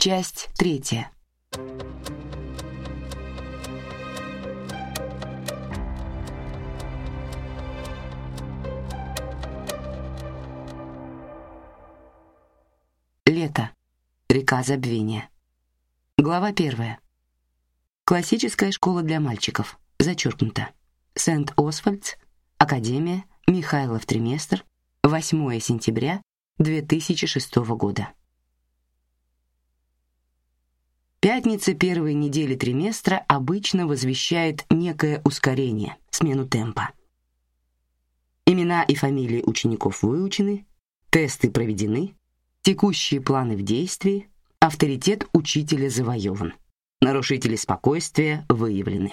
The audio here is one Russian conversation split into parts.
Часть третья. Лето. Река забвения. Глава первая. Классическая школа для мальчиков. Зачеркнуто. Сент-Освальдс. Академия. Михайлов триместр. 8 сентября 2006 года. Пятница первой недели триместра обычно возвещает некое ускорение, смену темпа. Имена и фамилии учеников выучены, тесты проведены, текущие планы в действии, авторитет учителя завоеван, нарушители спокойствия выявлены.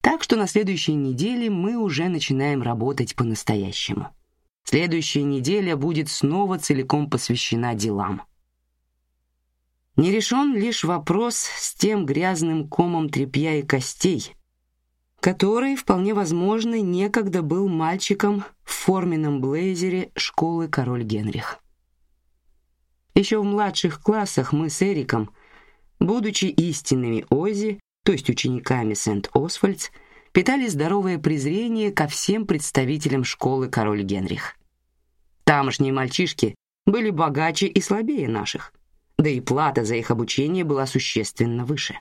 Так что на следующей неделе мы уже начинаем работать по-настоящему. Следующая неделя будет снова целиком посвящена делам. Не решен лишь вопрос с тем грязным комом тряпья и костей, который, вполне возможно, некогда был мальчиком в форменном блейзере школы Король Генрих. Еще в младших классах мы с Эриком, будучи истинными Ози, то есть учениками Сент-Освальдс, питали здоровое презрение ко всем представителям школы Король Генрих. Тамошние мальчишки были богаче и слабее наших, да и плата за их обучение была существенно выше.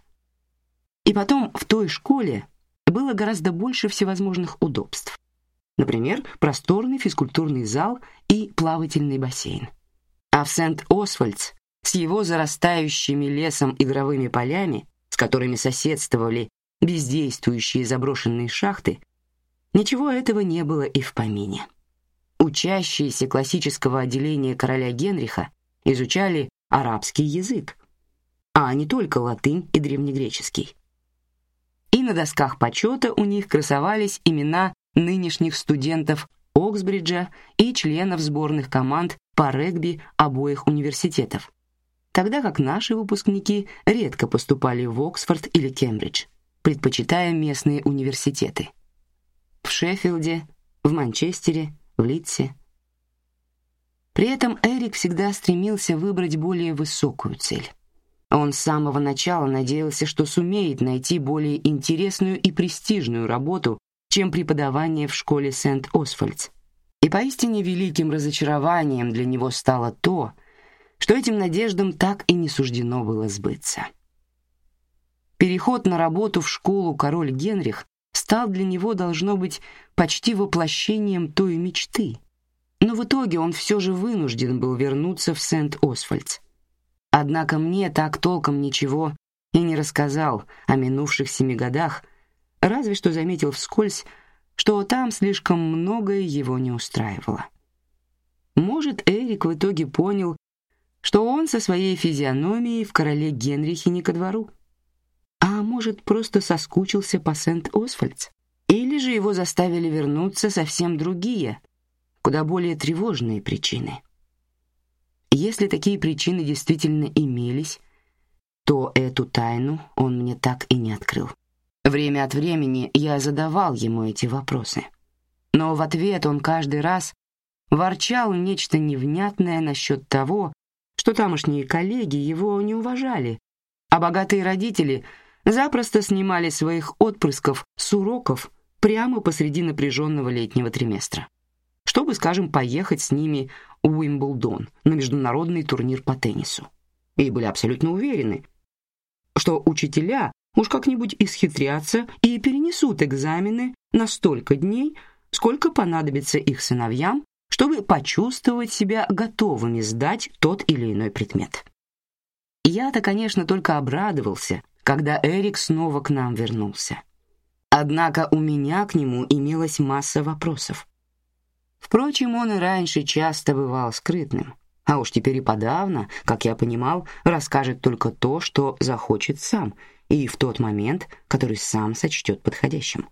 И потом в той школе было гораздо больше всевозможных удобств. Например, просторный физкультурный зал и плавательный бассейн. А в Сент-Освальдс с его зарастающими лесом игровыми полями, с которыми соседствовали бездействующие заброшенные шахты, ничего этого не было и в помине. Учащиеся классического отделения короля Генриха изучали арабский язык, а не только латынь и древнегреческий. И на досках почета у них красовались имена нынешних студентов Оксбриджа и членов сборных команд по регби обоих университетов, тогда как наши выпускники редко поступали в Оксфорд или Кембридж, предпочитая местные университеты. В Шеффилде, в Манчестере, в Лидсе. При этом Эрик всегда стремился выбрать более высокую цель. Он с самого начала надеялся, что сумеет найти более интересную и престижную работу, чем преподавание в школе Сент-Освальдс. И поистине великим разочарованием для него стало то, что этим надеждам так и не суждено было сбыться. Переход на работу в школу Король Генрих стал для него должно быть почти воплощением той мечты. Но в итоге он все же вынужден был вернуться в Сент-Освальдс. Однако мне так толком ничего и не рассказал о минувших семи годах, разве что заметил вскользь, что там слишком многое его не устраивало. Может, Эрик в итоге понял, что он со своей физиономией в короле Генрихе не ко двору. А может, просто соскучился по Сент-Освальдс? Или же его заставили вернуться совсем другие, куда более тревожные причины? Если такие причины действительно имелись, то эту тайну он мне так и не открыл. Время от времени я задавал ему эти вопросы, но в ответ он каждый раз ворчал нечто невнятное насчет того, что тамошние коллеги его не уважали, а богатые родители запросто снимали своих отпрысков с уроков прямо посреди напряженного летнего триместра, чтобы, скажем, поехать с ними в Уимблдон на международный турнир по теннису, и были абсолютно уверены, что учителя уж как-нибудь исхитрятся и перенесут экзамены на столько дней, сколько понадобится их сыновьям, чтобы почувствовать себя готовыми сдать тот или иной предмет. Я-то, конечно, только обрадовался, когда Эрик снова к нам вернулся. Однако у меня к нему имелась масса вопросов. Впрочем, он и раньше часто бывал скрытным, а уж теперь и подавно, как я понимал, расскажет только то, что захочет сам — и в тот момент, который сам сочтет подходящим.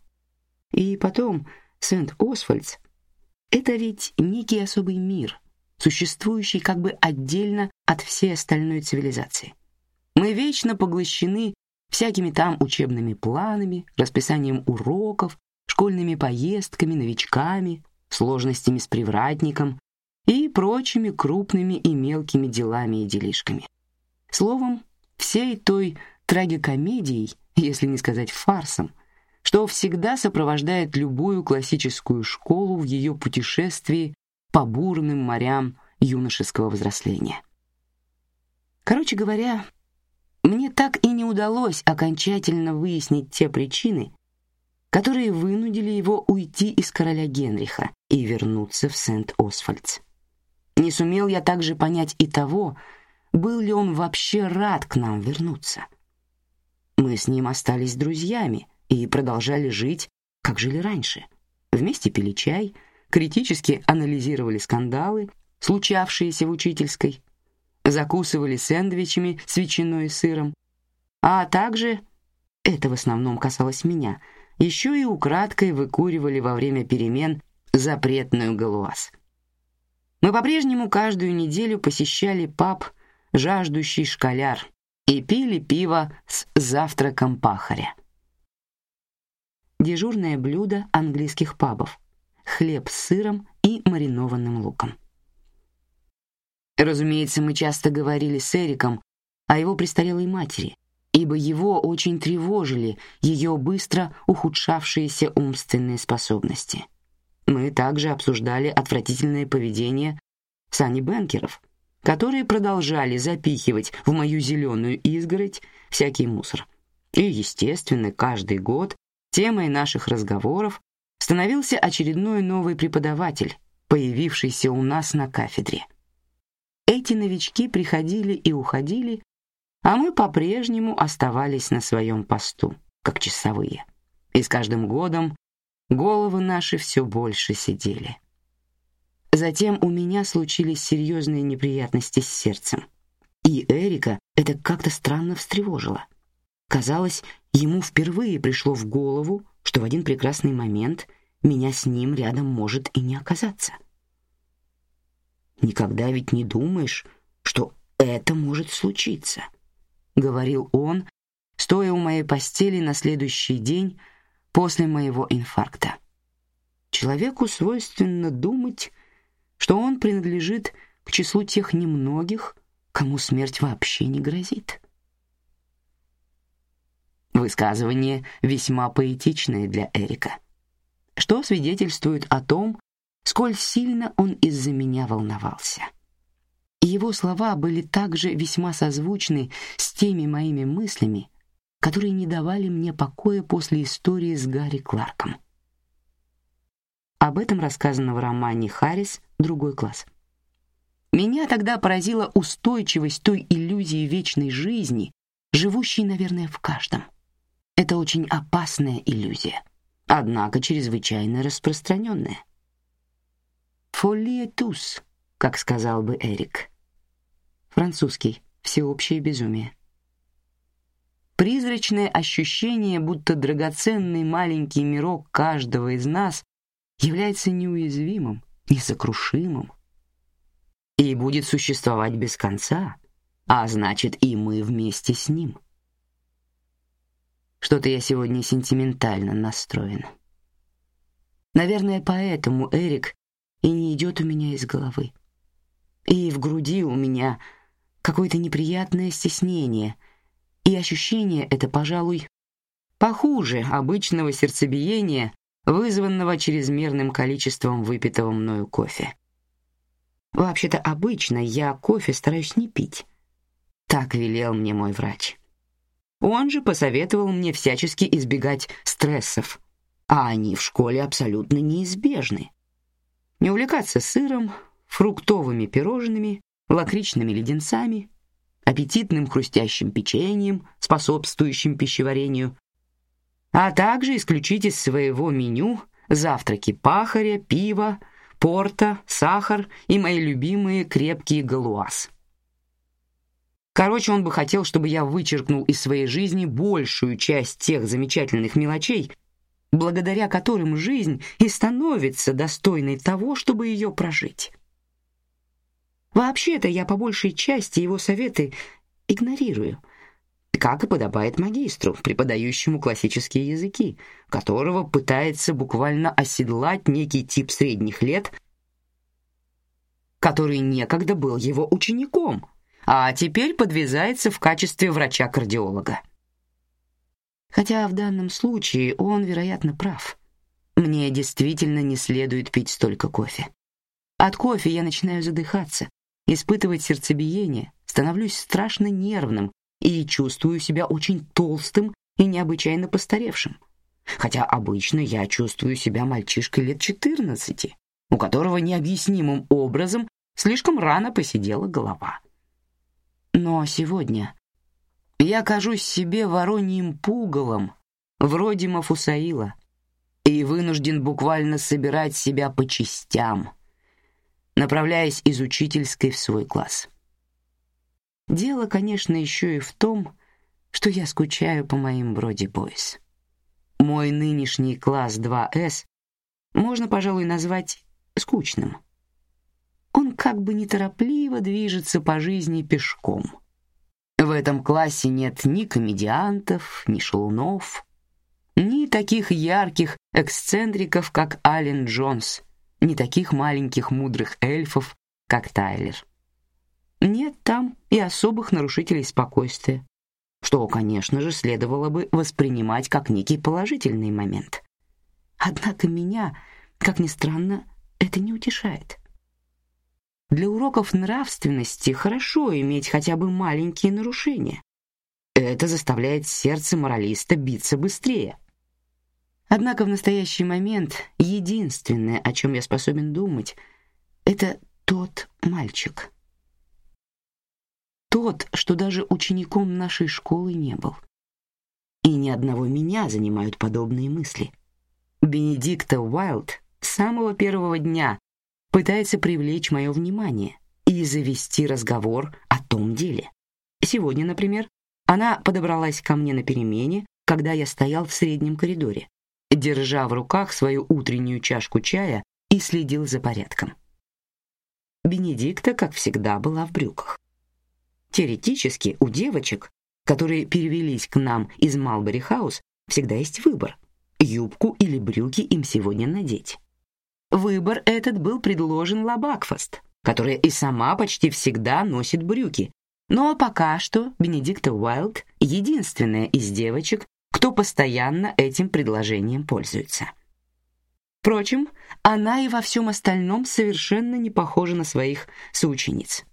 И потом, Сент-Освальдс — это ведь некий особый мир, существующий как бы отдельно от всей остальной цивилизации. Мы вечно поглощены всякими там учебными планами, расписанием уроков, школьными поездками, новичками, сложностями с привратником и прочими крупными и мелкими делами и делишками. Словом, всей той трагикомедией, если не сказать фарсом, что всегда сопровождает любую классическую школу в ее путешествии по бурным морям юношеского взросления. Короче говоря, мне так и не удалось окончательно выяснить те причины, которые вынудили его уйти из короля Генриха и вернуться в Сент-Освальдс. Не сумел я также понять и того, был ли он вообще рад к нам вернуться. Мы с ним остались друзьями и продолжали жить, как жили раньше. Вместе пили чай, критически анализировали скандалы, случавшиеся в учительской, закусывали сэндвичами с ветчиной и сыром, а также, это в основном касалось меня, еще и украдкой выкуривали во время перемен запретную галуаз. Мы по-прежнему каждую неделю посещали паб «Жаждущий школяр» и пили пиво с завтраком пахаря. Дежурное блюдо английских пабов: хлеб с сыром и маринованным луком. Разумеется, мы часто говорили с Эриком о его престарелой матери, ибо его очень тревожили ее быстро ухудшавшиеся умственные способности. Мы также обсуждали отвратительное поведение Сани Бенкеров, которые продолжали запихивать в мою зеленую изгородь всякий мусор. И, естественно, каждый год темой наших разговоров становился очередной новый преподаватель, появившийся у нас на кафедре. Эти новички приходили и уходили, а мы по-прежнему оставались на своем посту, как часовые. И с каждым годом головы наши все больше сидели. Затем у меня случились серьезные неприятности с сердцем, и Эрика это как-то странно встревожило. Казалось, ему впервые пришло в голову, что в один прекрасный момент меня с ним рядом может и не оказаться. Никогда ведь не думаешь, что это может случиться, говорил он, стоя у моей постели на следующий день после моего инфаркта. Человеку свойственно думать, что он принадлежит к числу тех немногих, кому смерть вообще не грозит. Высказывание весьма поэтичное для Эрика, что свидетельствует о том, сколь сильно он из-за меня волновался. Его слова были также весьма созвучны с теми моими мыслями, которые не давали мне покоя после истории с Гарри Кларком. Об этом рассказано в романе Харрис «Другой класс». Меня тогда поразила устойчивость той иллюзии вечной жизни, живущей, наверное, в каждом. Это очень опасная иллюзия, однако чрезвычайно распространенная. «Folie tous», как сказал бы Эрик. Французский. Всеобщее безумие. Призрачное ощущение, будто драгоценный маленький мирок каждого из нас является неуязвимым, несокрушимым и будет существовать без конца, а значит и мы вместе с ним. Что-то я сегодня сентиментально настроен. Наверное, поэтому Эрик и не идет у меня из головы. И в груди у меня какое-то неприятное стеснение, и ощущение это, пожалуй, похуже обычного сердцебиения, вызванного чрезмерным количеством выпитого мною кофе. Вообще-то обычно я кофе стараюсь не пить. Так велел мне мой врач. Он же посоветовал мне всячески избегать стрессов, а они в школе абсолютно неизбежны не увлекаться сыром, фруктовыми пирожными, лакричными леденцами, аппетитным хрустящим печеньем, способствующим пищеварению, а также исключить из своего меню завтраки пахаря, пиво, порта, сахар и мои любимые крепкие галуаз. Короче, он бы хотел, чтобы я вычеркнул из своей жизни большую часть тех замечательных мелочей, благодаря которым жизнь и становится достойной того, чтобы ее прожить. Вообще-то я по большей части его советы игнорирую, как и подобает магистру, преподающему классические языки, которого пытается буквально оседлать некий тип средних лет, который некогда был его учеником, а теперь подвязается в качестве врача-кардиолога. Хотя в данном случае он, вероятно, прав. Мне действительно не следует пить столько кофе. От кофе я начинаю задыхаться, испытывать сердцебиение, становлюсь страшно нервным и чувствую себя очень толстым и необычайно постаревшим. Хотя обычно я чувствую себя мальчишкой лет четырнадцати, у которого необъяснимым образом слишком рано посидела голова. Но сегодня я кажусь себе вороньим пугалом, вроде Мафусаила, и вынужден буквально собирать себя по частям, направляясь из учительской в свой класс. Дело, конечно, еще и в том, что я скучаю по моим Броди Бойс. Мой нынешний класс 2С можно, пожалуй, назвать скучным. Он как бы неторопливо движется по жизни пешком. В этом классе нет ни комедиантов, ни шалунов, ни таких ярких эксцентриков, как Ален Джонс, ни таких маленьких мудрых эльфов, как Тайлер. Нет там и особых нарушителей спокойствия, что, конечно же, следовало бы воспринимать как некий положительный момент. Однако меня, как ни странно, это не утешает. Для уроков нравственности хорошо иметь хотя бы маленькие нарушения. Это заставляет сердце моралиста биться быстрее. Однако в настоящий момент единственное, о чем я способен думать, это тот мальчик. Тот, что даже учеником нашей школы не был. И ни одного меня занимают подобные мысли. Бенедикта Уайлд с самого первого дня пытается привлечь мое внимание и завести разговор о том деле. Сегодня, например, она подобралась ко мне на перемене, когда я стоял в среднем коридоре, держа в руках свою утреннюю чашку чая и следил за порядком. Бенедикта, как всегда, была в брюках. Теоретически у девочек, которые перевелись к нам из Малбери-хаус, всегда есть выбор: юбку или брюки им сегодня надеть. Выбор этот был предложен Лабакфаст, которая и сама почти всегда носит брюки. Но пока что Бенедикта Уайлд единственная из девочек, кто постоянно этим предложением пользуется. Впрочем, она и во всем остальном совершенно не похожа на своих соучениц.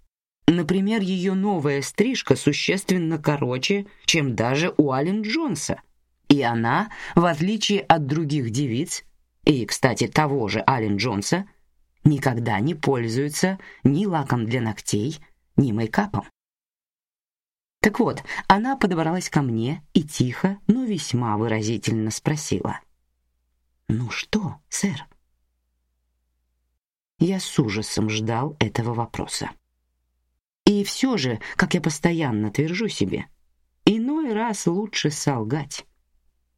Например, ее новая стрижка существенно короче, чем даже у Ален Джонса, и она, в отличие от других девиц, и, кстати, того же Ален Джонса, никогда не пользуется ни лаком для ногтей, ни мейкапом. Так вот, она подобралась ко мне и тихо, но весьма выразительно спросила: "Ну что, сэр?" Я с ужасом ждал этого вопроса. И все же, как я постоянно твержу себе, иной раз лучше солгать.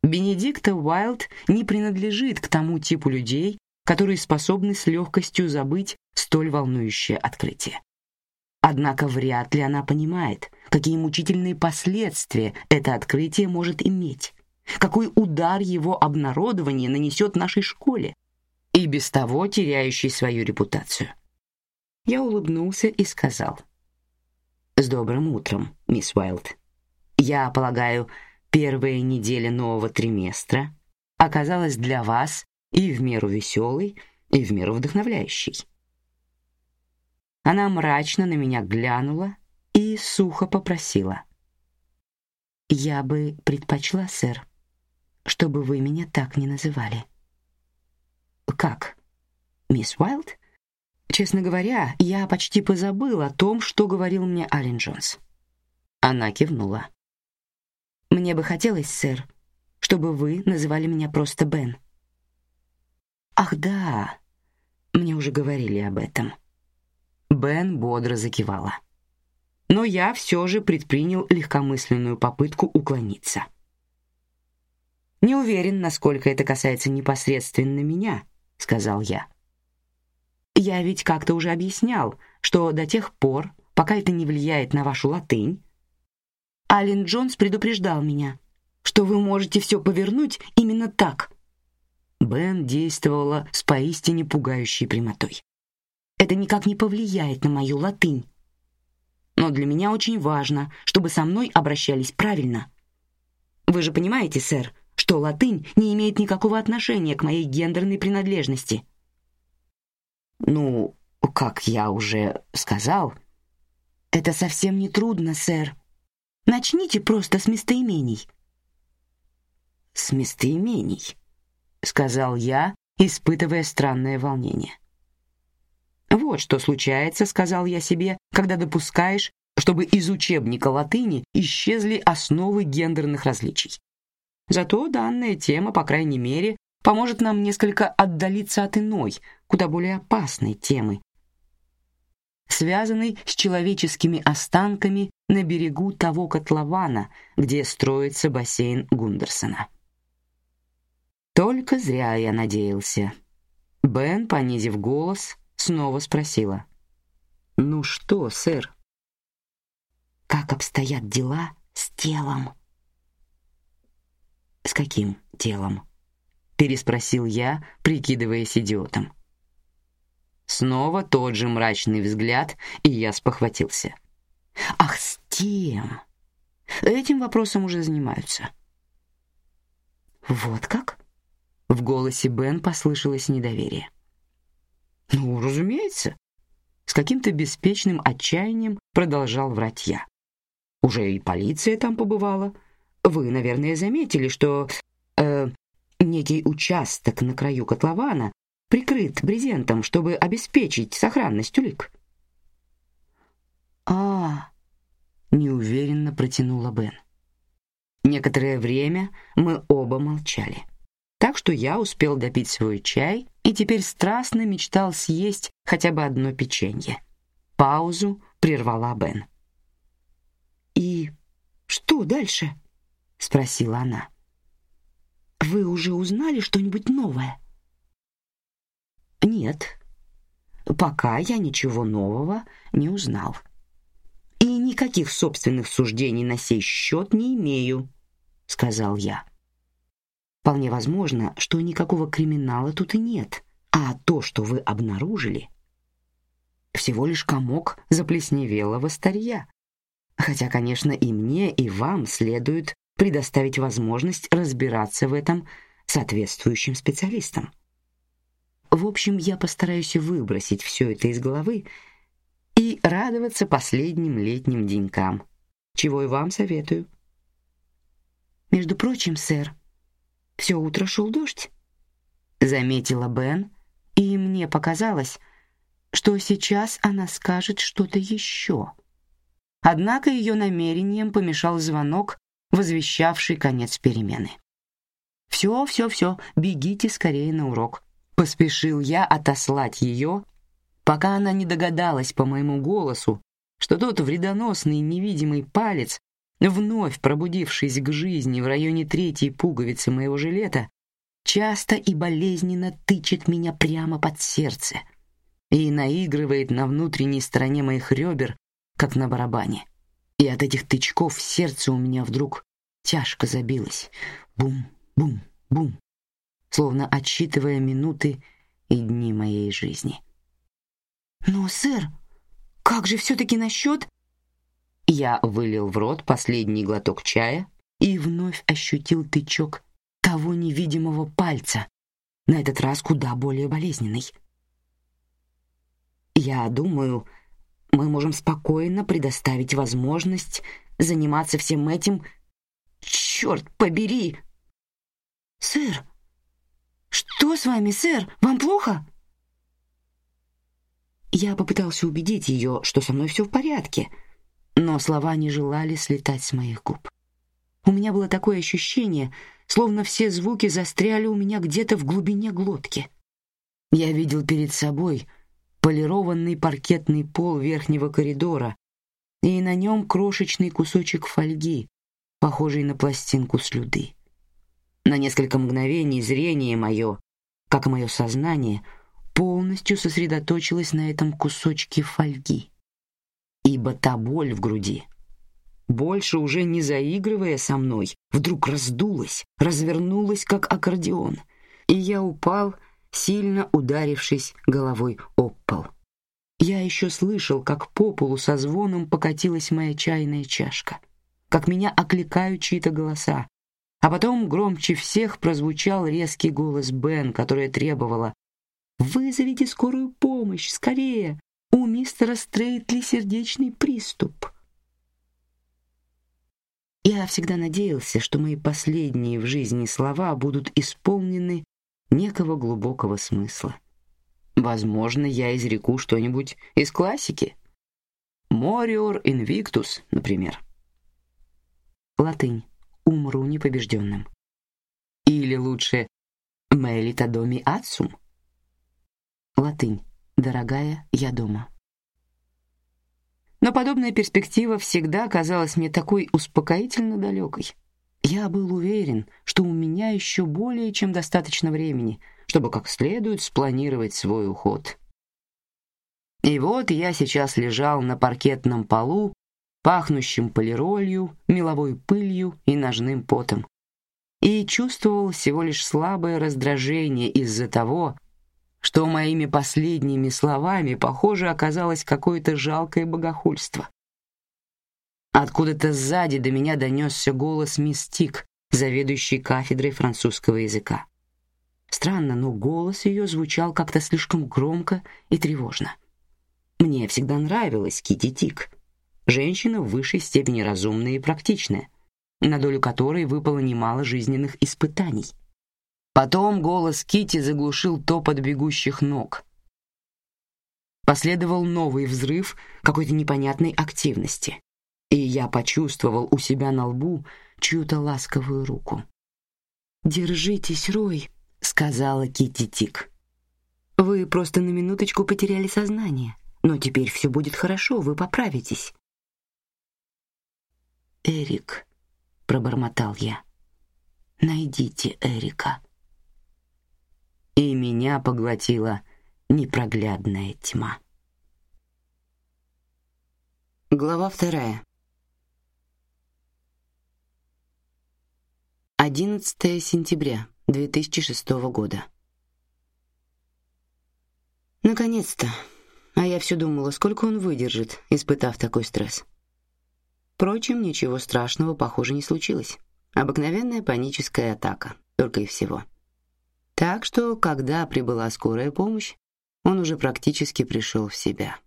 Бенедикта Уайлд не принадлежит к тому типу людей, которые способны с легкостью забыть столь волнующее открытие. Однако вряд ли она понимает, какие мучительные последствия это открытие может иметь, какой удар его обнародование нанесет нашей школе, и без того теряющей свою репутацию. Я улыбнулся и сказал: "С добрым утром, мисс Уайлд. Я полагаю, первая неделя нового триместра оказалась для вас и в меру веселой, и в меру вдохновляющей. Она мрачно на меня глянула и сухо попросила: "Я бы предпочла, сэр, чтобы вы меня так не называли". Как? Мисс Уайлд? Честно говоря, я почти позабыл о том, что говорил мне Ален Джонс. Она кивнула. Мне бы хотелось, сэр, чтобы вы называли меня просто Бен. Ах, да. Мне уже говорили об этом. Бен бодро закивала. Но я все же предпринял легкомысленную попытку уклониться. Не уверен, насколько это касается непосредственно меня, сказал я. Я ведь как-то уже объяснял, что до тех пор, пока это не влияет на вашу латынь, Ален Джонс предупреждал меня, что вы можете все повернуть именно так. Бен действовала с поистине пугающей прямотой. Это никак не повлияет на мою латынь. но для меня очень важно, чтобы со мной обращались правильно. Вы же понимаете, сэр, что латынь не имеет никакого отношения к моей гендерной принадлежности. Ну, как я уже сказал, это совсем не трудно, сэр. Начните просто с местоимений. С местоимений, сказал я, испытывая странное волнение. Вот что случается, сказал я себе, когда допускаешь, чтобы из учебника латыни исчезли основы гендерных различий. Зато данная тема, по крайней мере, поможет нам несколько отдалиться от иной, куда более опасной темы, связанной с человеческими останками на берегу того котлована, где строится бассейн Гундерсона. Только зря я надеялся. Бен, понизив голос, снова спросила: "Ну что, сэр? Как обстоят дела с телом?" С каким телом? переспросил я, прикидываясь идиотом. Снова тот же мрачный взгляд, и я спохватился. Ах, с тем. Этим вопросом уже занимаются. Вот как? В голосе Бен послышалось недоверие. Ну, разумеется. С каким-то беспечным отчаянием продолжал врать я. Уже и полиция там побывала. Вы, наверное, заметили, что э, некий участок на краю котлована прикрыт брезентом, чтобы обеспечить сохранность улик. А, неуверенно протянула Бен. Некоторое время мы оба молчали, так что я успел допить свой чай и теперь страстно мечтал съесть хотя бы одно печенье. Паузу прервала Бен. И что дальше? спросила она. Вы уже узнали что-нибудь новое? Нет. Пока я ничего нового не узнал. И никаких собственных суждений на сей счет не имею, сказал я. Вполне возможно, что никакого криминала тут и нет, а то, что вы обнаружили, всего лишь комок заплесневелого старья. Хотя, конечно, и мне, и вам следует предоставить возможность разбираться в этом соответствующим специалистам. В общем, я постараюсь выбросить все это из головы и радоваться последним летним денькам, чего и вам советую. Между прочим, сэр, все утро шел дождь, заметила Бен, и мне показалось, что сейчас она скажет что-то еще. Однако ее намерением помешал звонок возвещавший конец перемены. Все, все, все, бегите скорее на урок. Поспешил я отослать ее, пока она не догадалась по моему голосу, что тот вредоносный невидимый палец, вновь пробудившись к жизни в районе третьей пуговицы моего жилета, часто и болезненно тычет меня прямо под сердце и наигрывает на внутренней стороне моих ребер, как на барабане. И от этих тычков сердце у меня вдруг тяжко забилось. Бум, бум, бум. Словно отсчитывая минуты и дни моей жизни. «Но, сэр, как же все-таки насчет...» Я вылил в рот последний глоток чая и вновь ощутил тычок того невидимого пальца, на этот раз куда более болезненный. Я думаю, мы можем спокойно предоставить возможность заниматься всем этим. Черт побери! Сэр, что с вами, сэр? Вам плохо? Я попытался убедить ее, что со мной все в порядке, но слова не желали слетать с моих губ. У меня было такое ощущение, словно все звуки застряли у меня где-то в глубине глотки. Я видел перед собой полированный паркетный пол верхнего коридора, и на нем крошечный кусочек фольги, похожий на пластинку слюды. На несколько мгновений зрение мое, как и мое сознание, полностью сосредоточилось на этом кусочке фольги. Ибо та боль в груди, больше уже не заигрывая со мной, вдруг раздулась, развернулась, как аккордеон, и я упал, сильно ударившись головой об пол. Я еще слышал, как по полу со звоном покатилась моя чайная чашка, как меня окликают чьи-то голоса, а потом громче всех прозвучал резкий голос Бен, которая требовала «Вызовите скорую помощь, скорее! У мистера Стрейтли сердечный приступ!» Я всегда надеялся, что мои последние в жизни слова будут исполнены некого глубокого смысла. Возможно, я изреку что-нибудь из классики. Morior invictus, например. Латынь. Умру непобежденным. Или лучше Мелита доми ацум. Латынь. Дорогая, я дома. Но подобная перспектива всегда казалась мне такой успокоительно далекой. Я был уверен, что у меня еще более чем достаточно времени — чтобы как следует спланировать свой уход. И вот я сейчас лежал на паркетном полу, пахнущем полиролью, меловой пылью и ножным потом, и чувствовал всего лишь слабое раздражение из-за того, что моими последними словами, похоже, оказалось какое-то жалкое богохульство. Откуда-то сзади до меня донесся голос мистик, заведующий кафедрой французского языка. Странно, но голос ее звучал как-то слишком громко и тревожно. Мне всегда нравилась Кити Тик, женщина в высшей степени разумная и практичная, на долю которой выпало немало жизненных испытаний. Потом голос Кити заглушил топот бегущих ног. Последовал новый взрыв какой-то непонятной активности, и я почувствовал у себя на лбу чью-то ласковую руку. Держитесь, Рой, сказала Кити Тик. Вы просто на минуточку потеряли сознание, но теперь все будет хорошо, вы поправитесь. Эрик, пробормотал я. Найдите Эрика. И меня поглотила непроглядная тьма. Глава вторая. 11 сентября. 2006 года. Наконец-то. А я все думала, сколько он выдержит, испытав такой стресс. Впрочем, ничего страшного, похоже, не случилось. Обыкновенная паническая атака, только и всего. Так что, когда прибыла скорая помощь, он уже практически пришел в себя.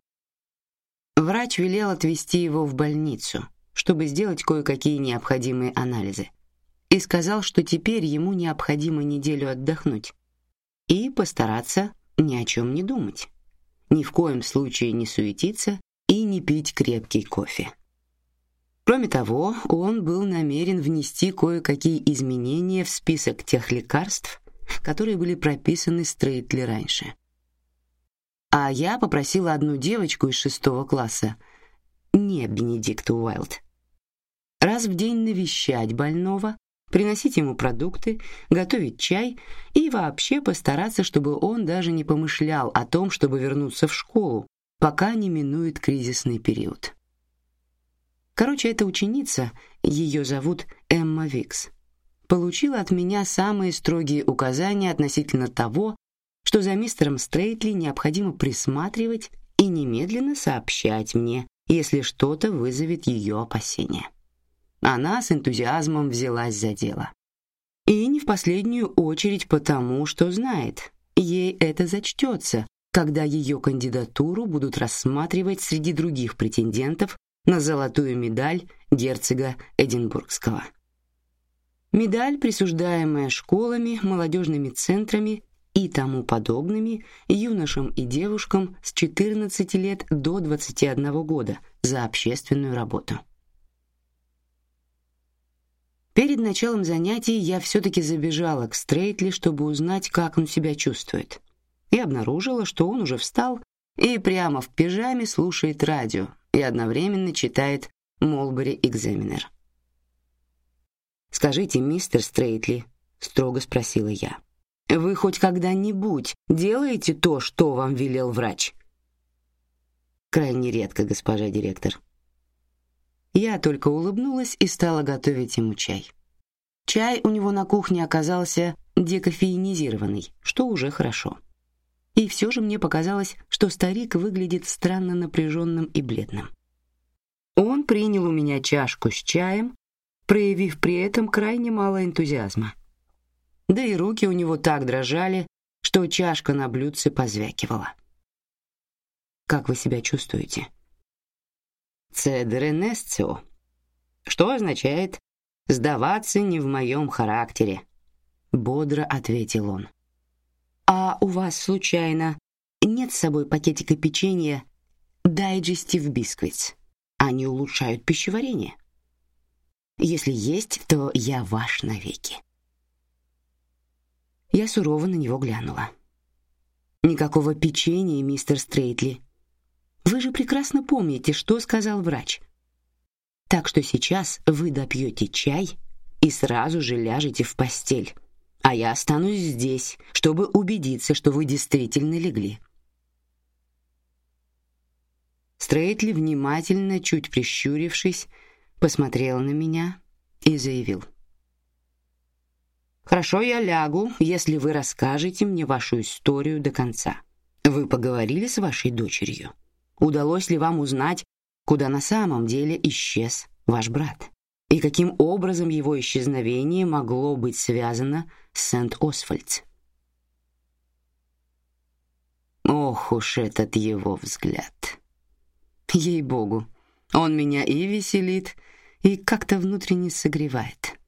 Врач велел отвезти его в больницу, чтобы сделать кое-какие необходимые анализы и сказал, что теперь ему необходимо неделю отдохнуть и постараться ни о чем не думать, ни в коем случае не суетиться и не пить крепкий кофе. Кроме того, он был намерен внести кое-какие изменения в список тех лекарств, которые были прописаны Стрейтли раньше. А я попросила одну девочку из шестого класса, не Бенедикту Уайлд, раз в день навещать больного приносить ему продукты, готовить чай и вообще постараться, чтобы он даже не помышлял о том, чтобы вернуться в школу, пока не минует кризисный период. Короче, эта ученица, ее зовут Эмма Викс, получила от меня самые строгие указания относительно того, что за мистером Стрейтли необходимо присматривать и немедленно сообщать мне, если что-то вызовет ее опасения. Она с энтузиазмом взялась за дело. И не в последнюю очередь потому, что знает, ей это зачтется, когда ее кандидатуру будут рассматривать среди других претендентов на золотую медаль герцога Эдинбургского. Медаль, присуждаемая школами, молодежными центрами и тому подобными юношам и девушкам с 14 лет до 21 года за общественную работу. Перед началом занятий я все-таки забежала к Стрейтли, чтобы узнать, как он себя чувствует, и обнаружила, что он уже встал и прямо в пижаме слушает радио и одновременно читает Молбери Экзаменер. «Скажите, мистер Стрейтли», — строго спросила я, — «вы хоть когда-нибудь делаете то, что вам велел врач?» «Крайне редко, госпожа директор», я только улыбнулась и стала готовить ему чай. Чай у него на кухне оказался декофеинизированный, что уже хорошо. и все же мне показалось, что старик выглядит странно напряженным и бледным. Он принял у меня чашку с чаем, проявив при этом крайне мало энтузиазма. Да и руки у него так дрожали, что чашка на блюдце позвякивала. Как вы себя чувствуете? Цедере что означает сдаваться не в моем характере, бодро ответил он. А у вас случайно нет с собой пакетика печенья Digestive Biscuits? Они улучшают пищеварение. Если есть, то я ваш навеки. Я сурово на него глянула. Никакого печенья, мистер Стрейтли. Вы же прекрасно помните, что сказал врач. Так что сейчас вы допьете чай и сразу же ляжете в постель, а я останусь здесь, чтобы убедиться, что вы действительно легли. Стрейтли внимательно, чуть прищурившись, посмотрел на меня и заявил: Хорошо, я лягу, если вы расскажете мне вашу историю до конца. Вы поговорили с вашей дочерью? Удалось ли вам узнать, куда на самом деле исчез ваш брат? И каким образом его исчезновение могло быть связано с Сент-Освальдс? Ох уж этот его взгляд. Ей-богу, он меня и веселит, и как-то внутренне согревает.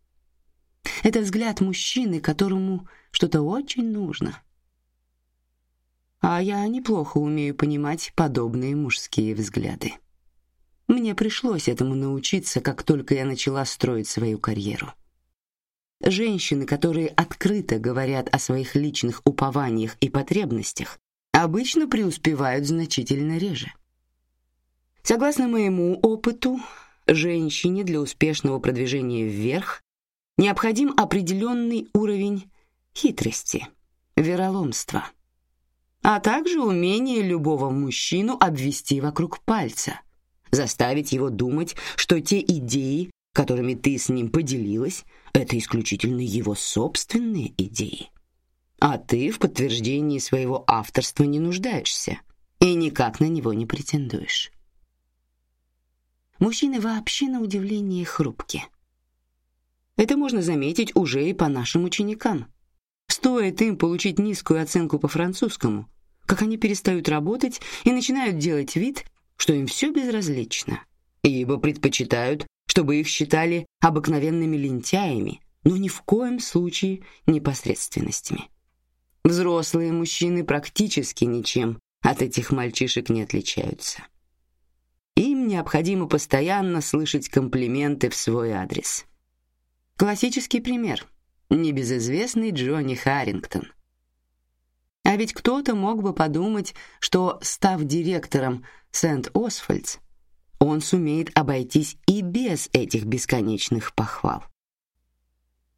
Это взгляд мужчины, которому что-то очень нужно. А я неплохо умею понимать подобные мужские взгляды. Мне пришлось этому научиться, как только я начала строить свою карьеру. Женщины, которые открыто говорят о своих личных упованиях и потребностях, обычно преуспевают значительно реже. Согласно моему опыту, женщине для успешного продвижения вверх необходим определенный уровень хитрости, вероломства, а также умение любого мужчину обвести вокруг пальца, заставить его думать, что те идеи, которыми ты с ним поделилась, это исключительно его собственные идеи. А ты в подтверждении своего авторства не нуждаешься и никак на него не претендуешь. Мужчины вообще на удивление хрупкие. Это можно заметить уже и по нашим ученикам. Стоит им получить низкую оценку по французскому, как они перестают работать и начинают делать вид, что им все безразлично, ибо предпочитают, чтобы их считали обыкновенными лентяями, но ни в коем случае непосредственностями. Взрослые мужчины практически ничем от этих мальчишек не отличаются. Им необходимо постоянно слышать комплименты в свой адрес. Классический пример. Небезызвестный Джонни Харрингтон. А ведь кто-то мог бы подумать, что, став директором Сент-Освальдс, он сумеет обойтись и без этих бесконечных похвал.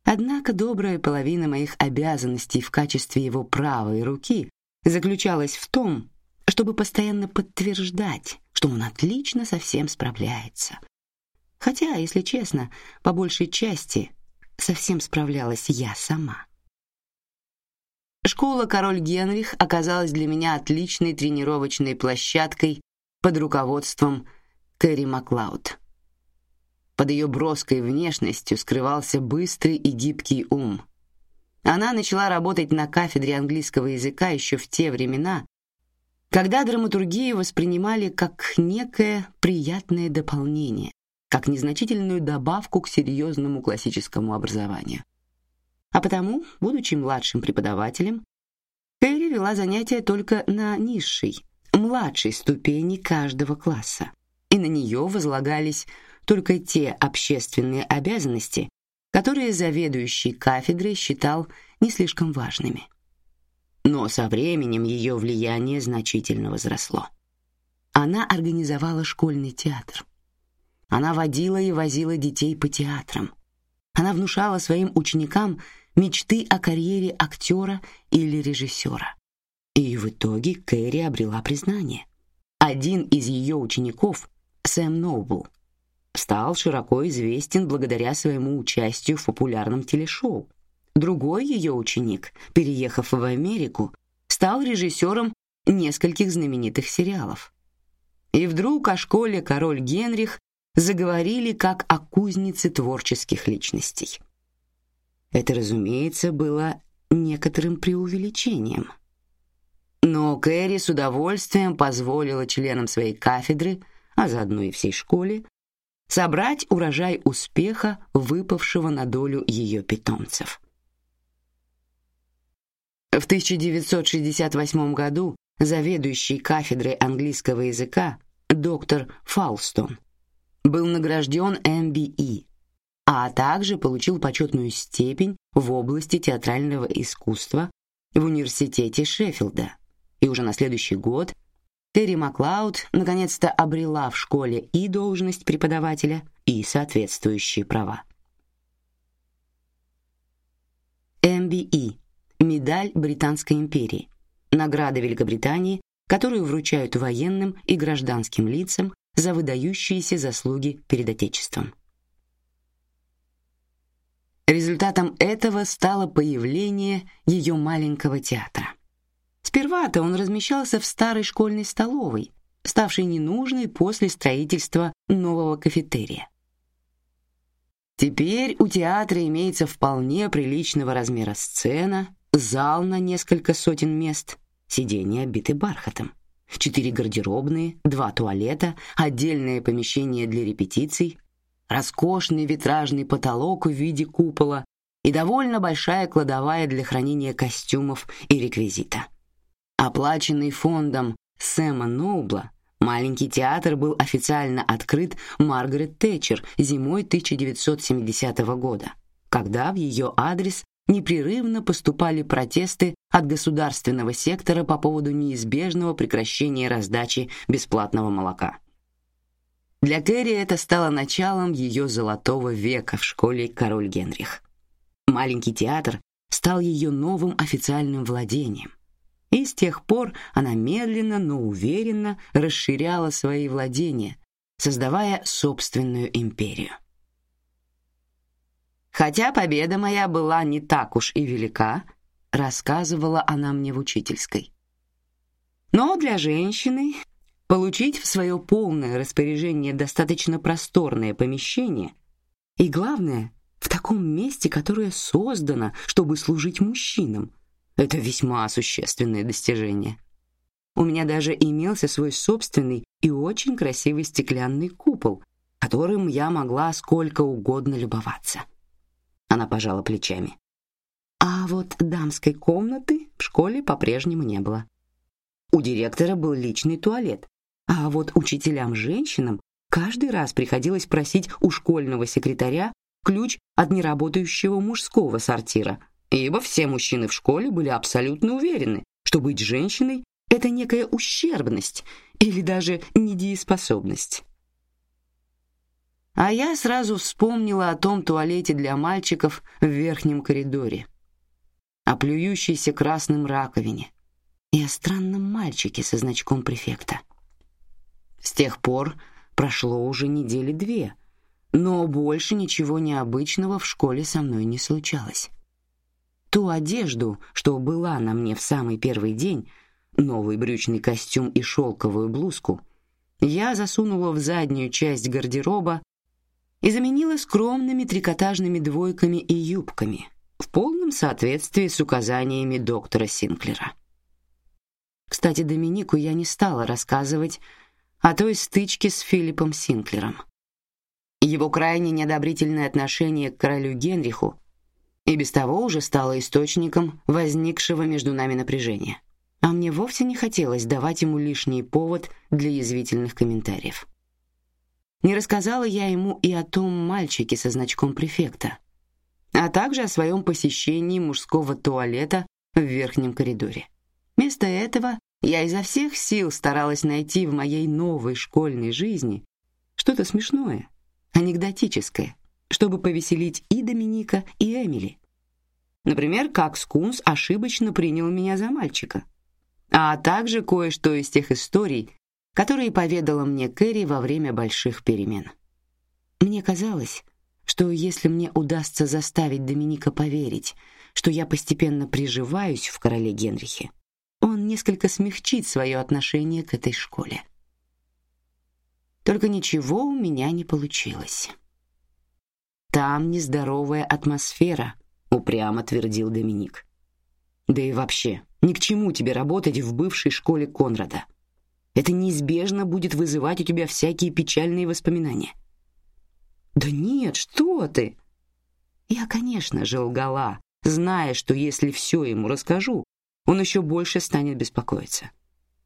Однако добрая половина моих обязанностей в качестве его правой руки заключалась в том, чтобы постоянно подтверждать, что он отлично со всем справляется, Хотя, если честно, по большей части совсем справлялась я сама. Школа Король Генрих оказалась для меня отличной тренировочной площадкой под руководством Кэрри Маклауд. Под ее броской внешностью скрывался быстрый и гибкий ум. Она начала работать на кафедре английского языка еще в те времена, когда драматургию воспринимали как некое приятное дополнение, как незначительную добавку к серьезному классическому образованию. А потому, будучи младшим преподавателем, Кэрри вела занятия только на низшей, младшей ступени каждого класса, и на нее возлагались только те общественные обязанности, которые заведующий кафедрой считал не слишком важными. Но со временем ее влияние значительно возросло. Она организовала школьный театр, она водила и возила детей по театрам. Она внушала своим ученикам мечты о карьере актера или режиссера. И в итоге Кэрри обрела признание. Один из ее учеников, Сэм Ноубл, стал широко известен благодаря своему участию в популярном телешоу. Другой ее ученик, переехав в Америку, стал режиссером нескольких знаменитых сериалов. И вдруг о школе Король Генрих заговорили как о кузнице творческих личностей. Это, разумеется, было некоторым преувеличением. Но Кэрри с удовольствием позволила членам своей кафедры, а заодно и всей школе, собрать урожай успеха, выпавшего на долю ее питомцев. В 1968 году заведующий кафедрой английского языка доктор Фалстон был награжден MBE, а также получил почетную степень в области театрального искусства в университете Шеффилда. И уже на следующий год Терри Маклауд наконец-то обрела в школе и должность преподавателя, и соответствующие права. MBE медаль Британской империи, награда Великобритании, которую вручают военным и гражданским лицам за выдающиеся заслуги перед Отечеством. Результатом этого стало появление ее маленького театра. Сперва-то он размещался в старой школьной столовой, ставшей ненужной после строительства нового кафетерия. Теперь у театра имеется вполне приличного размера сцена, зал на несколько сотен мест, сиденья обиты бархатом, четыре гардеробные, два туалета, отдельное помещение для репетиций, роскошный витражный потолок в виде купола и довольно большая кладовая для хранения костюмов и реквизита. Оплаченный фондом Сэма Ноубла, маленький театр был официально открыт Маргарет Тэтчер зимой 1970 года, когда в ее адрес непрерывно поступали протесты от государственного сектора по поводу неизбежного прекращения раздачи бесплатного молока. Для Кэрри это стало началом ее золотого века в школе Король Генрих. Маленький театр стал ее новым официальным владением. И с тех пор она медленно, но уверенно расширяла свои владения, создавая собственную империю. Хотя победа моя была не так уж и велика, рассказывала она мне в учительской. Но для женщины получить в свое полное распоряжение достаточно просторное помещение и главное в таком месте, которое создано, чтобы служить мужчинам, это весьма существенное достижение. У меня даже имелся свой собственный и очень красивый стеклянный купол, которым я могла сколько угодно любоваться. Она пожала плечами. А вот дамской комнаты в школе по-прежнему не было. У директора был личный туалет, а вот учителям-женщинам каждый раз приходилось просить у школьного секретаря ключ от неработающего мужского сортира, ибо все мужчины в школе были абсолютно уверены, что быть женщиной — это некая ущербность или даже недееспособность. А я сразу вспомнила о том туалете для мальчиков в верхнем коридоре, о плюющейся красным раковине и о странном мальчике со значком префекта. С тех пор прошло уже недели две, но больше ничего необычного в школе со мной не случалось. Ту одежду, что была на мне в самый первый день, новый брючный костюм и шелковую блузку, я засунула в заднюю часть гардероба и заменила скромными трикотажными двойками и юбками в полном соответствии с указаниями доктора Синклера. Кстати, Доминику я не стала рассказывать о той стычке с Филиппом Синклером. Его крайне неодобрительное отношение к королю Генриху и без того уже стало источником возникшего между нами напряжения. А мне вовсе не хотелось давать ему лишний повод для язвительных комментариев. Не рассказала я ему и о том мальчике со значком префекта, а также о своем посещении мужского туалета в верхнем коридоре. Вместо этого я изо всех сил старалась найти в моей новой школьной жизни что-то смешное, анекдотическое, чтобы повеселить и Доминика, и Эмили. Например, как Скунс ошибочно принял меня за мальчика, а также кое-что из тех историй, которые поведала мне Кэрри во время больших перемен. Мне казалось, что если мне удастся заставить Доминика поверить, что я постепенно приживаюсь в короле Генрихе, он несколько смягчит свое отношение к этой школе. Только ничего у меня не получилось. Там нездоровая атмосфера, упрямо твердил Доминик. Да и вообще, ни к чему тебе работать в бывшей школе Конрада. Это неизбежно будет вызывать у тебя всякие печальные воспоминания. Да нет, что ты? Я, конечно же, лгала, зная, что если все ему расскажу, он еще больше станет беспокоиться.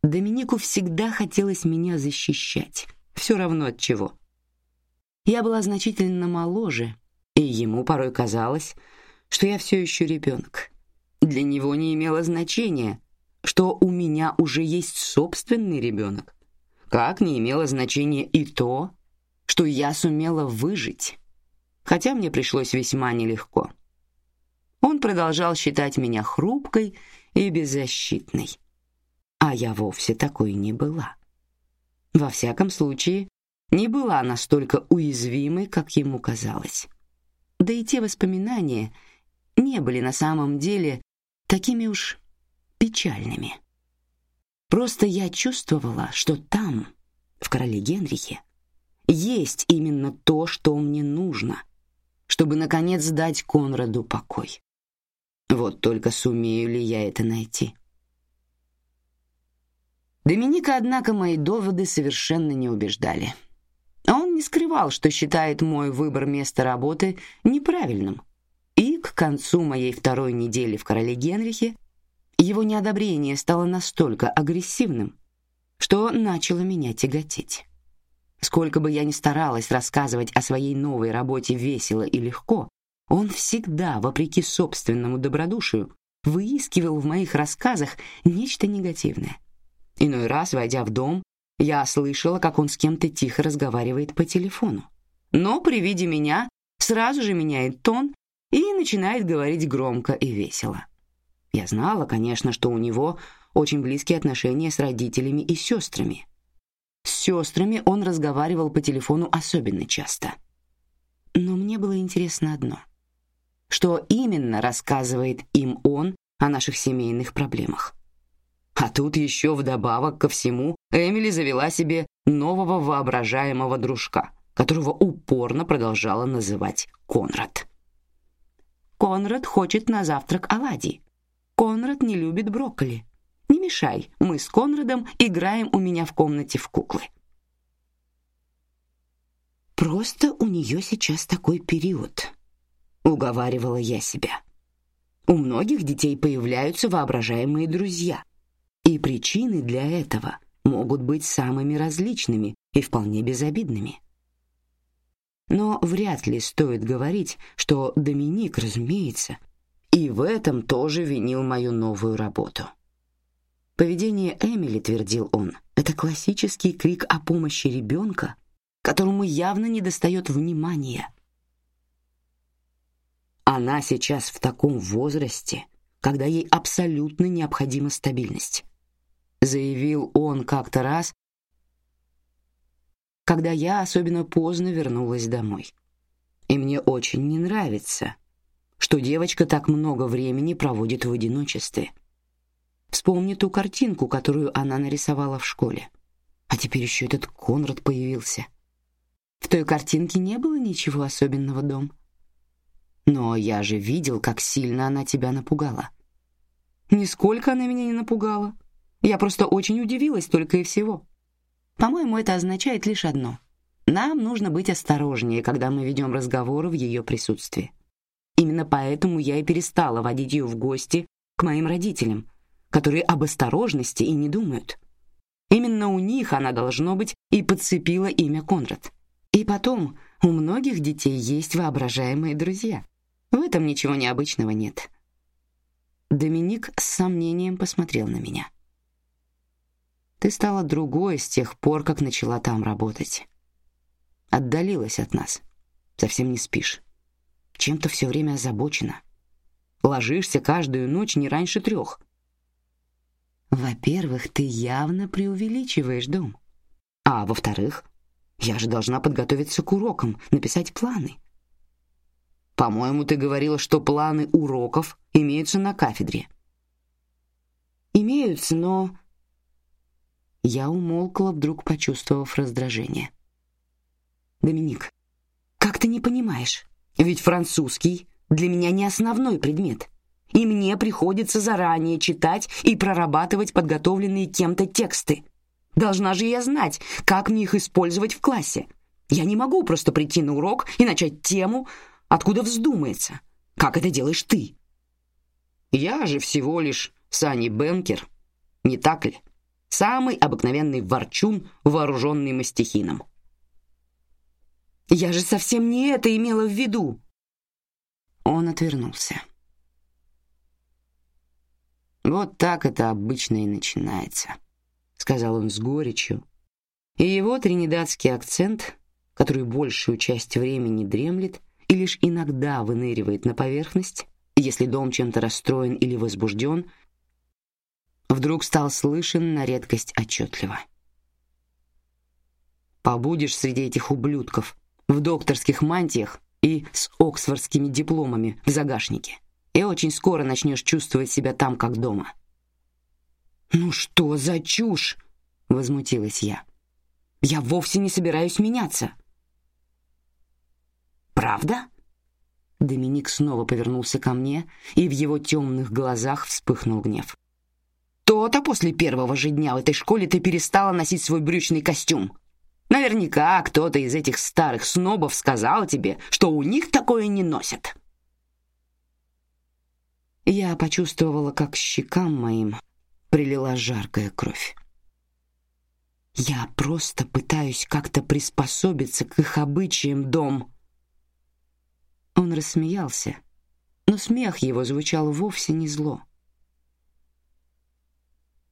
Доминику всегда хотелось меня защищать, все равно от чего. Я была значительно моложе, и ему порой казалось, что я все еще ребенок. Для него не имело значения, что у меня уже есть собственный ребенок. Как не имело значения и то, что я сумела выжить, хотя мне пришлось весьма нелегко. Он продолжал считать меня хрупкой и беззащитной, а я вовсе такой не была. Во всяком случае, не была настолько уязвимой, как ему казалось. Да и те воспоминания не были на самом деле такими уж печальными. Просто я чувствовала, что там, в короле Генрихе, есть именно то, что мне нужно, чтобы наконец дать Конраду покой. Вот только сумею ли я это найти? Доминика, однако, мои доводы совершенно не убеждали. Он не скрывал, что считает мой выбор места работы неправильным. И к концу моей второй недели в короле Генрихе его неодобрение стало настолько агрессивным, что начало меня тяготить. Сколько бы я ни старалась рассказывать о своей новой работе весело и легко, он всегда, вопреки собственному добродушию, выискивал в моих рассказах нечто негативное. Иной раз, войдя в дом, я слышала, как он с кем-то тихо разговаривает по телефону. Но при виде меня сразу же меняет тон и начинает говорить громко и весело. Я знала, конечно, что у него очень близкие отношения с родителями и сестрами. С сестрами он разговаривал по телефону особенно часто. Но мне было интересно одно: что именно рассказывает им он о наших семейных проблемах. А тут еще вдобавок ко всему Эмили завела себе нового воображаемого дружка, которого упорно продолжала называть Конрад. Конрад хочет на завтрак оладьи. Конрад не любит брокколи. Не мешай, мы с Конрадом играем у меня в комнате в куклы. Просто у нее сейчас такой период, уговаривала я себя. У многих детей появляются воображаемые друзья, и причины для этого могут быть самыми различными и вполне безобидными. Но вряд ли стоит говорить, что Доминик, разумеется, и в этом тоже винил мою новую работу. Поведение Эмили, твердил он, это классический крик о помощи ребенка, которому явно недостает внимания. Она сейчас в таком возрасте, когда ей абсолютно необходима стабильность, заявил он как-то раз, когда я особенно поздно вернулась домой. И мне очень не нравится, что девочка так много времени проводит в одиночестве. Вспомни ту картинку, которую она нарисовала в школе. А теперь еще этот Конрад появился. В той картинке не было ничего особенного, дом. Но я же видел, как сильно она тебя напугала. Нисколько она меня не напугала. Я просто очень удивилась только и всего. По-моему, это означает лишь одно: нам нужно быть осторожнее, когда мы ведем разговоры в ее присутствии. Именно поэтому я и перестала водить ее в гости к моим родителям, которые об осторожности и не думают. Именно у них она должно быть и подцепила имя Конрад. И потом, у многих детей есть воображаемые друзья. В этом ничего необычного нет. Доминик с сомнением посмотрел на меня. Ты стала другой с тех пор, как начала там работать. Отдалилась от нас. Совсем не спишь чем-то все время озабочена. Ложишься каждую ночь не раньше трех. Во-первых, ты явно преувеличиваешь дом. А во-вторых, я же должна подготовиться к урокам, написать планы. По-моему, ты говорила, что планы уроков имеются на кафедре. имеются, но я умолкла, вдруг почувствовав раздражение. Доминик, как ты не понимаешь? Ведь французский для меня не основной предмет, и мне приходится заранее читать и прорабатывать подготовленные кем-то тексты. Должна же я знать, как мне их использовать в классе. Я не могу просто прийти на урок и начать тему, откуда вздумается, как это делаешь ты. Я же всего лишь Сани Бенкер, не так ли? Самый обыкновенный ворчун, вооруженный мастихином. Я же совсем не это имела в виду. Он отвернулся. Вот так это обычно и начинается, сказал он с горечью, и его тринидадский акцент, который большую часть времени дремлет и лишь иногда выныривает на поверхность, если дом чем-то расстроен или возбужден, вдруг стал слышен на редкость отчетливо. Побудешь среди этих ублюдков в докторских мантиях и с оксфордскими дипломами в загашнике, и очень скоро начнешь чувствовать себя там как дома. Ну что за чушь? возмутилась я. Я вовсе не собираюсь меняться. Правда? Доминик снова повернулся ко мне, и в его темных глазах вспыхнул гнев. То-то после первого же дня в этой школе ты перестала носить свой брючный костюм. Наверняка кто-то из этих старых снобов сказал тебе, что у них такое не носят. Я почувствовала, как щекам моим прилила жаркая кровь. Я просто пытаюсь как-то приспособиться к их обычаям, дом. Он рассмеялся, но смех его звучал вовсе не зло.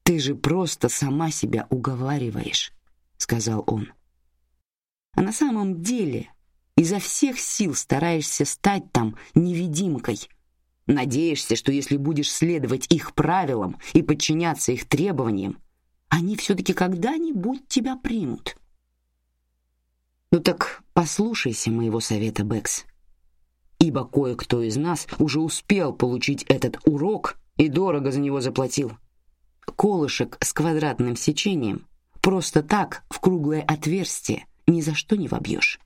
Ты же просто сама себя уговариваешь, сказал он. А на самом деле изо всех сил стараешься стать там невидимкой. Надеешься, что если будешь следовать их правилам и подчиняться их требованиям, они все-таки когда-нибудь тебя примут. Ну так послушайся моего совета, Бэкс, ибо кое-кто из нас уже успел получить этот урок и дорого за него заплатил колышек с квадратным сечением просто так в круглое отверстие ни за что не вобьешь.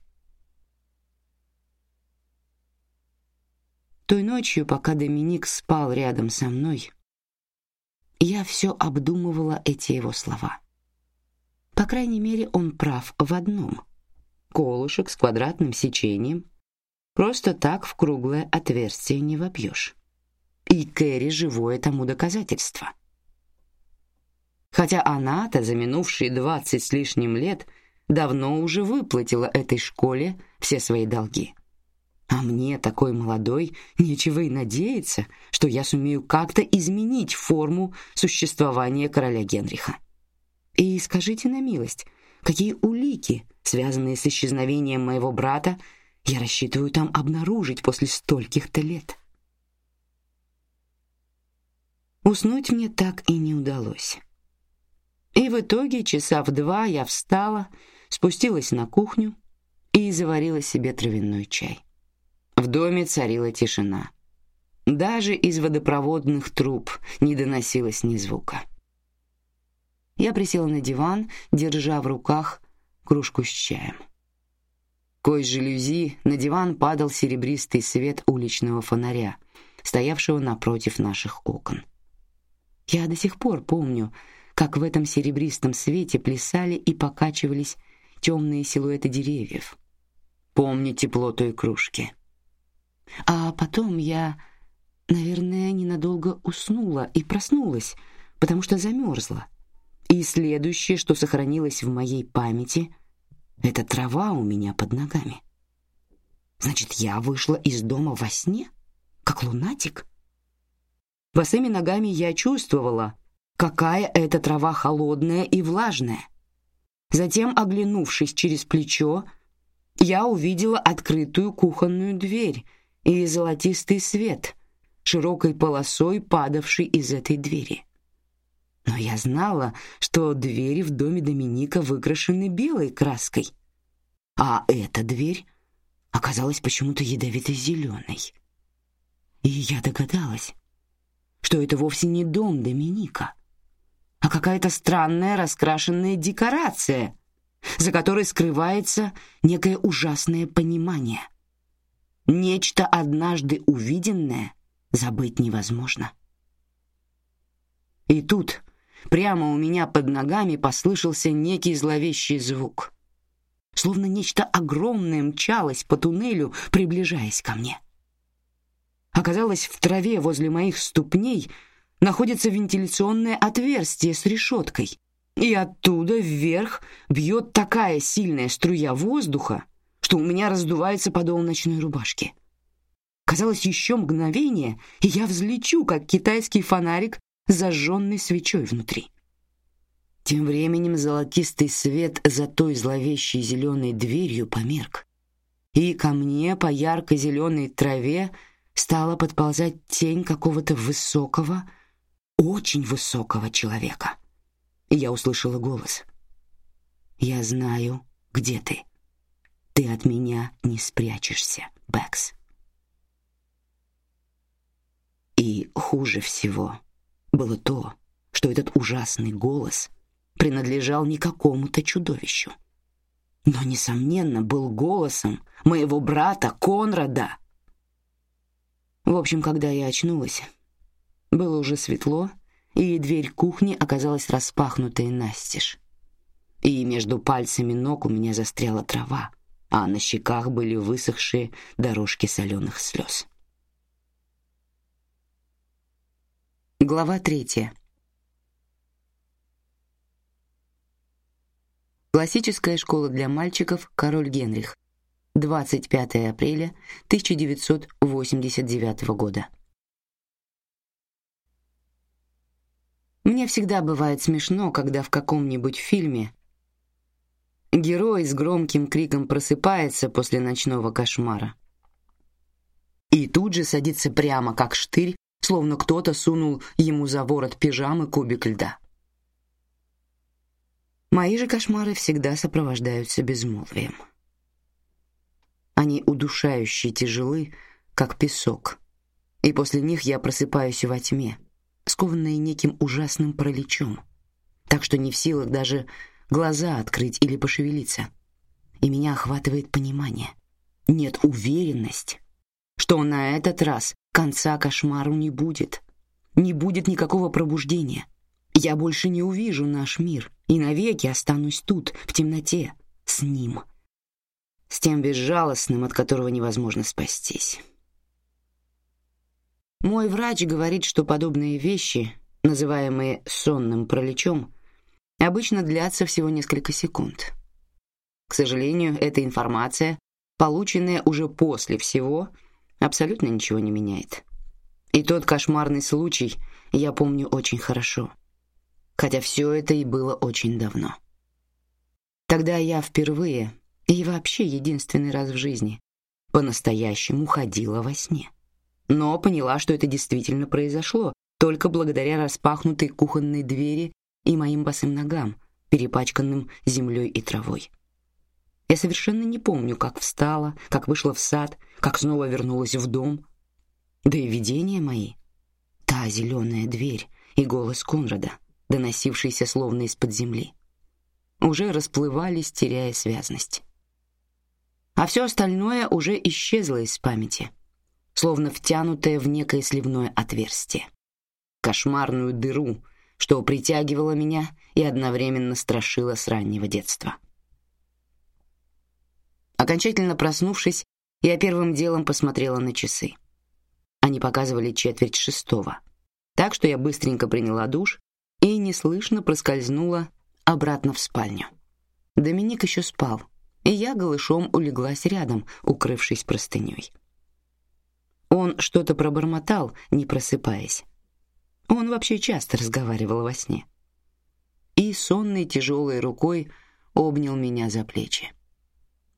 Той ночью, пока Доминик спал рядом со мной, я все обдумывала эти его слова. По крайней мере, он прав в одном: колышек с квадратным сечением просто так в круглое отверстие не вобьешь. И Кэрри живое тому доказательство хотя она-то за минувшие двадцать с лишним лет давно уже выплатила этой школе все свои долги. А мне, такой молодой, нечего и надеяться, что я сумею как-то изменить форму существования короля Генриха. И скажите на милость, какие улики, связанные с исчезновением моего брата, я рассчитываю там обнаружить после стольких-то лет? Уснуть мне так и не удалось. И в итоге часа в два я встала, спустилась на кухню и заварила себе травяной чай. В доме царила тишина. Даже из водопроводных труб не доносилось ни звука. Я присела на диван, держа в руках кружку с чаем. Кой жалюзи на диван падал серебристый свет уличного фонаря, стоявшего напротив наших окон. Я до сих пор помню, как в этом серебристом свете плясали и покачивались темные силуэты деревьев. Помню тепло той кружки. А потом я, наверное, ненадолго уснула и проснулась, потому что замерзла. И следующее, что сохранилось в моей памяти, это трава у меня под ногами. Значит, я вышла из дома во сне, как лунатик. Босыми ногами я чувствовала, какая эта трава холодная и влажная. Затем, оглянувшись через плечо, я увидела открытую кухонную дверь и золотистый свет, широкой полосой падавший из этой двери. Но я знала, что двери в доме Доминика выкрашены белой краской, а эта дверь оказалась почему-то ядовито-зеленой. И я догадалась, что это вовсе не дом Доминика — а какая-то странная раскрашенная декорация, за которой скрывается некое ужасное понимание. Нечто однажды увиденное забыть невозможно. И тут прямо у меня под ногами послышался некий зловещий звук, словно нечто огромное мчалось по туннелю, приближаясь ко мне. Оказалось, в траве возле моих ступней находится вентиляционное отверстие с решеткой, и оттуда вверх бьет такая сильная струя воздуха, что у меня раздувается подол ночной рубашки. Казалось, еще мгновение, и я взлечу, как китайский фонарик, зажженный свечой внутри. Тем временем золотистый свет за той зловещей зеленой дверью померк, и ко мне по ярко-зеленой траве стала подползать тень какого-то высокого, очень высокого человека. Я услышала голос. «Я знаю, где ты. Ты от меня не спрячешься, Бэкс». И хуже всего было то, что этот ужасный голос принадлежал не какому-то чудовищу, но несомненно был голосом моего брата Конрада. В общем, когда я очнулась, было уже светло, и дверь кухни оказалась распахнутой настежь. И между пальцами ног у меня застряла трава, а на щеках были высохшие дорожки соленых слез. Глава третья. Классическая школа для мальчиков Король Генрих. 25 апреля 1989 года. Мне всегда бывает смешно, когда в каком-нибудь фильме герой с громким криком просыпается после ночного кошмара и тут же садится прямо как штырь, словно кто-то сунул ему за ворот пижамы кубик льда. Мои же кошмары всегда сопровождаются безмолвием. Они удушающе тяжелы, как песок, и после них я просыпаюсь во тьме скованные неким ужасным параличом, так что не в силах даже глаза открыть или пошевелиться. И меня охватывает понимание. Нет, уверенность, что на этот раз конца кошмару не будет. Не будет никакого пробуждения. Я больше не увижу наш мир и навеки останусь тут, в темноте, с ним. С тем безжалостным, от которого невозможно спастись. Мой врач говорит, что подобные вещи, называемые сонным параличом, обычно длятся всего несколько секунд. К сожалению, эта информация, полученная уже после всего, абсолютно ничего не меняет. И тот кошмарный случай я помню очень хорошо, хотя все это и было очень давно. Тогда я впервые и вообще единственный раз в жизни по-настоящему ходила во сне но поняла, что это действительно произошло только благодаря распахнутой кухонной двери и моим босым ногам, перепачканным землей и травой. Я совершенно не помню, как встала, как вышла в сад, как снова вернулась в дом. Да и видения мои, та зеленая дверь и голос Конрада, доносившийся словно из-под земли, уже расплывались, теряя связность. А все остальное уже исчезло из памяти — словно втянутая в некое сливное отверстие. Кошмарную дыру, что притягивало меня и одновременно страшило с раннего детства. Окончательно проснувшись, я первым делом посмотрела на часы. Они показывали четверть шестого, так что я быстренько приняла душ и неслышно проскользнула обратно в спальню. Доминик еще спал, и я голышом улеглась рядом, укрывшись простыней. Он что-то пробормотал, не просыпаясь. Он вообще часто разговаривал во сне. И сонной тяжелой рукой обнял меня за плечи.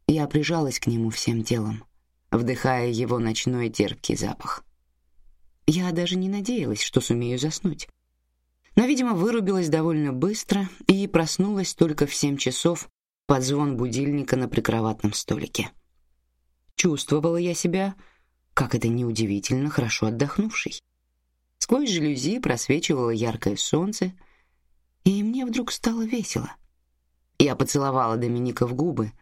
Я прижалась к нему всем телом, вдыхая его ночной терпкий запах. Я даже не надеялась, что сумею заснуть. Но, видимо, вырубилась довольно быстро и проснулась только в семь часов под звон будильника на прикроватном столике. Чувствовала я себя как это неудивительно, хорошо отдохнувший. Сквозь жалюзи просвечивало яркое солнце, И мне вдруг стало весело. Я поцеловала Доминика в губы,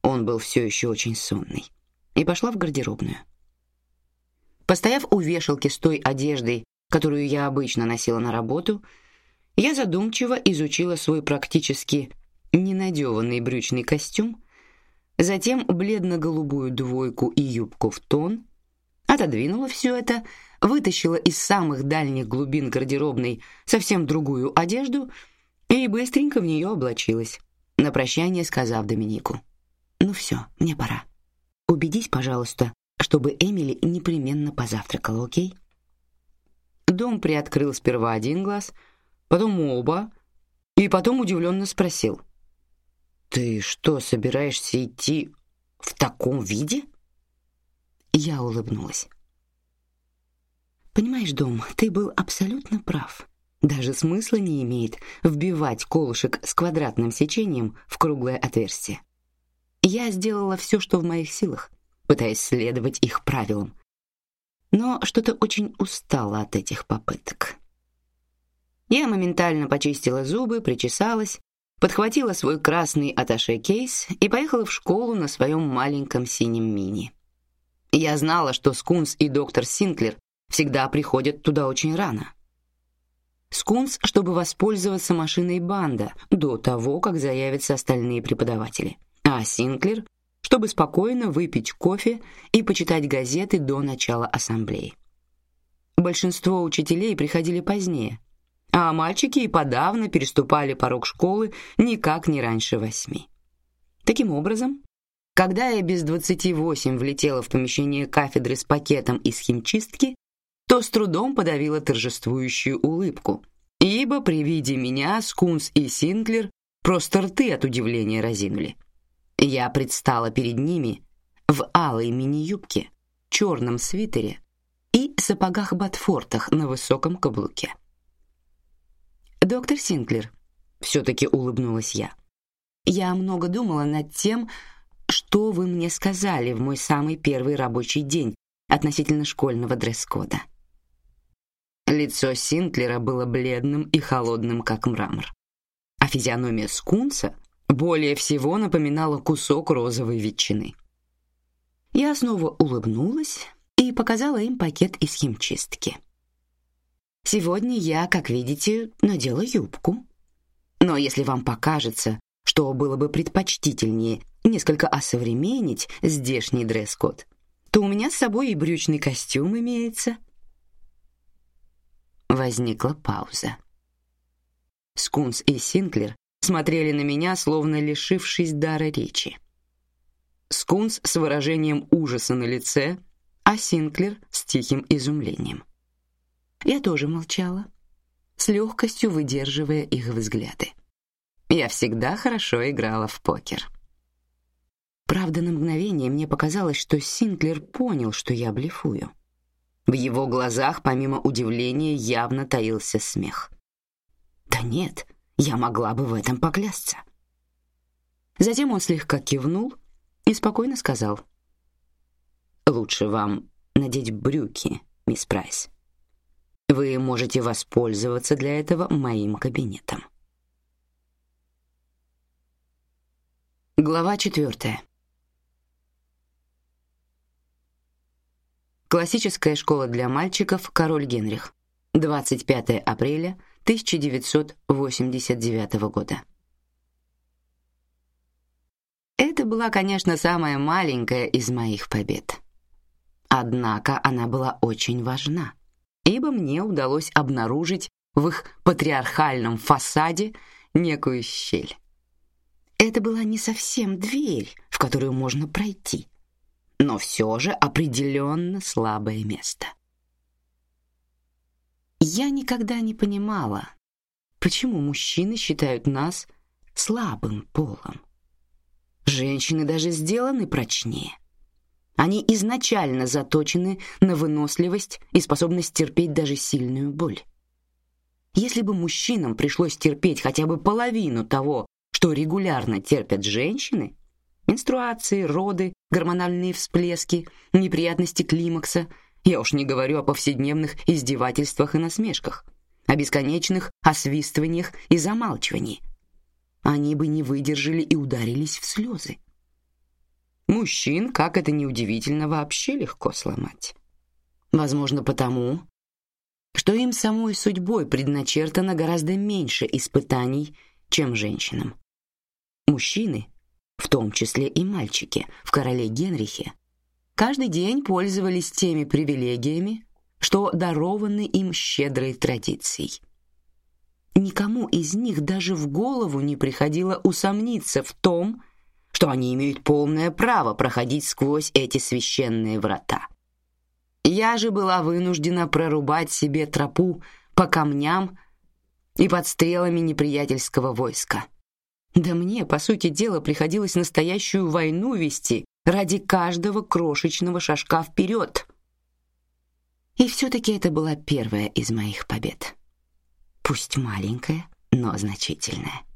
он был все еще очень сонный, и пошла в гардеробную. Постояв у вешалки с той одеждой, которую я обычно носила на работу, я задумчиво изучила свой практически ненадеванный брючный костюм, затем бледно-голубую двойку и юбку в тон, отодвинула все это, вытащила из самых дальних глубин гардеробной совсем другую одежду и быстренько в нее облачилась, на прощание сказав Доминику: "Ну все, мне пора. Убедись, пожалуйста, чтобы Эмили непременно позавтракала, о'кей?" Дом приоткрыл сперва один глаз, потом оба, и потом удивленно спросил: "Ты что, собираешься идти в таком виде?" Я улыбнулась. Понимаешь, Дом, ты был абсолютно прав. Даже смысла не имеет вбивать колышек с квадратным сечением в круглое отверстие. Я сделала все, что в моих силах, пытаясь следовать их правилам, но что-то очень устала от этих попыток. Я моментально почистила зубы, причесалась, подхватила свой красный атташе-кейс и поехала в школу на своем маленьком синем мини. Я знала, что Скунс и доктор Синклер всегда приходят туда очень рано. Скунс, чтобы воспользоваться машиной банда до того, как заявятся остальные преподаватели, а Синклер, чтобы спокойно выпить кофе и почитать газеты до начала ассамблеи. Большинство учителей приходили позднее, а мальчики и подавно переступали порог школы никак не раньше восьми. Таким образом, когда я без двадцати восемь влетела в помещение кафедры с пакетом из химчистки, то с трудом подавила торжествующую улыбку, ибо при виде меня Скунс и Синклер просто рты от удивления разинули. Я предстала перед ними в алой мини-юбке, черном свитере и сапогах-ботфортах на высоком каблуке. «Доктор Синклер», — все-таки улыбнулась я, — «я много думала над тем, что вы мне сказали в мой самый первый рабочий день относительно школьного дресс-кода». Лицо Синклера было бледным и холодным, как мрамор, а физиономия Скунса более всего напоминала кусок розовой ветчины. Я снова улыбнулась и показала им пакет из химчистки. Сегодня я, как видите, надела юбку. Но если вам покажется, что было бы предпочтительнее несколько осовременить здешний дресс-код, то у меня с собой и брючный костюм имеется. Возникла пауза. Скунс и Синклер смотрели на меня, словно лишившись дара речи. Скунс с выражением ужаса на лице, а Синклер с тихим изумлением. Я тоже молчала, с легкостью выдерживая их взгляды. Я всегда хорошо играла в покер. Правда, на мгновение мне показалось, что Синклер понял, что я блефую. В его глазах, помимо удивления, явно таился смех. Да нет, я могла бы в этом поклясться. Затем он слегка кивнул и спокойно сказал: "Лучше вам надеть брюки, мисс Прайс. Вы можете воспользоваться для этого моим кабинетом". Глава четвертая. Классическая школа для мальчиков Король Генрих. 25 апреля 1989 года. Это была, конечно, самая маленькая из моих побед. Однако она была очень важна, ибо мне удалось обнаружить в их патриархальном фасаде некую щель. Это была не совсем дверь, в которую можно пройти но все же определенно слабое место. Я никогда не понимала, почему мужчины считают нас слабым полом. Женщины даже сделаны прочнее. Они изначально заточены на выносливость и способность терпеть даже сильную боль. Если бы мужчинам пришлось терпеть хотя бы половину того, что регулярно терпят женщины, Менструации, роды, гормональные всплески, неприятности климакса. Я уж не говорю о повседневных издевательствах и насмешках. о бесконечных освистываниях и замалчивании. Они бы не выдержали и ударились в слезы. Мужчин, как это ни удивительно, вообще легко сломать. Возможно, потому, что им самой судьбой предначертано гораздо меньше испытаний, чем женщинам. Мужчины, в том числе и мальчики, в короле Генрихе, каждый день пользовались теми привилегиями, что дарованы им щедрой традицией. Никому из них даже в голову не приходило усомниться в том, что они имеют полное право проходить сквозь эти священные врата. Я же была вынуждена прорубать себе тропу по камням и под стрелами неприятельского войска. Да мне, по сути дела, приходилось настоящую войну вести ради каждого крошечного шажка вперед. И все-таки это была первая из моих побед. Пусть маленькая, но значительная.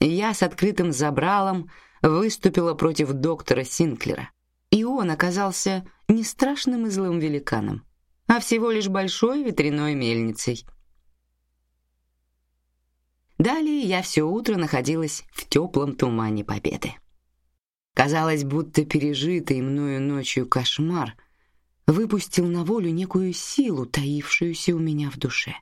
Я с открытым забралом выступила против доктора Синклера, и он оказался не страшным и злым великаном, а всего лишь большой ветряной мельницей. Далее я все утро находилась в теплом тумане победы. Казалось, будто пережитый мною ночью кошмар выпустил на волю некую силу, таившуюся у меня в душе.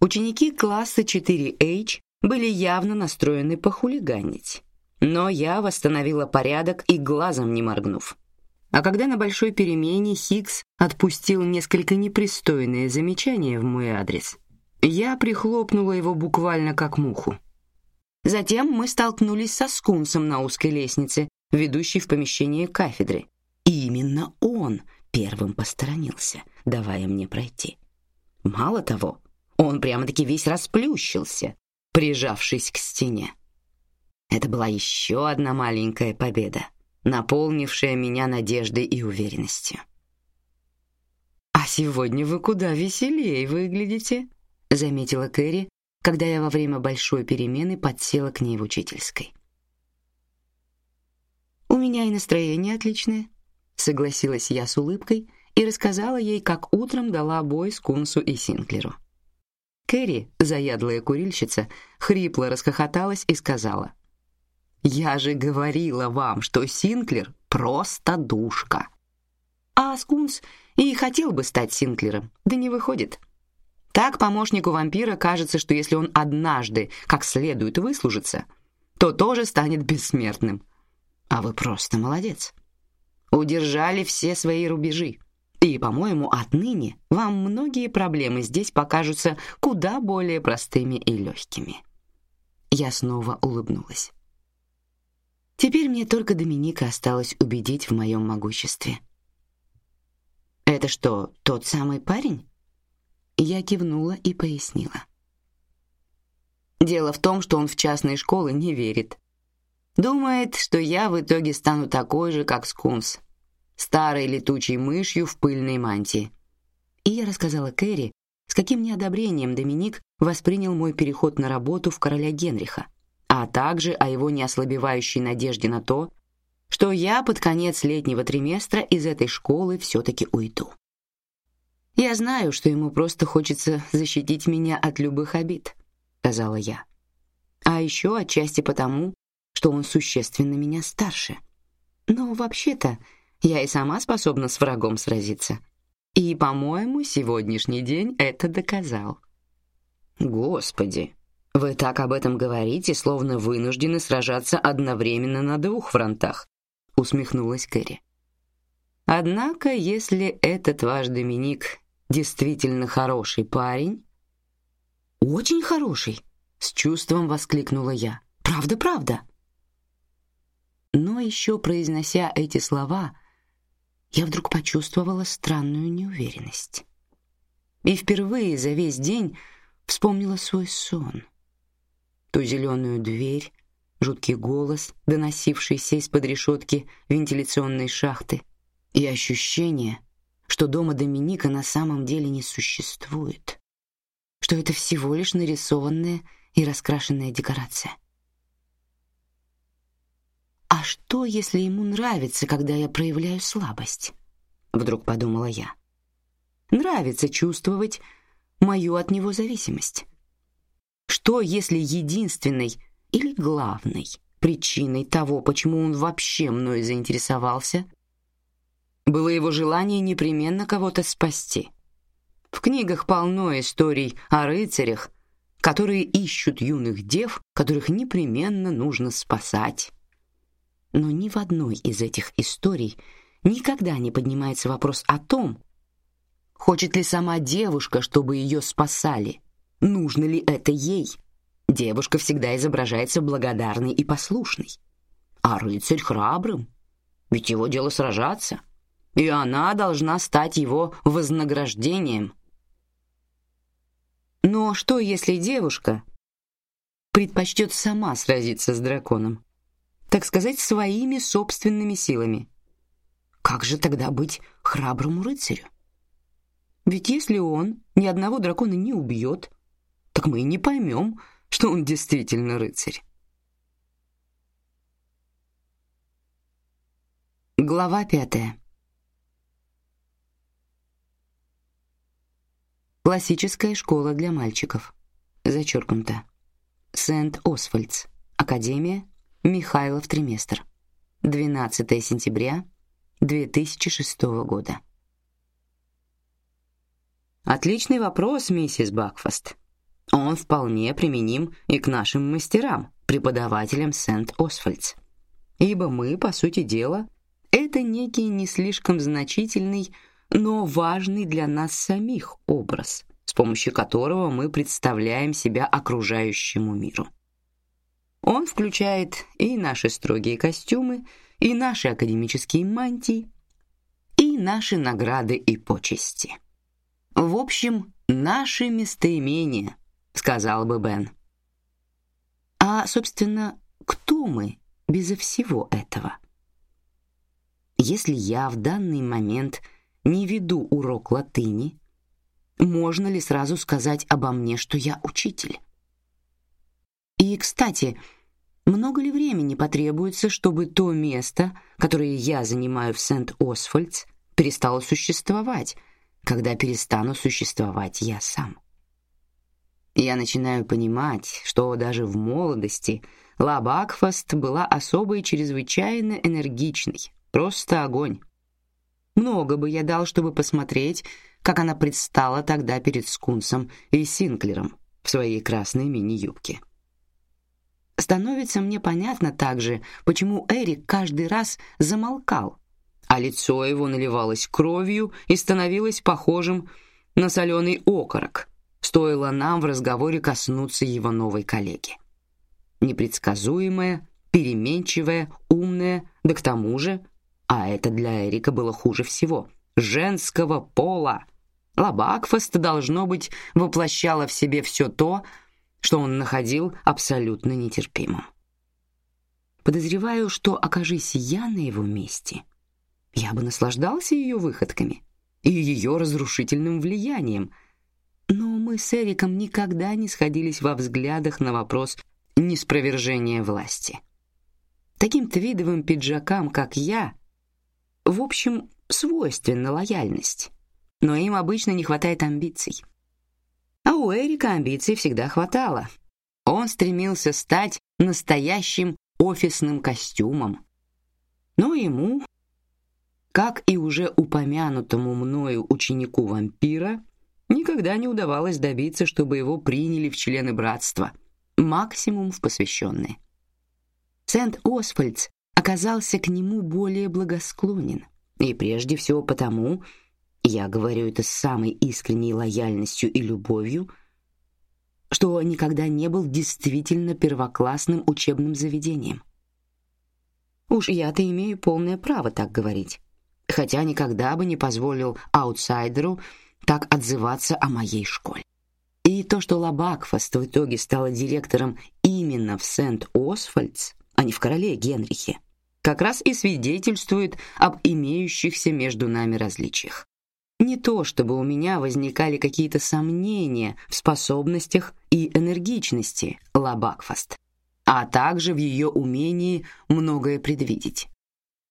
Ученики класса 4H были явно настроены похулиганить, но я восстановила порядок и глазом не моргнув. А когда на большой перемене Хикс отпустил несколько непристойные замечания в мой адрес, я прихлопнула его буквально как муху. Затем мы столкнулись со скунсом на узкой лестнице, ведущей в помещение кафедры, и именно он первым посторонился, давая мне пройти. Мало того, он прямо-таки весь расплющился, прижавшись к стене. Это была еще одна маленькая победа, наполнившая меня надеждой и уверенностью. А сегодня вы куда веселее выглядите, заметила Кэрри, когда я во время большой перемены подсела к ней в учительской. У меня и настроение отличное, согласилась я с улыбкой и рассказала ей, как утром дала бой Скунсу и Синклеру. Кэрри, заядлая курильщица, хрипло расхохоталась и сказала: я же говорила вам, что Синклер просто душка. А Скунс и хотел бы стать Синклером, да не выходит. Так помощнику вампира кажется, что если он однажды как следует выслужится, то тоже станет бессмертным. А вы просто молодец. Удержали все свои рубежи. И, по-моему, отныне вам многие проблемы здесь покажутся куда более простыми и легкими. Я снова улыбнулась. Теперь мне только Доминика осталось убедить в моем могуществе. Это что, тот самый парень? Я кивнула и пояснила. Дело в том, что он в частные школы не верит. Думает, что я в итоге стану такой же, как Скунс, старой летучей мышью в пыльной мантии. И я рассказала Кэрри, с каким неодобрением Доминик воспринял мой переход на работу в короля Генриха а также о его неослабевающей надежде на то, что я под конец летнего триместра из этой школы все-таки уйду. Я знаю, что ему просто хочется защитить меня от любых обид, сказала я. А еще отчасти потому, что он существенно меня старше. Но вообще-то я и сама способна с врагом сразиться. И, по-моему, сегодняшний день это доказал. Господи, вы так об этом говорите, словно вынуждены сражаться одновременно на двух фронтах, усмехнулась Кэрри. Однако, если этот ваш Доминик действительно хороший парень, очень хороший, с чувством воскликнула я. Правда, правда. Но еще произнося эти слова, я вдруг почувствовала странную неуверенность. И впервые за весь день вспомнила свой сон ту зеленую дверь, жуткий голос, доносившийся из-под решетки вентиляционной шахты, и ощущение, что дома Доминика на самом деле не существует, что это всего лишь нарисованная и раскрашенная декорация. А что, если ему нравится, когда я проявляю слабость? Вдруг подумала я. Нравится чувствовать, мою от него зависимость? Что, если единственной или главной причиной того, почему он вообще мной заинтересовался, было его желание непременно кого-то спасти? В книгах полно историй о рыцарях, которые ищут юных дев, которых непременно нужно спасать. Но ни в одной из этих историй никогда не поднимается вопрос о том, хочет ли сама девушка, чтобы ее спасали, нужно ли это ей. Девушка всегда изображается благодарной и послушной, а рыцарь храбрым, ведь его дело сражаться, и она должна стать его вознаграждением. Но что, если девушка предпочтет сама сразиться с драконом? Так сказать, своими собственными силами. Как же тогда быть храброму рыцарю? Ведь если он ни одного дракона не убьет, так мы и не поймем, что он действительно рыцарь. Глава пятая. Классическая школа для мальчиков. Зачеркнуто. Сент-Освальдс. Академия. Михайлов триместр. 12 сентября 2006 года. Отличный вопрос, миссис Бакфаст. Он вполне применим и к нашим мастерам, преподавателям Сент-Освальдс. Ибо мы, по сути дела, это некий не слишком значительный но важный для нас самих образ, с помощью которого мы представляем себя окружающему миру. Он включает и наши строгие костюмы, и наши академические мантии, и наши награды и почести. В общем, наши местоимения, сказал бы Бен. А, собственно, кто мы без всего этого? Если я в данный момент – не веду урок латыни, можно ли сразу сказать обо мне, что я учитель? И, кстати, много ли времени потребуется, чтобы то место, которое я занимаю в Сент-Освальдс, перестало существовать, когда перестану существовать я сам? Я начинаю понимать, что даже в молодости Лабакфаст была особой чрезвычайно энергичной, просто огонь. Много бы я дал, чтобы посмотреть, как она предстала тогда перед Скунсом и Синклером в своей красной мини-юбке. Становится мне понятно также, почему Эрик каждый раз замолкал, а лицо его наливалось кровью и становилось похожим на соленый окорок. Стоило нам в разговоре коснуться его новой коллеги. Непредсказуемая, переменчивая, умная, да к тому же а это для Эрика было хуже всего. Женского пола. Лабакфаст, должно быть, воплощала в себе все то, что он находил абсолютно нетерпимым. Подозреваю, что, окажись я на его месте, я бы наслаждался ее выходками и ее разрушительным влиянием. Но мы с Эриком никогда не сходились во взглядах на вопрос неспровержения власти. Таким твидовым пиджакам, как я, в общем, свойственна лояльность, но им обычно не хватает амбиций. А у Эрика амбиций всегда хватало. Он стремился стать настоящим офисным костюмом. Но ему, как и уже упомянутому мною ученику вампира, никогда не удавалось добиться, чтобы его приняли в члены братства, максимум в посвященные. Сент-Освальдс оказался к нему более благосклонен. И прежде всего потому, я говорю это с самой искренней лояльностью и любовью, что никогда не был действительно первоклассным учебным заведением. Уж я-то имею полное право так говорить, хотя никогда бы не позволил аутсайдеру так отзываться о моей школе. И то, что Лабакфаст в итоге стала директором именно в Сент-Освальдс, а не в Короле Генрихе, как раз и свидетельствует об имеющихся между нами различиях. Не то, чтобы у меня возникали какие-то сомнения в способностях и энергичности Лабакфаст, а также в ее умении многое предвидеть.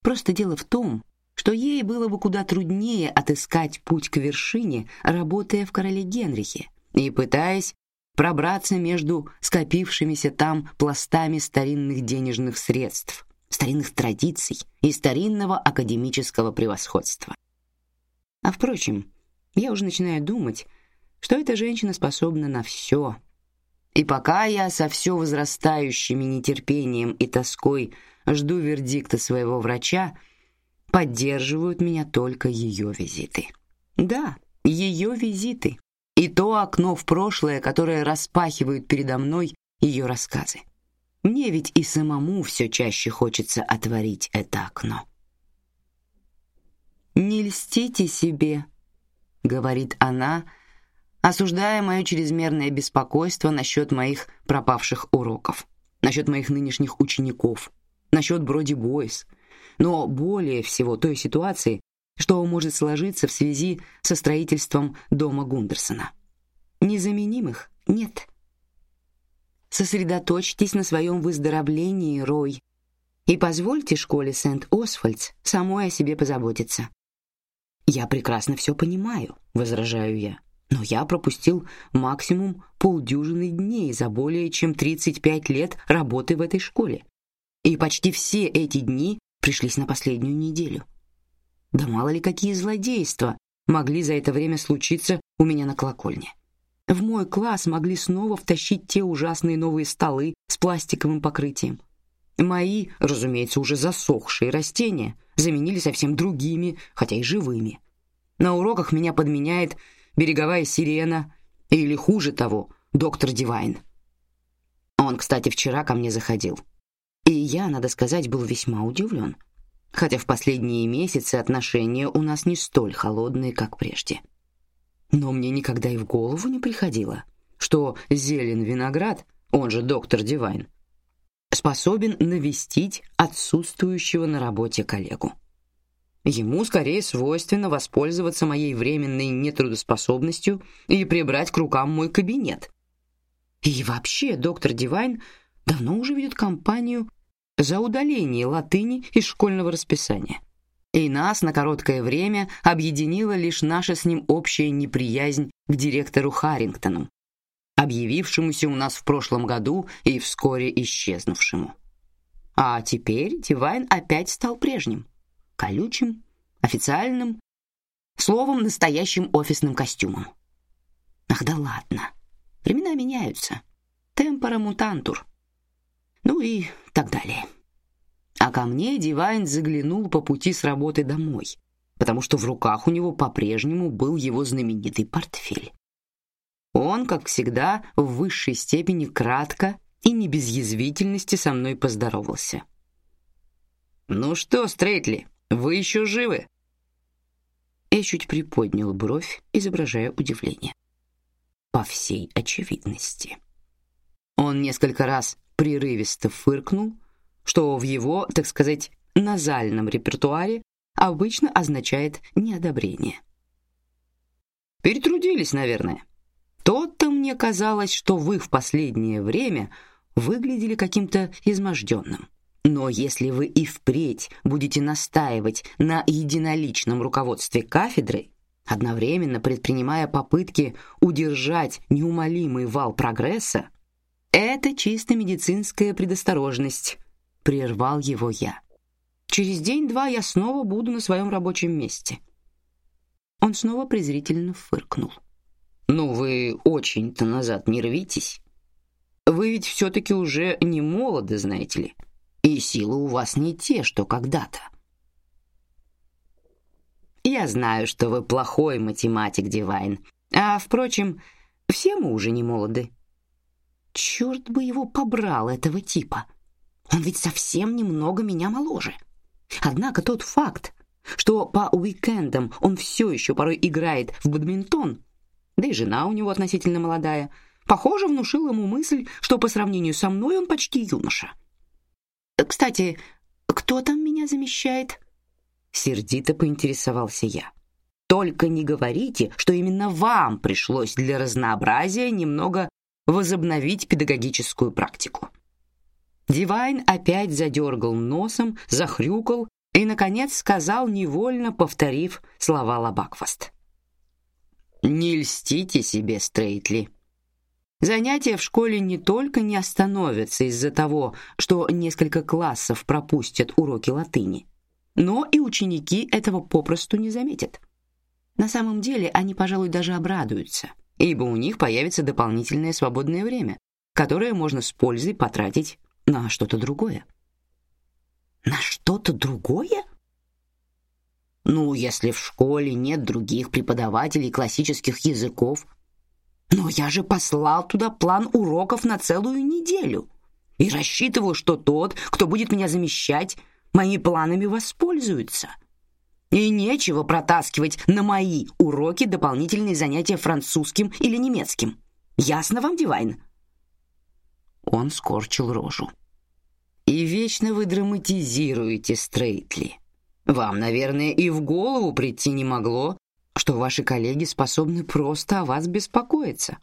Просто дело в том, что ей было бы куда труднее отыскать путь к вершине, работая в короле Генрихе, и пытаясь пробраться между скопившимися там пластами старинных денежных средств, старинных традиций и старинного академического превосходства. А впрочем, я уже начинаю думать, что эта женщина способна на все. И пока я со все возрастающими нетерпением и тоской жду вердикта своего врача, поддерживают меня только ее визиты. Да, ее визиты и то окно в прошлое, которое распахивают передо мной ее рассказы. Мне ведь и самому все чаще хочется отворить это окно. Не льстите себе, говорит она, осуждая мое чрезмерное беспокойство насчет моих пропавших уроков, насчет моих нынешних учеников, насчет Броди Бойс, но более всего той ситуации, что может сложиться в связи со строительством дома Гундерсона. Незаменимых нет. Сосредоточьтесь на своем выздоровлении, Рой, и позвольте школе Сент-Освальдс самой о себе позаботиться. Я прекрасно все понимаю, возражаю я. Но я пропустил максимум полдюжины дней за более чем 35 лет работы в этой школе. И почти все эти дни пришлись на последнюю неделю. Да мало ли какие злодейства могли за это время случиться у меня на колокольне. В мой класс могли снова втащить те ужасные новые столы с пластиковым покрытием. Мои, разумеется, уже засохшие растения заменили совсем другими, хотя и живыми. На уроках меня подменяет береговая сирена или хуже того, доктор Дивайн. Он, кстати, вчера ко мне заходил. И я, надо сказать, был весьма удивлен, хотя в последние месяцы отношения у нас не столь холодные, как прежде. Но мне никогда и в голову не приходило, что зелен виноград, он же доктор Дивайн, способен навестить отсутствующего на работе коллегу. Ему скорее свойственно воспользоваться моей временной нетрудоспособностью и прибрать к рукам мой кабинет. И вообще, доктор Дивайн давно уже ведет кампанию за удаление латыни из школьного расписания и нас на короткое время объединила лишь наша с ним общая неприязнь к директору Харрингтону, объявившемуся у нас в прошлом году и вскоре исчезнувшему. А теперь Дивайн опять стал прежним, колючим, официальным, словом, настоящим офисным костюмом. Ах да ладно, времена меняются, темпора мутантур, ну и так далее. А ко мне Дивайн заглянул по пути с работы домой, потому что в руках у него по-прежнему был его знаменитый портфель. Он, как всегда, в высшей степени кратко и не без язвительности со мной поздоровался. Ну что, Стрейтли, вы еще живы? Я чуть приподнял бровь, изображая удивление. По всей очевидности. Он несколько раз прерывисто фыркнул, что в его, так сказать, назальном репертуаре обычно означает неодобрение. Перетрудились, наверное. То-то мне казалось, что вы в последнее время выглядели каким-то изможденным. Но если вы и впредь будете настаивать на единоличном руководстве кафедрой, одновременно предпринимая попытки удержать неумолимый вал прогресса, это чисто медицинская предосторожность, прервал его я. Через день-два я снова буду на своем рабочем месте. Он снова презрительно фыркнул. Ну вы очень-то назад не рвитесь. Вы ведь все-таки уже не молоды, знаете ли, и силы у вас не те, что когда-то. Я знаю, что вы плохой математик, Дивайн. А впрочем, все мы уже не молоды. Черт бы его побрал этого типа. Он ведь совсем немного меня моложе. Однако тот факт, что по уикендам он все еще порой играет в бадминтон, да и жена у него относительно молодая, похоже, внушил ему мысль, что по сравнению со мной он почти юноша. Кстати, кто там меня замещает? Сердито поинтересовался я. Только не говорите, что именно вам пришлось для разнообразия немного возобновить педагогическую практику. Дивайн опять задергал носом, захрюкал и, наконец, сказал, невольно повторив слова Лабакфаст. Не льстите себе, Стрейтли. Занятия в школе не только не остановятся из-за того, что несколько классов пропустят уроки латыни, но и ученики этого попросту не заметят. На самом деле они, пожалуй, даже обрадуются, ибо у них появится дополнительное свободное время, которое можно с пользой потратить на что-то другое. На что-то другое? Ну, если в школе нет других преподавателей классических языков. Но я же послал туда план уроков на целую неделю и рассчитывал, что тот, кто будет меня замещать, моими планами воспользуется. И нечего протаскивать на мои уроки дополнительные занятия французским или немецким. Ясно вам, Дивайн? Он скорчил рожу. И вечно вы драматизируете, Стрейтли. Вам, наверное, и в голову прийти не могло, что ваши коллеги способны просто о вас беспокоиться.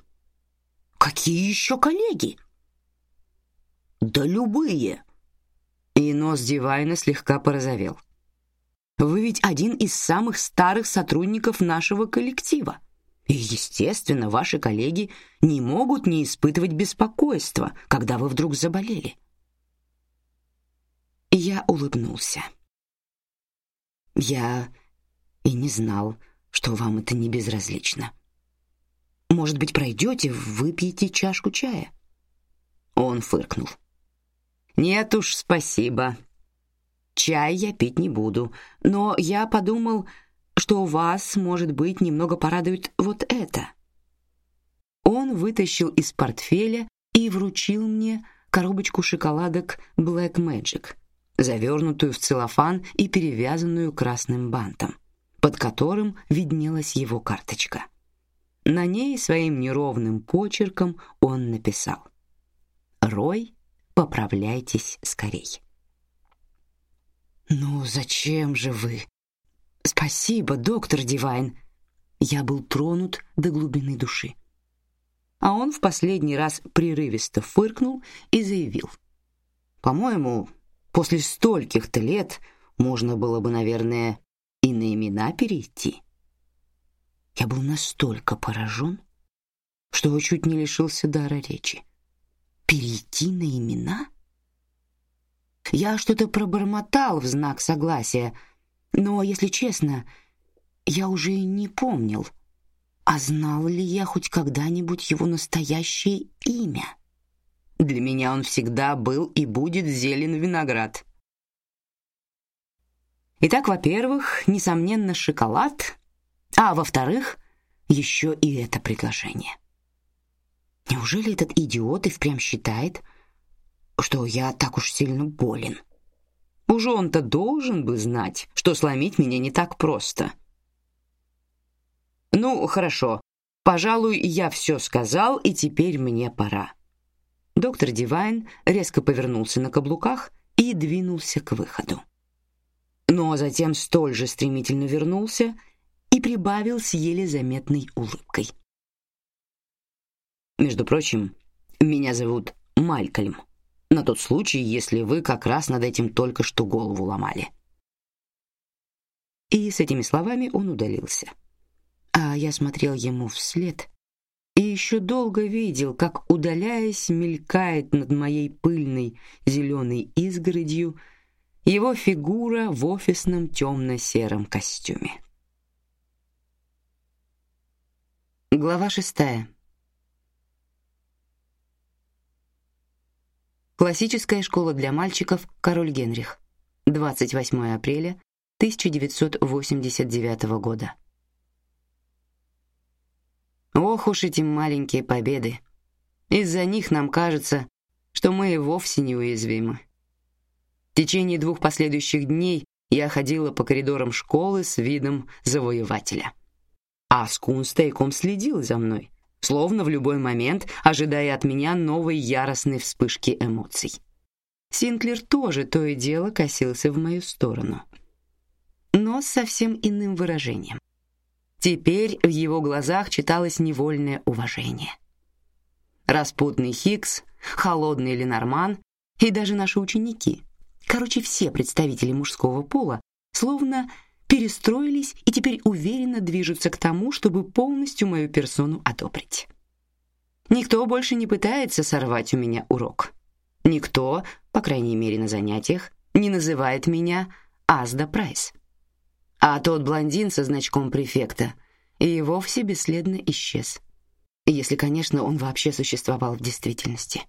Какие еще коллеги? Да любые. И нос Дивайна слегка порозовел. Вы ведь один из самых старых сотрудников нашего коллектива. И, естественно, ваши коллеги не могут не испытывать беспокойства, когда вы вдруг заболели. Я улыбнулся. Я и не знал, что вам это не безразлично. Может быть, пройдете, выпьете чашку чая? Он фыркнул. Нет уж, спасибо. Чай я пить не буду, но я подумал, что вас, может быть, немного порадует вот это. Он вытащил из портфеля и вручил мне коробочку шоколадок Black Magic, завернутую в целлофан и перевязанную красным бантом, под которым виднелась его карточка. На ней своим неровным почерком он написал: "Рой, поправляйтесь скорей". Ну зачем же вы? Спасибо, доктор Дивайн. Я был тронут до глубины души. А он в последний раз прерывисто фыркнул и заявил: "По-моему, после стольких-то лет можно было бы, наверное, и на имена перейти". Я был настолько поражен, что чуть не лишился дара речи. Перейти на имена? Я что-то пробормотал в знак согласия, но, если честно, я уже не помнил, а знал ли я хоть когда-нибудь его настоящее имя. Для меня он всегда был и будет зелен виноград. Итак, во-первых, несомненно, шоколад, а во-вторых, еще и это предложение. Неужели этот идиот и впрямь считает, что я так уж сильно болен. Уже он-то должен бы знать, что сломить меня не так просто. Ну, хорошо. Пожалуй, я все сказал, и теперь мне пора. Доктор Дивайн резко повернулся на каблуках и двинулся к выходу. Но затем столь же стремительно вернулся и прибавил с еле заметной улыбкой. Между прочим, меня зовут Малькольм на тот случай, если вы как раз над этим только что голову ломали. И с этими словами он удалился. А я смотрел ему вслед и еще долго видел, как, удаляясь, мелькает над моей пыльной зеленой изгородью его фигура в офисном темно-сером костюме. Глава шестая. Классическая школа для мальчиков Король Генрих. 28 апреля 1989 года. Ох уж эти маленькие победы. Из-за них нам кажется, что мы и вовсе неуязвимы. В течение двух последующих дней я ходила по коридорам школы с видом завоевателя. А Скун стейком следил за мной, словно в любой момент ожидая от меня новой яростной вспышки эмоций. Синклер тоже то и дело косился в мою сторону, но с совсем иным выражением. Теперь в его глазах читалось невольное уважение. Распутный Хикс, холодный Ленорман и даже наши ученики, короче, все представители мужского пола, словно перестроились и теперь уверенно движутся к тому, чтобы полностью мою персону одобрить. Никто больше не пытается сорвать у меня урок. Никто, по крайней мере на занятиях, не называет меня Азда Прайс. А тот блондин со значком префекта и вовсе бесследно исчез. Если, конечно, он вообще существовал в действительности.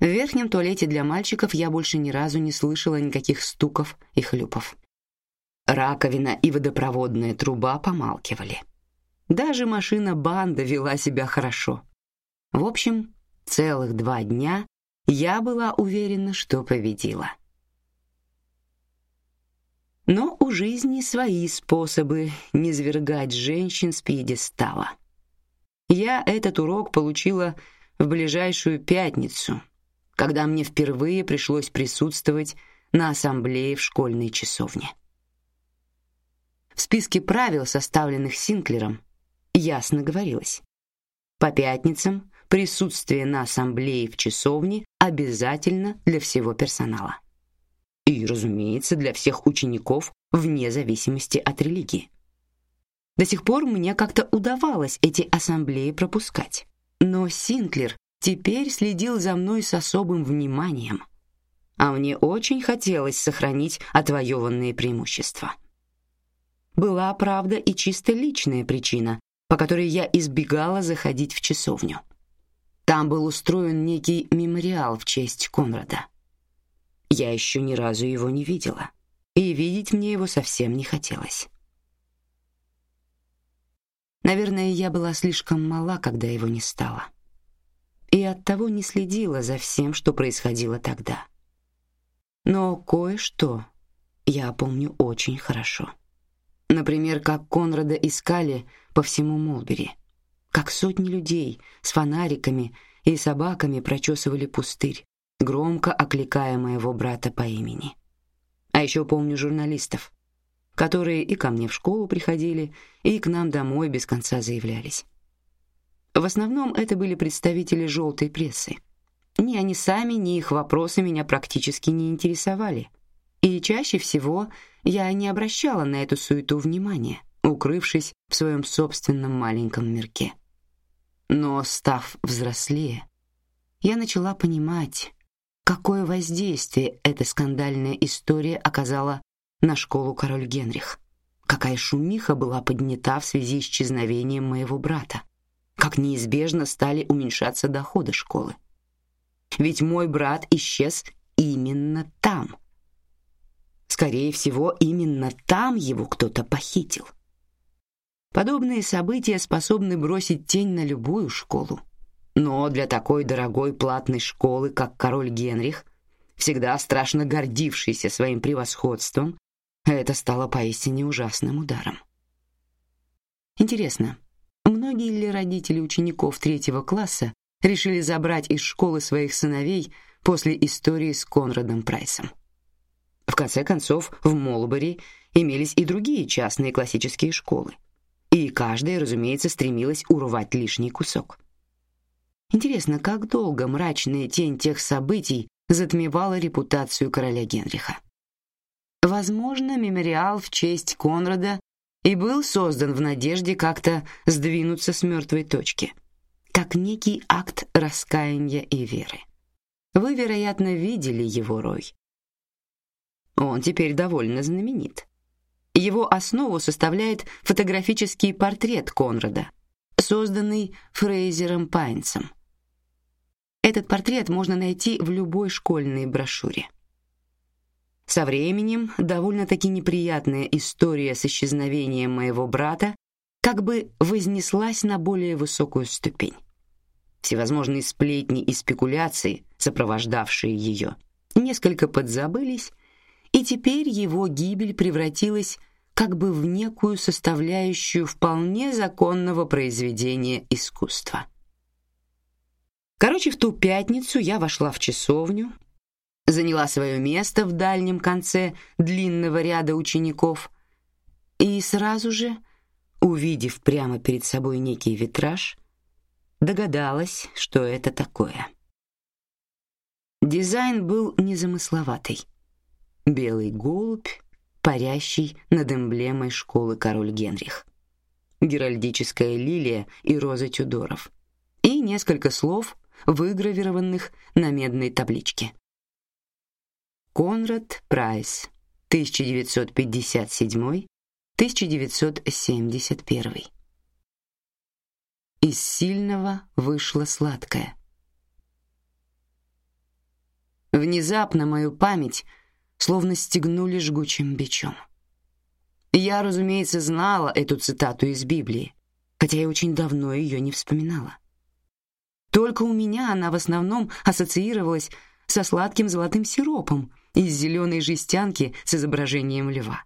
В верхнем туалете для мальчиков я больше ни разу не слышала никаких стуков и хлюпов. Раковина и водопроводная труба помалкивали. Даже машина банда вела себя хорошо. В общем, целых два дня я была уверена, что победила. Но у жизни свои способы не свергать женщин с пьедестала. Я этот урок получила в ближайшую пятницу, когда мне впервые пришлось присутствовать на ассамблее в школьной часовне. В списке правил, составленных Синклером, ясно говорилось: по пятницам присутствие на ассамблее в часовне обязательно для всего персонала. И, разумеется, для всех учеников вне зависимости от религии. До сих пор мне как-то удавалось эти ассамблеи пропускать. Но Синклер теперь следил за мной с особым вниманием, а мне очень хотелось сохранить отвоеванные преимущества. Была, правда, и чисто личная причина, по которой я избегала заходить в часовню. Там был устроен некий мемориал в честь Конрада. Я еще ни разу его не видела, и видеть мне его совсем не хотелось. Наверное, я была слишком мала, когда его не стало, и оттого не следила за всем, что происходило тогда. Но кое-что я помню очень хорошо. Например, как Конрада искали по всему Молбери, как сотни людей с фонариками и собаками прочесывали пустырь, громко окликая моего брата по имени. А еще помню журналистов, которые и ко мне в школу приходили, и к нам домой без конца заявлялись. В основном это были представители желтой прессы. Ни они сами, ни их вопросы меня практически не интересовали. И чаще всего я не обращала на эту суету внимания, укрывшись в своем собственном маленьком мирке. Но став взрослее, я начала понимать, какое воздействие эта скандальная история оказала на школу Король Генрих. Какая шумиха была поднята в связи с исчезновением моего брата. Как неизбежно стали уменьшаться доходы школы. Ведь мой брат исчез именно там. Скорее всего, именно там его кто-то похитил. Подобные события способны бросить тень на любую школу. Но для такой дорогой платной школы, как Король Генрих, всегда страшно гордившийся своим превосходством, это стало поистине ужасным ударом. Интересно, многие ли родители учеников третьего класса решили забрать из школы своих сыновей после истории с Конрадом Прайсом? В конце концов, в Молбери имелись и другие частные классические школы, и каждая, разумеется, стремилась урвать лишний кусок. Интересно, как долго мрачная тень тех событий затмевала репутацию короля Генриха. Возможно, мемориал в честь Конрада и был создан в надежде как-то сдвинуться с мертвой точки, как некий акт раскаяния и веры. Вы, вероятно, видели его рой. Он теперь довольно знаменит. Его основу составляет фотографический портрет Конрада, созданный Фрейзером Пайнсом. Этот портрет можно найти в любой школьной брошюре. Со временем довольно-таки неприятная история с исчезновением моего брата как бы вознеслась на более высокую ступень. Всевозможные сплетни и спекуляции, сопровождавшие ее, несколько подзабылись, и теперь его гибель превратилась как бы в некую составляющую вполне законного произведения искусства. Короче, в ту пятницу я вошла в часовню, заняла свое место в дальнем конце длинного ряда учеников и сразу же, увидев прямо перед собой некий витраж, догадалась, что это такое. Дизайн был незамысловатый. Белый голубь, парящий над эмблемой школы король Генрих, геральдическая лилия и роза Тюдоров, и несколько слов, выгравированных на медной табличке. Конрад Прайс, 1957-1971. Из сильного вышло сладкое. Внезапно мою память словно стегнули жгучим бичом. Я, разумеется, знала эту цитату из Библии, хотя и очень давно ее не вспоминала. Только у меня она в основном ассоциировалась со сладким золотым сиропом из зеленой жестянки с изображением льва.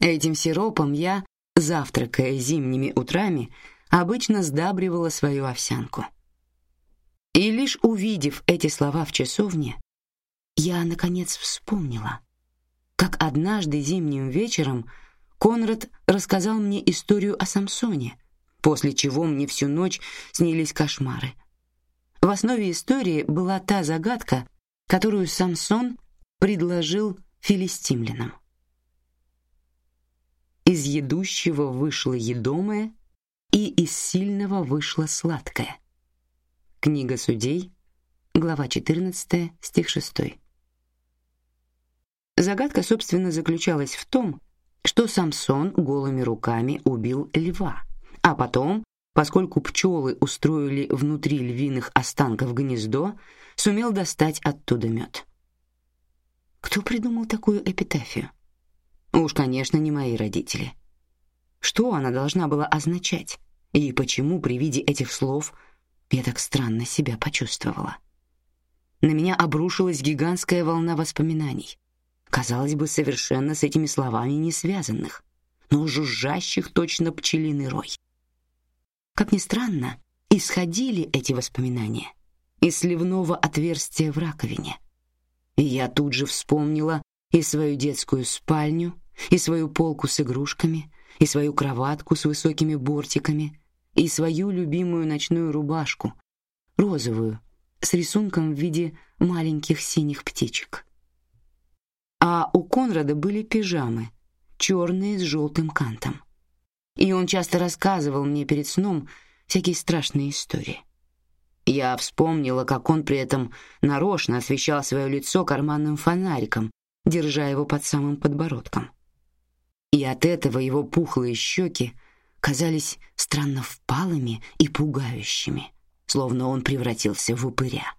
Этим сиропом я, завтракая зимними утрами, обычно сдабривала свою овсянку. И лишь увидев эти слова в часовне, я наконец вспомнила, как однажды зимним вечером Конрад рассказал мне историю о Самсоне, после чего мне всю ночь снились кошмары. В основе истории была та загадка, которую Самсон предложил филистимлянам. Из едущего вышло едомое, и из сильного вышло сладкое. Книга Судей, глава 14, стих 6. Загадка, собственно, заключалась в том, что Самсон голыми руками убил льва, а потом поскольку пчелы устроили внутри львиных останков гнездо, сумел достать оттуда мед. Кто придумал такую эпитафию? Уж, конечно, не мои родители. Что она должна была означать? И почему при виде этих слов я так странно себя почувствовала? На меня обрушилась гигантская волна воспоминаний. Казалось бы, совершенно с этими словами не связанных, но жужжащих точно пчелиный рой. Как ни странно, исходили эти воспоминания из сливного отверстия в раковине. И я тут же вспомнила и свою детскую спальню, и свою полку с игрушками, и свою кроватку с высокими бортиками, и свою любимую ночную рубашку, розовую, с рисунком в виде маленьких синих птичек. А у Конрада были пижамы, черные с желтым кантом и он часто рассказывал мне перед сном всякие страшные истории. Я вспомнила, как он при этом нарочно освещал свое лицо карманным фонариком, держа его под самым подбородком. И от этого его пухлые щеки казались странно впалыми и пугающими, словно он превратился в упыря.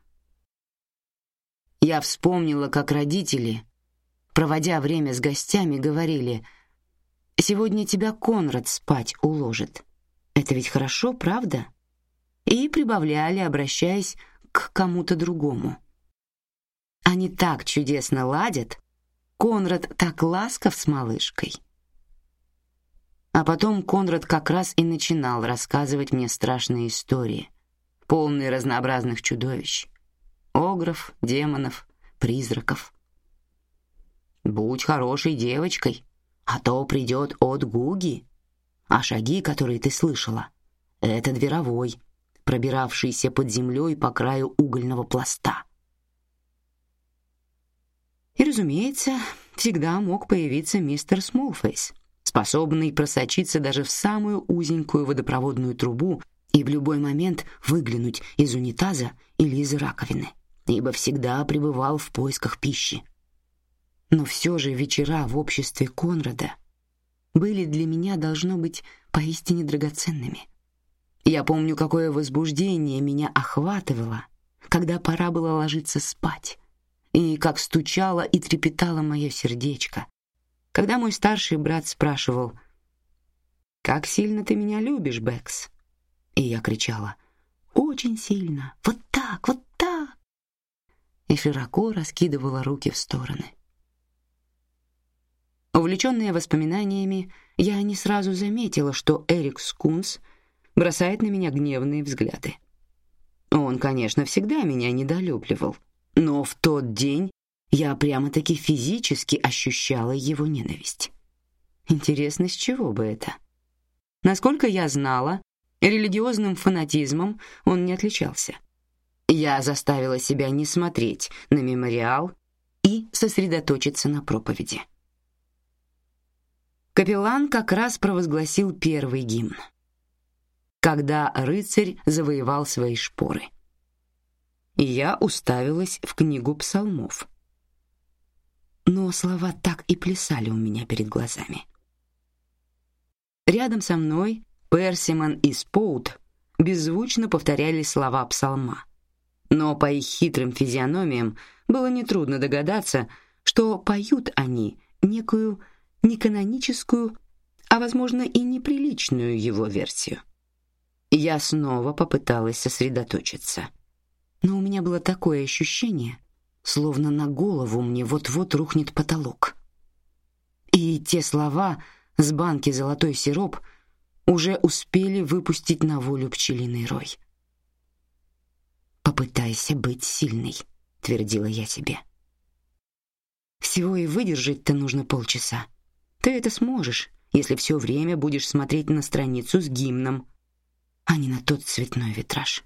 Я вспомнила, как родители, проводя время с гостями, говорили — Сегодня тебя Конрад спать уложит. Это ведь хорошо, правда? И прибавляли, обращаясь к кому-то другому. Они так чудесно ладят. Конрад так ласков с малышкой. А потом Конрад как раз и начинал рассказывать мне страшные истории, полные разнообразных чудовищ, огров, демонов, призраков. Будь хорошей девочкой, а то придет от Гуги. А шаги, которые ты слышала, это дверовой, пробиравшийся под землей по краю угольного пласта. И, разумеется, всегда мог появиться мистер Смолфейс, способный просочиться даже в самую узенькую водопроводную трубу и в любой момент выглянуть из унитаза или из раковины, ибо всегда пребывал в поисках пищи. Но все же вечера в обществе Конрада были для меня должно быть поистине драгоценными. Я помню, какое возбуждение меня охватывало, когда пора было ложиться спать, и как стучало и трепетало мое сердечко, когда мой старший брат спрашивал: "Как сильно ты меня любишь, Бэкс?" И я кричала: "Очень сильно! Вот так, вот так!" И широко раскидывала руки в стороны. Увлеченная воспоминаниями, я не сразу заметила, что Эрик Скунс бросает на меня гневные взгляды. Он, конечно, всегда меня недолюбливал, но в тот день я прямо-таки физически ощущала его ненависть. Интересно, с чего бы это? Насколько я знала, религиозным фанатизмом он не отличался. Я заставила себя не смотреть на мемориал и сосредоточиться на проповеди. Капеллан как раз провозгласил первый гимн. Когда рыцарь завоевал свои шпоры. И я уставилась в книгу псалмов. Но слова так и плясали у меня перед глазами. Рядом со мной Персимон и Споут беззвучно повторяли слова псалма. Но по их хитрым физиономиям было нетрудно догадаться, что поют они некую неканоническую, а возможно и неприличную его версию. Я снова попыталась сосредоточиться, но у меня было такое ощущение, словно на голову мне вот-вот рухнет потолок. И те слова с банки золотой сироп уже успели выпустить на волю пчелиный рой. Попытайся быть сильной, твердила я себе. Всего и выдержать-то нужно полчаса. Ты это сможешь, если все время будешь смотреть на страницу с гимном, а не на тот цветной витраж.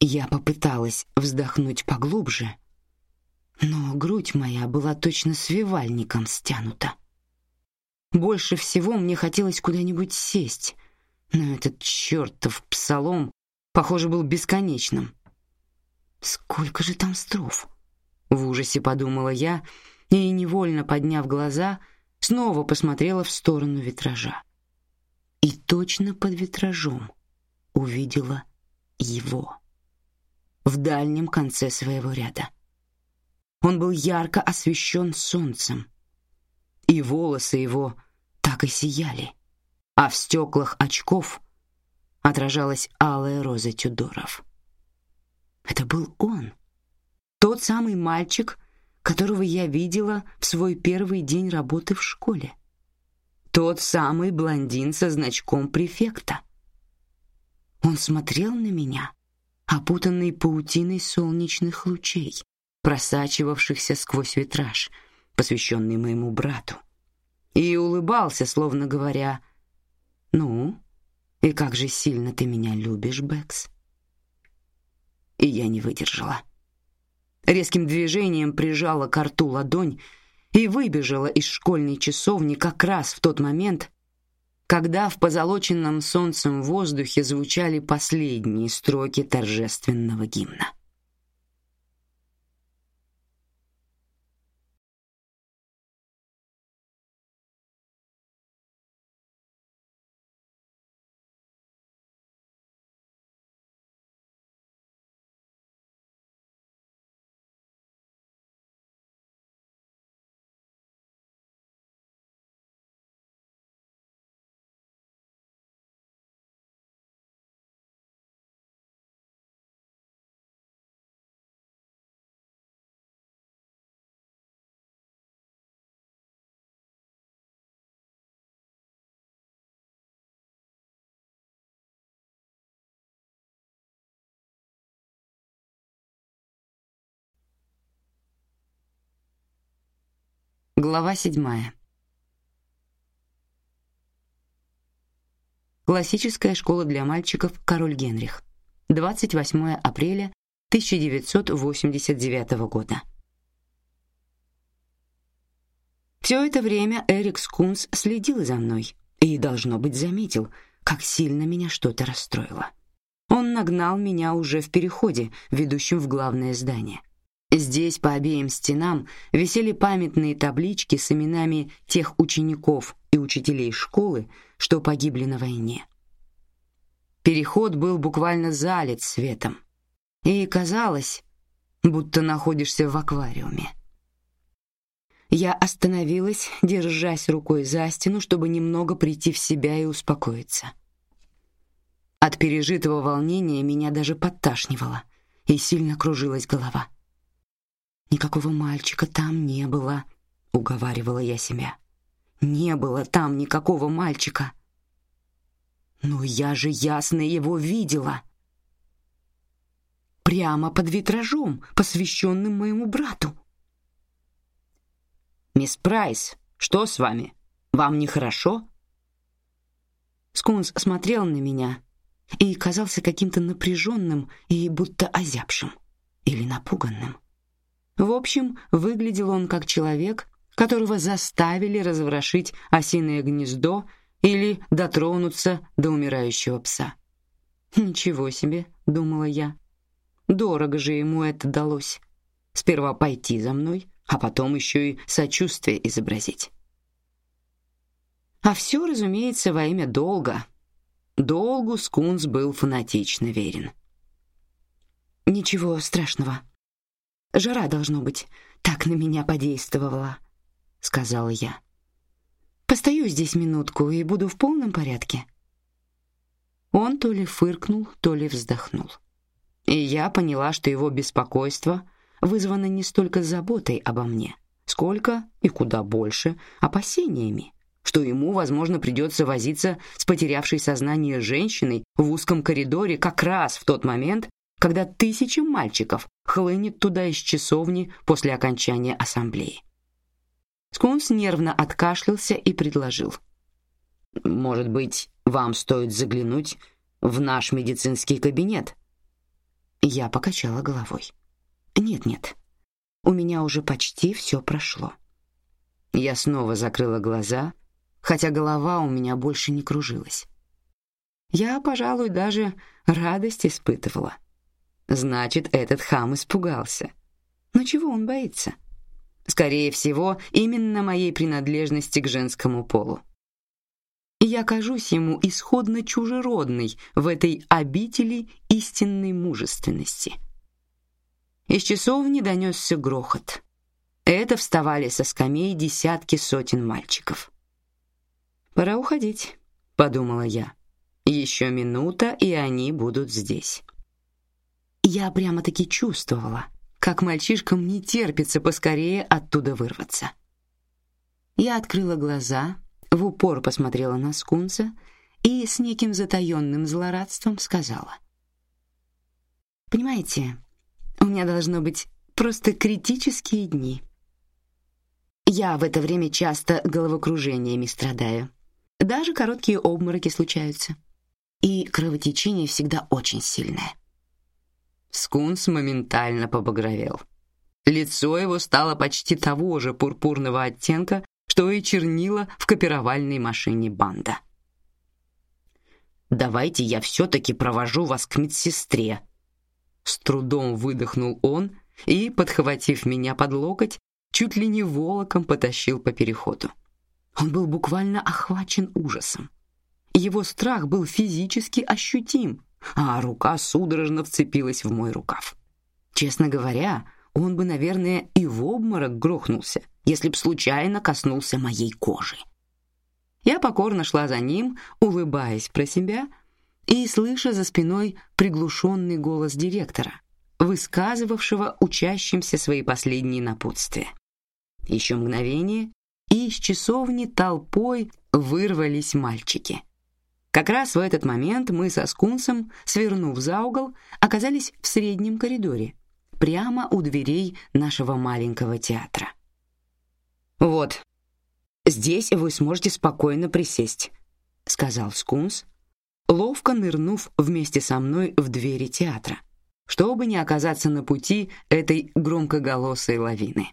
Я попыталась вздохнуть поглубже, но грудь моя была точно свивальником стянута. Больше всего мне хотелось куда-нибудь сесть, но этот чертов псалом, похоже, был бесконечным. Сколько же там строф? В ужасе подумала я и невольно подняв глаза, снова посмотрела в сторону витража. И точно под витражом увидела его в дальнем конце своего ряда. Он был ярко освещен солнцем, и волосы его так и сияли, а в стеклах очков отражалась алая роза Тюдоров. Это был он, тот самый мальчик, которого я видела в свой первый день работы в школе. Тот самый блондин со значком префекта. Он смотрел на меня, опутанный паутиной солнечных лучей, просачивавшихся сквозь витраж, посвященный моему брату, и улыбался, словно говоря: "Ну, и как же сильно ты меня любишь, Бэкс?" И я не выдержала резким движением прижала к рту ладонь и выбежала из школьной часовни как раз в тот момент, когда в позолоченном солнцем воздухе звучали последние строки торжественного гимна. Глава седьмая. Классическая школа для мальчиков Король Генрих. 28 апреля 1989 года. Все это время Эрик Скунс следил за мной и должно быть заметил, как сильно меня что-то расстроило. Он нагнал меня уже в переходе, ведущем в главное здание. Здесь по обеим стенам висели памятные таблички с именами тех учеников и учителей школы, что погибли на войне. Переход был буквально залит светом, и казалось, будто находишься в аквариуме. Я остановилась, держась рукой за стену, чтобы немного прийти в себя и успокоиться. От пережитого волнения меня даже подташнивало, и сильно кружилась голова. Никакого мальчика там не было, уговаривала я себя. Не было там никакого мальчика. Но я же ясно его видела. Прямо под витражом, посвященным моему брату. Мисс Прайс, что с вами? Вам нехорошо? Скунс смотрел на меня и казался каким-то напряженным и будто озябшим или напуганным. В общем, выглядел он как человек, которого заставили разворошить осиное гнездо или дотронуться до умирающего пса. Ничего себе, думала я. Дорого же ему это далось. Сперва пойти за мной, а потом еще и сочувствие изобразить. А все, разумеется, во имя долга. Долгу Скунс был фанатично верен. Ничего страшного. Жара должно быть так на меня подействовала, сказала я. Постою здесь минутку и буду в полном порядке. Он то ли фыркнул, то ли вздохнул. И я поняла, что его беспокойство вызвано не столько заботой обо мне, сколько и куда больше опасениями, что ему, возможно, придется возиться с потерявшей сознание женщиной в узком коридоре как раз в тот момент, когда тысячи мальчиков хлынет туда из часовни после окончания ассамблеи. Скунс нервно откашлялся и предложил: "Может быть, вам стоит заглянуть в наш медицинский кабинет?" Я покачала головой. "Нет, нет. У меня уже почти все прошло". Я снова закрыла глаза, хотя голова у меня больше не кружилась. Я, пожалуй, даже радость испытывала. Значит, этот хам испугался. Но чего он боится? Скорее всего, именно моей принадлежности к женскому полу. Я кажусь ему исходно чужеродной в этой обители истинной мужественности. Из часовни донесся грохот. Это вставали со скамей десятки сотен мальчиков. Пора уходить, подумала я. Еще минута, и они будут здесь. Я прямо-таки чувствовала, как мальчишкам не терпится поскорее оттуда вырваться. Я открыла глаза, в упор посмотрела на скунса и с неким затаённым злорадством сказала: "Понимаете, у меня должно быть просто критические дни. Я в это время часто головокружениями страдаю. Даже короткие обмороки случаются, и кровотечение всегда очень сильное. Скунс моментально побагровел. Лицо его стало почти того же пурпурного оттенка, что и чернила в копировальной машине банда. Давайте я все-таки провожу вас к медсестре. С трудом выдохнул он и, подхватив меня под локоть, чуть ли не волоком потащил по переходу. Он был буквально охвачен ужасом. Его страх был физически ощутим а рука судорожно вцепилась в мой рукав. Честно говоря, он бы, наверное, и в обморок грохнулся, если б случайно коснулся моей кожи. Я покорно шла за ним, улыбаясь про себя и слыша за спиной приглушенный голос директора, высказывавшего учащимся свои последние напутствия. Еще мгновение, и из часовни толпой вырвались мальчики. Как раз в этот момент мы со Скунсом, свернув за угол, оказались в среднем коридоре, прямо у дверей нашего маленького театра. Вот. Здесь вы сможете спокойно присесть, сказал Скунс, ловко нырнув вместе со мной в двери театра, чтобы не оказаться на пути этой громкоголосой лавины.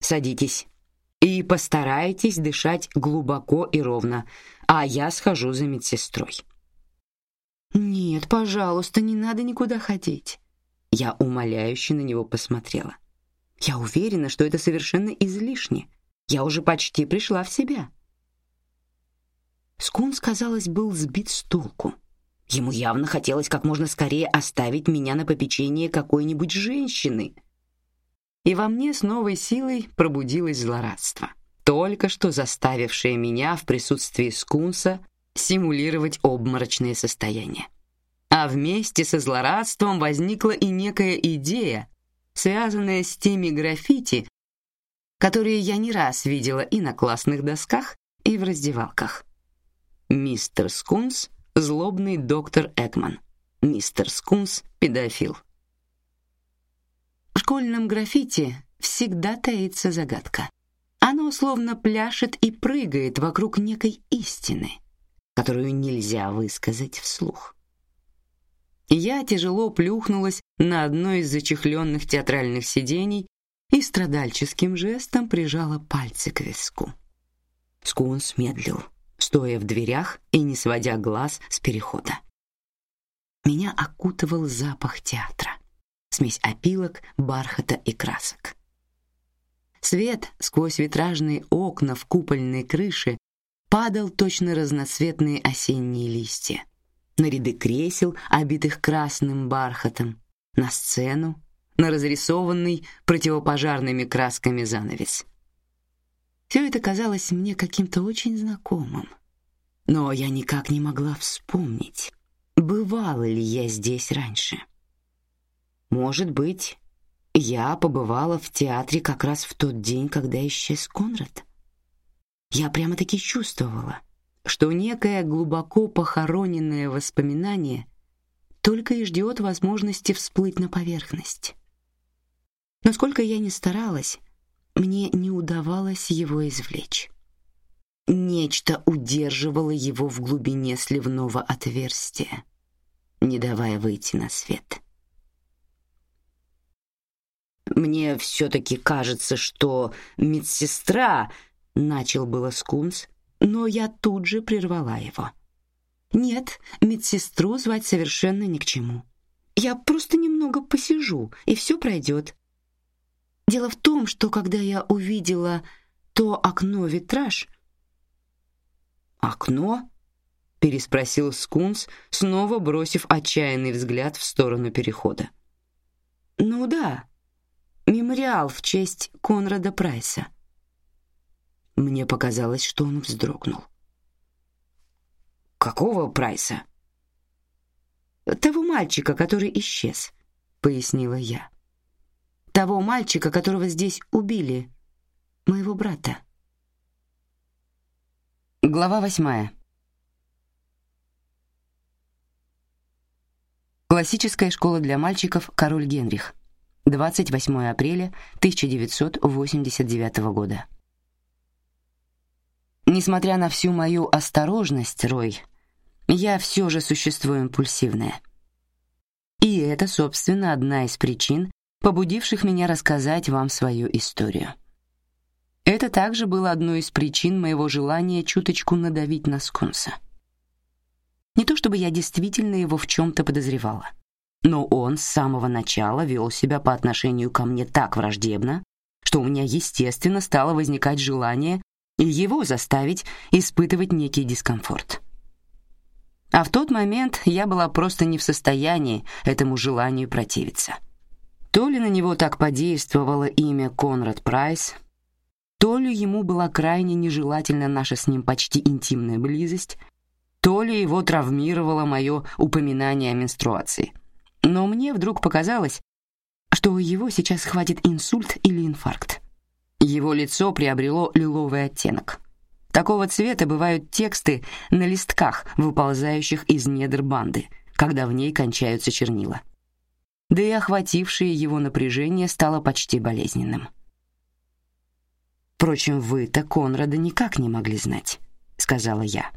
Садитесь и постарайтесь дышать глубоко и ровно, а я схожу за медсестрой. Нет, пожалуйста, не надо никуда ходить. Я умоляюще на него посмотрела. Я уверена, что это совершенно излишне. Я уже почти пришла в себя. Скунс, казалось, был сбит с толку. Ему явно хотелось как можно скорее оставить меня на попечение какой-нибудь женщины — и во мне с новой силой пробудилось злорадство, только что заставившее меня в присутствии скунса симулировать обморочное состояние. А вместе со злорадством возникла и некая идея, связанная с теми граффити, которые я не раз видела и на классных досках, и в раздевалках. Мистер Скунс — злобный доктор Экман. Мистер Скунс — педофил. В школьном граффити всегда таится загадка. Оно словно пляшет и прыгает вокруг некой истины, которую нельзя высказать вслух. Я тяжело плюхнулась на одно из зачехленных театральных сидений и страдальческим жестом прижала пальцы к виску. Скунс медлил, стоя в дверях и не сводя глаз с перехода. Меня окутывал запах театра, смесь опилок, бархата и красок. Свет сквозь витражные окна в купольной крыше падал точно разноцветные осенние листья на ряды кресел, обитых красным бархатом, на сцену, на разрисованный противопожарными красками занавес. Все это казалось мне каким-то очень знакомым, но я никак не могла вспомнить, бывала ли я здесь раньше. Может быть, я побывала в театре как раз в тот день, когда исчез Конрад. Я прямо-таки чувствовала, что некое глубоко похороненное воспоминание только и ждет возможности всплыть на поверхность. Но сколько я ни старалась, мне не удавалось его извлечь. Нечто удерживало его в глубине сливного отверстия, не давая выйти на свет. Мне все-таки кажется, что медсестра начал было Скунс, но я тут же прервала его. Нет, медсестру звать совершенно ни к чему. Я просто немного посижу, и все пройдет. Дело в том, что когда я увидела то окно-витраж... «Окно?» — переспросил Скунс, снова бросив отчаянный взгляд в сторону перехода. «Ну да, мемориал в честь Конрада Прайса». Мне показалось, что он вздрогнул. «Какого Прайса?» «Того мальчика, который исчез», — пояснила я того мальчика, которого здесь убили, моего брата. Глава восьмая. Классическая школа для мальчиков Король Генрих. 28 апреля 1989 года. Несмотря на всю мою осторожность, Рой, я все же существо импульсивное. И это, собственно, одна из причин, побудивших меня рассказать вам свою историю. Это также было одной из причин моего желания чуточку надавить на Скунса. Не то чтобы я действительно его в чем-то подозревала, но он с самого начала вел себя по отношению ко мне так враждебно, что у меня естественно стало возникать желание его заставить испытывать некий дискомфорт. А в тот момент я была просто не в состоянии этому желанию противиться. То ли на него так подействовало имя Конрад Прайс, то ли ему была крайне нежелательна наша с ним почти интимная близость, то ли его травмировало мое упоминание о менструации. Но мне вдруг показалось, что у его сейчас хватит инсульт или инфаркт. Его лицо приобрело лиловый оттенок. Такого цвета бывают тексты на листках, выползающих из недр банды, когда в ней кончаются чернила да и охватившее его напряжение стало почти болезненным. Впрочем, вы-то Конрада никак не могли знать, сказала я.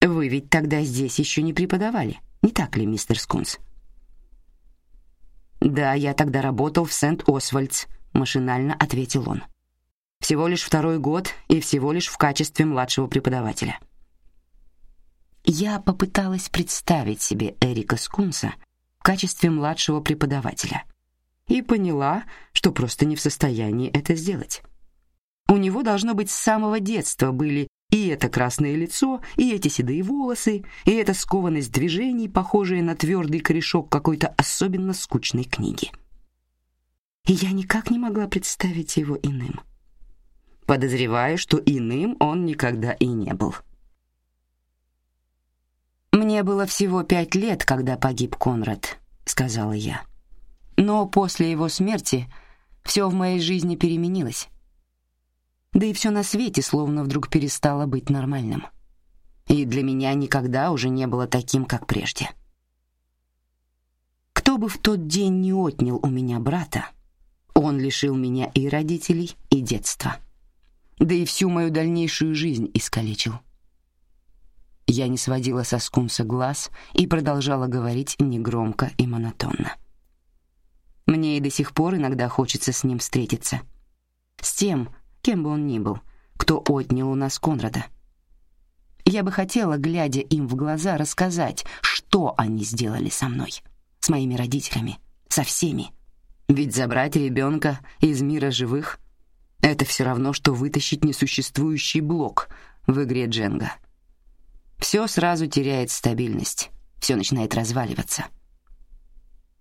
Вы ведь тогда здесь еще не преподавали, не так ли, мистер Скунс? Да, я тогда работал в Сент-Освальдс, машинально ответил он. Всего лишь второй год и всего лишь в качестве младшего преподавателя. Я попыталась представить себе Эрика Скунса в качестве младшего преподавателя и поняла, что просто не в состоянии это сделать. У него должно быть с самого детства были и это красное лицо, и эти седые волосы, и эта скованность движений, похожая на твердый корешок какой-то особенно скучной книги. И я никак не могла представить его иным. Подозреваю, что иным он никогда и не был. Мне было всего пять лет, когда погиб Конрад, сказала я. Но после его смерти все в моей жизни переменилось. Да и все на свете словно вдруг перестало быть нормальным. И для меня никогда уже не было таким, как прежде. Кто бы в тот день не отнял у меня брата, он лишил меня и родителей, и детства. Да и всю мою дальнейшую жизнь искалечил. Я не сводила со скунса глаз и продолжала говорить негромко и монотонно. Мне и до сих пор иногда хочется с ним встретиться. С тем, кем бы он ни был, кто отнял у нас Конрада. Я бы хотела, глядя им в глаза, рассказать, что они сделали со мной, с моими родителями, со всеми. Ведь забрать ребенка из мира живых — это все равно, что вытащить несуществующий блок в игре Дженга. Все сразу теряет стабильность, все начинает разваливаться.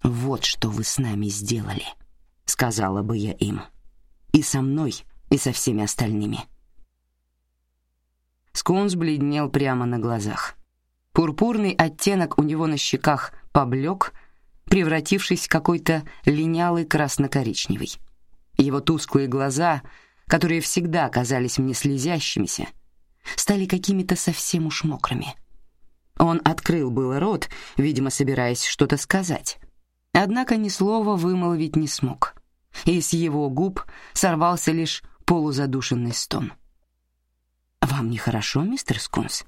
Вот что вы с нами сделали, сказала бы я им, и со мной, и со всеми остальными. Скунс бледнел прямо на глазах. Пурпурный оттенок у него на щеках поблек, превратившись в какой-то линялый красно-коричневый. Его тусклые глаза, которые всегда казались мне слезящимися, стали какими-то совсем уж мокрыми. Он открыл было рот, видимо, собираясь что-то сказать, однако ни слова вымолвить не смог, и с его губ сорвался лишь полузадушенный стон. Вам нехорошо, мистер Скунс?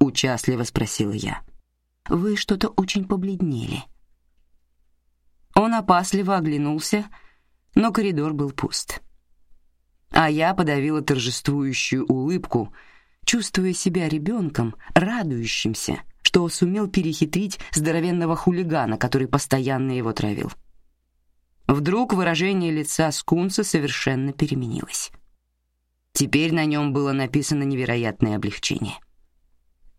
Участливо спросила я. Вы что-то очень побледнели. Он опасливо оглянулся, но коридор был пуст. А я подавила торжествующую улыбку, чувствуя себя ребенком, радующимся, что сумел перехитрить здоровенного хулигана, который постоянно его травил. Вдруг выражение лица Скунса совершенно переменилось. Теперь на нем было написано невероятное облегчение.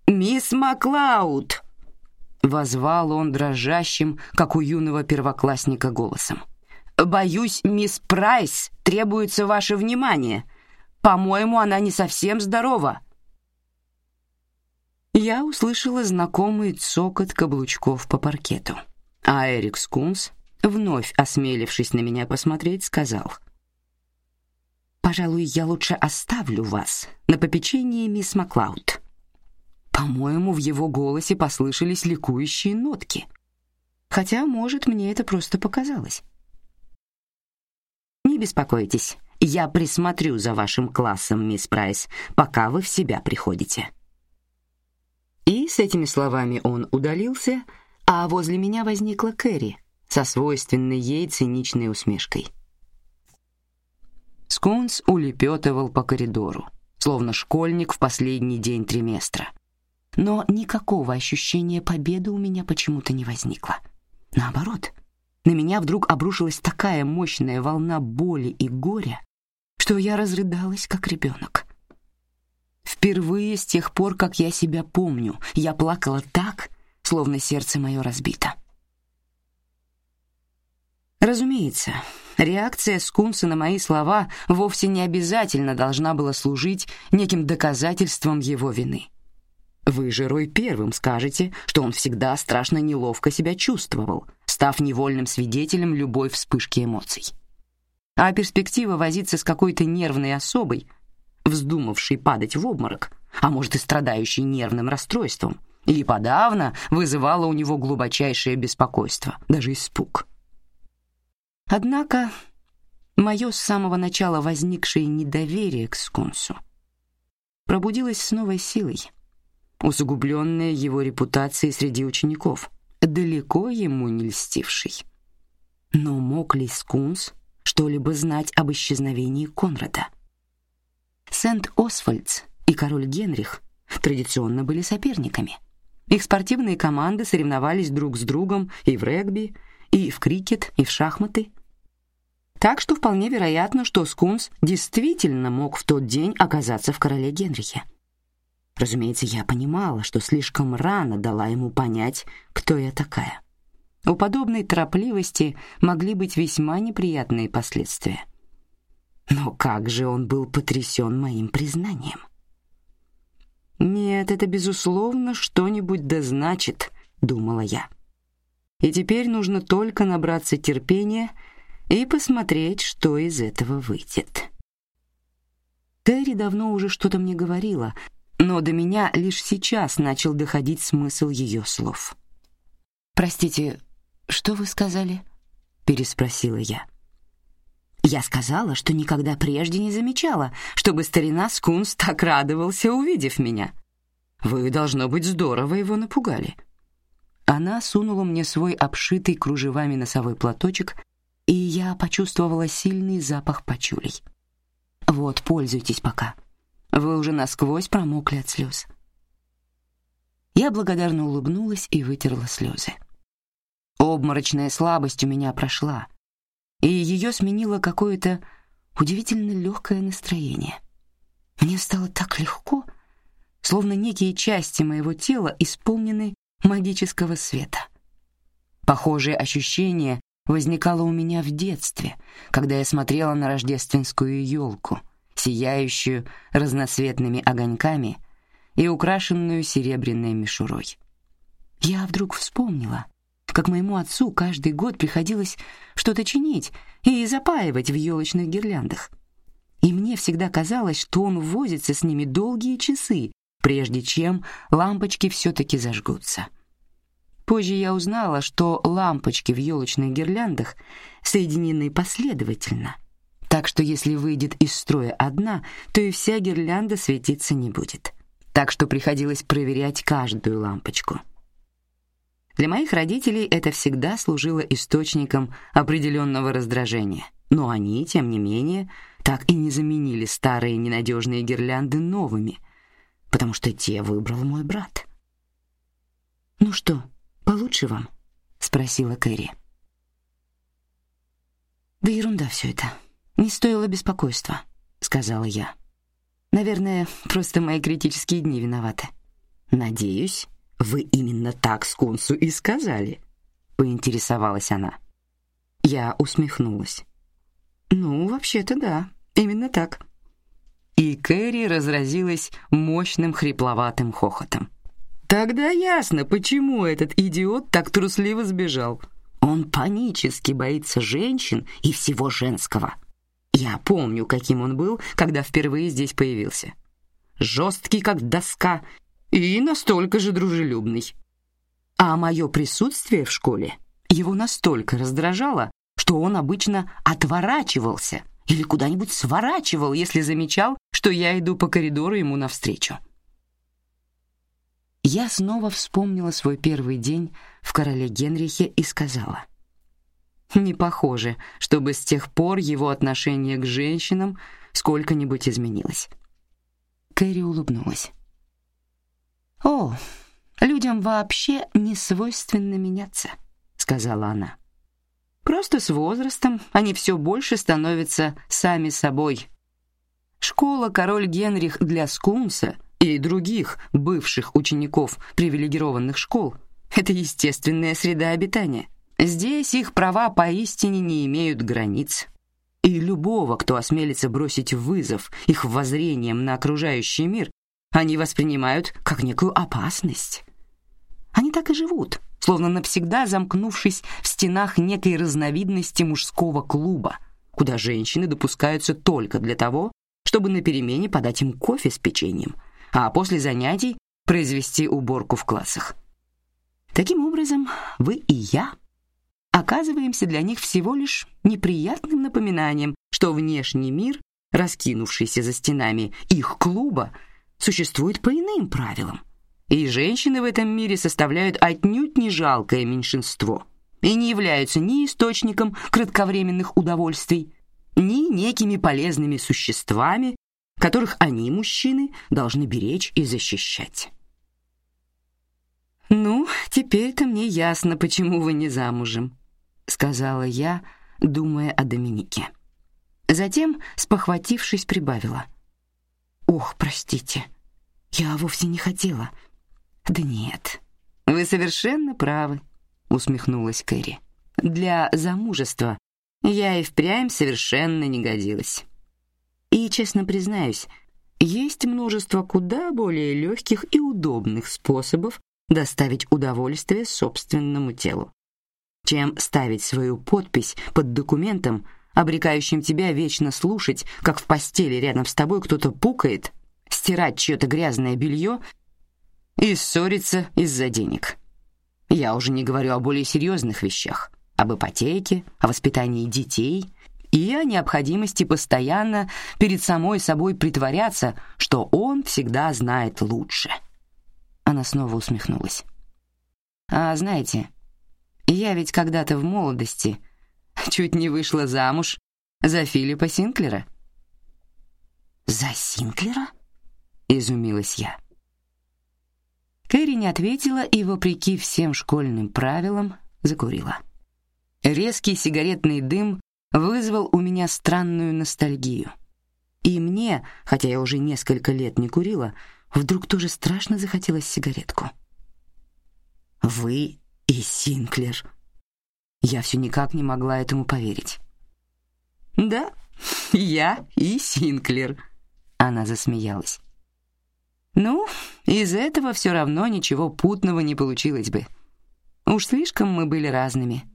«Мисс Маклауд!» — возвал он дрожащим, как у юного первоклассника, голосом. «Боюсь, мисс Прайс, требуется ваше внимание. По-моему, она не совсем здорова». Я услышала знакомый цокот каблучков по паркету, а Эрик Скунс, вновь осмелившись на меня посмотреть, сказал — Пожалуй, я лучше оставлю вас на попечении мисс Маклауд. По-моему, в его голосе послышались ликующие нотки. Хотя, может, мне это просто показалось. Не беспокойтесь, я присмотрю за вашим классом, мисс Прайс, пока вы в себя приходите. И с этими словами он удалился, а возле меня возникла Кэрри со свойственной ей циничной усмешкой. Скунс улепетывал по коридору, словно школьник в последний день триместра. Но никакого ощущения победы у меня почему-то не возникло. Наоборот, на меня вдруг обрушилась такая мощная волна боли и горя, что я разрыдалась, как ребенок. Впервые с тех пор, как я себя помню, я плакала так, словно сердце мое разбито. Разумеется, Реакция Скунса на мои слова вовсе не обязательно должна была служить неким доказательством его вины. Вы же Рой первым скажете, что он всегда страшно неловко себя чувствовал, став невольным свидетелем любой вспышки эмоций. А перспектива возиться с какой-то нервной особой, вздумавшей падать в обморок, а может и страдающей нервным расстройством, и подавно вызывала у него глубочайшее беспокойство, даже испуг. Однако мое с самого начала возникшее недоверие к Скунсу пробудилось с новой силой, усугубленное его репутацией среди учеников, далеко ему не льстившей. Но мог ли Скунс что-либо знать об исчезновении Конрада? Сент-Освальдс и король Генрих традиционно были соперниками. Их спортивные команды соревновались друг с другом и в регби, и в крикет, и в шахматы, так что вполне вероятно, что Скунс действительно мог в тот день оказаться в короле Генрихе. Разумеется, я понимала, что слишком рано дала ему понять, кто я такая. У подобной торопливости могли быть весьма неприятные последствия. Но как же он был потрясен моим признанием. Нет, это безусловно что-нибудь да значит, думала я. И теперь нужно только набраться терпения и посмотреть, что из этого выйдет. Терри давно уже что-то мне говорила, но до меня лишь сейчас начал доходить смысл ее слов. Простите, что вы сказали? переспросила я. Я сказала, что никогда прежде не замечала, чтобы старина Скунс так радовался, увидев меня. Вы должно быть здорово его напугали. Она сунула мне свой обшитый кружевами носовой платочек я почувствовала сильный запах пачулей. Вот, пользуйтесь пока. Вы уже насквозь промокли от слез. Я благодарно улыбнулась и вытерла слезы. Обморочная слабость у меня прошла, и ее сменило какое-то удивительно легкое настроение. Мне стало так легко, словно некие части моего тела исполнены магического света. Похожее ощущение возникало у меня в детстве, когда я смотрела на рождественскую елку, сияющую разноцветными огоньками и украшенную серебряной мишурой. Я вдруг вспомнила, как моему отцу каждый год приходилось что-то чинить и запаивать в елочных гирляндах. И мне всегда казалось, что он возится с ними долгие часы, прежде чем лампочки все-таки зажгутся. Позже я узнала, что лампочки в елочных гирляндах соединены последовательно, так что если выйдет из строя одна, то и вся гирлянда светиться не будет. Так что приходилось проверять каждую лампочку. Для моих родителей это всегда служило источником определенного раздражения, но они, тем не менее, так и не заменили старые ненадежные гирлянды новыми, потому что те выбрал мой брат. Ну что, получше вам? спросила Кэрри. Да ерунда все это. Не стоило беспокойства, сказала я. Наверное, просто мои критические дни виноваты. Надеюсь, вы именно так скунсу и сказали, поинтересовалась она. Я усмехнулась. Ну, вообще-то да, именно так. И Кэрри разразилась мощным хрипловатым хохотом. Тогда ясно, почему этот идиот так трусливо сбежал. Он панически боится женщин и всего женского. Я помню, каким он был, когда впервые здесь появился. Жесткий, как доска, и настолько же дружелюбный. А мое присутствие в школе его настолько раздражало, что он обычно отворачивался или куда-нибудь сворачивал, если замечал, что я иду по коридору ему навстречу. Я снова вспомнила свой первый день в короле Генрихе и сказала: не похоже, чтобы с тех пор его отношение к женщинам сколько-нибудь изменилось. Кэрри улыбнулась. О, людям вообще не свойственно меняться, сказала она. Просто с возрастом они все больше становятся сами собой. Школа Король Генрих для Скунса и других бывших учеников привилегированных школ это естественная среда обитания. Здесь их права поистине не имеют границ. И любого, кто осмелится бросить вызов их воззрениям на окружающий мир, они воспринимают как некую опасность. Они так и живут, словно навсегда замкнувшись в стенах некой разновидности мужского клуба, куда женщины допускаются только для того, чтобы на перемене подать им кофе с печеньем, а после занятий произвести уборку в классах. Таким образом, вы и я оказываемся для них всего лишь неприятным напоминанием, что внешний мир, раскинувшийся за стенами их клуба, существует по иным правилам. И женщины в этом мире составляют отнюдь не жалкое меньшинство и не являются ни источником кратковременных удовольствий, ни некими полезными существами, которых они, мужчины, должны беречь и защищать. Ну, теперь-то мне ясно, почему вы не замужем, сказала я, думая о Доминике. Затем, спохватившись, прибавила: Ох, простите. Я вовсе не хотела. Да нет. Вы совершенно правы, усмехнулась Кэрри. Для замужества я и впрямь совершенно не годилась. И честно признаюсь, есть множество куда более легких и удобных способов доставить удовольствие собственному телу, чем ставить свою подпись под документом, обрекающим тебя вечно слушать, как в постели рядом с тобой кто-то пукает, стирать чье-то грязное белье и ссориться из-за денег. Я уже не говорю о более серьезных вещах, об ипотеке, о воспитании детей и о необходимости постоянно перед самой собой притворяться, что он всегда знает лучше. Она снова усмехнулась. А знаете, я ведь когда-то в молодости чуть не вышла замуж за Филиппа Синклера. За Синклера? изумилась я. Кэрри не ответила и, вопреки всем школьным правилам, закурила. Резкий сигаретный дым вызвал у меня странную ностальгию. И мне, хотя я уже несколько лет не курила, вдруг тоже страшно захотелось сигаретку. Вы и Синклер. Я все никак не могла этому поверить. Да, я и Синклер. Она засмеялась. Ну, из этого все равно ничего путного не получилось бы. Уж слишком мы были разными.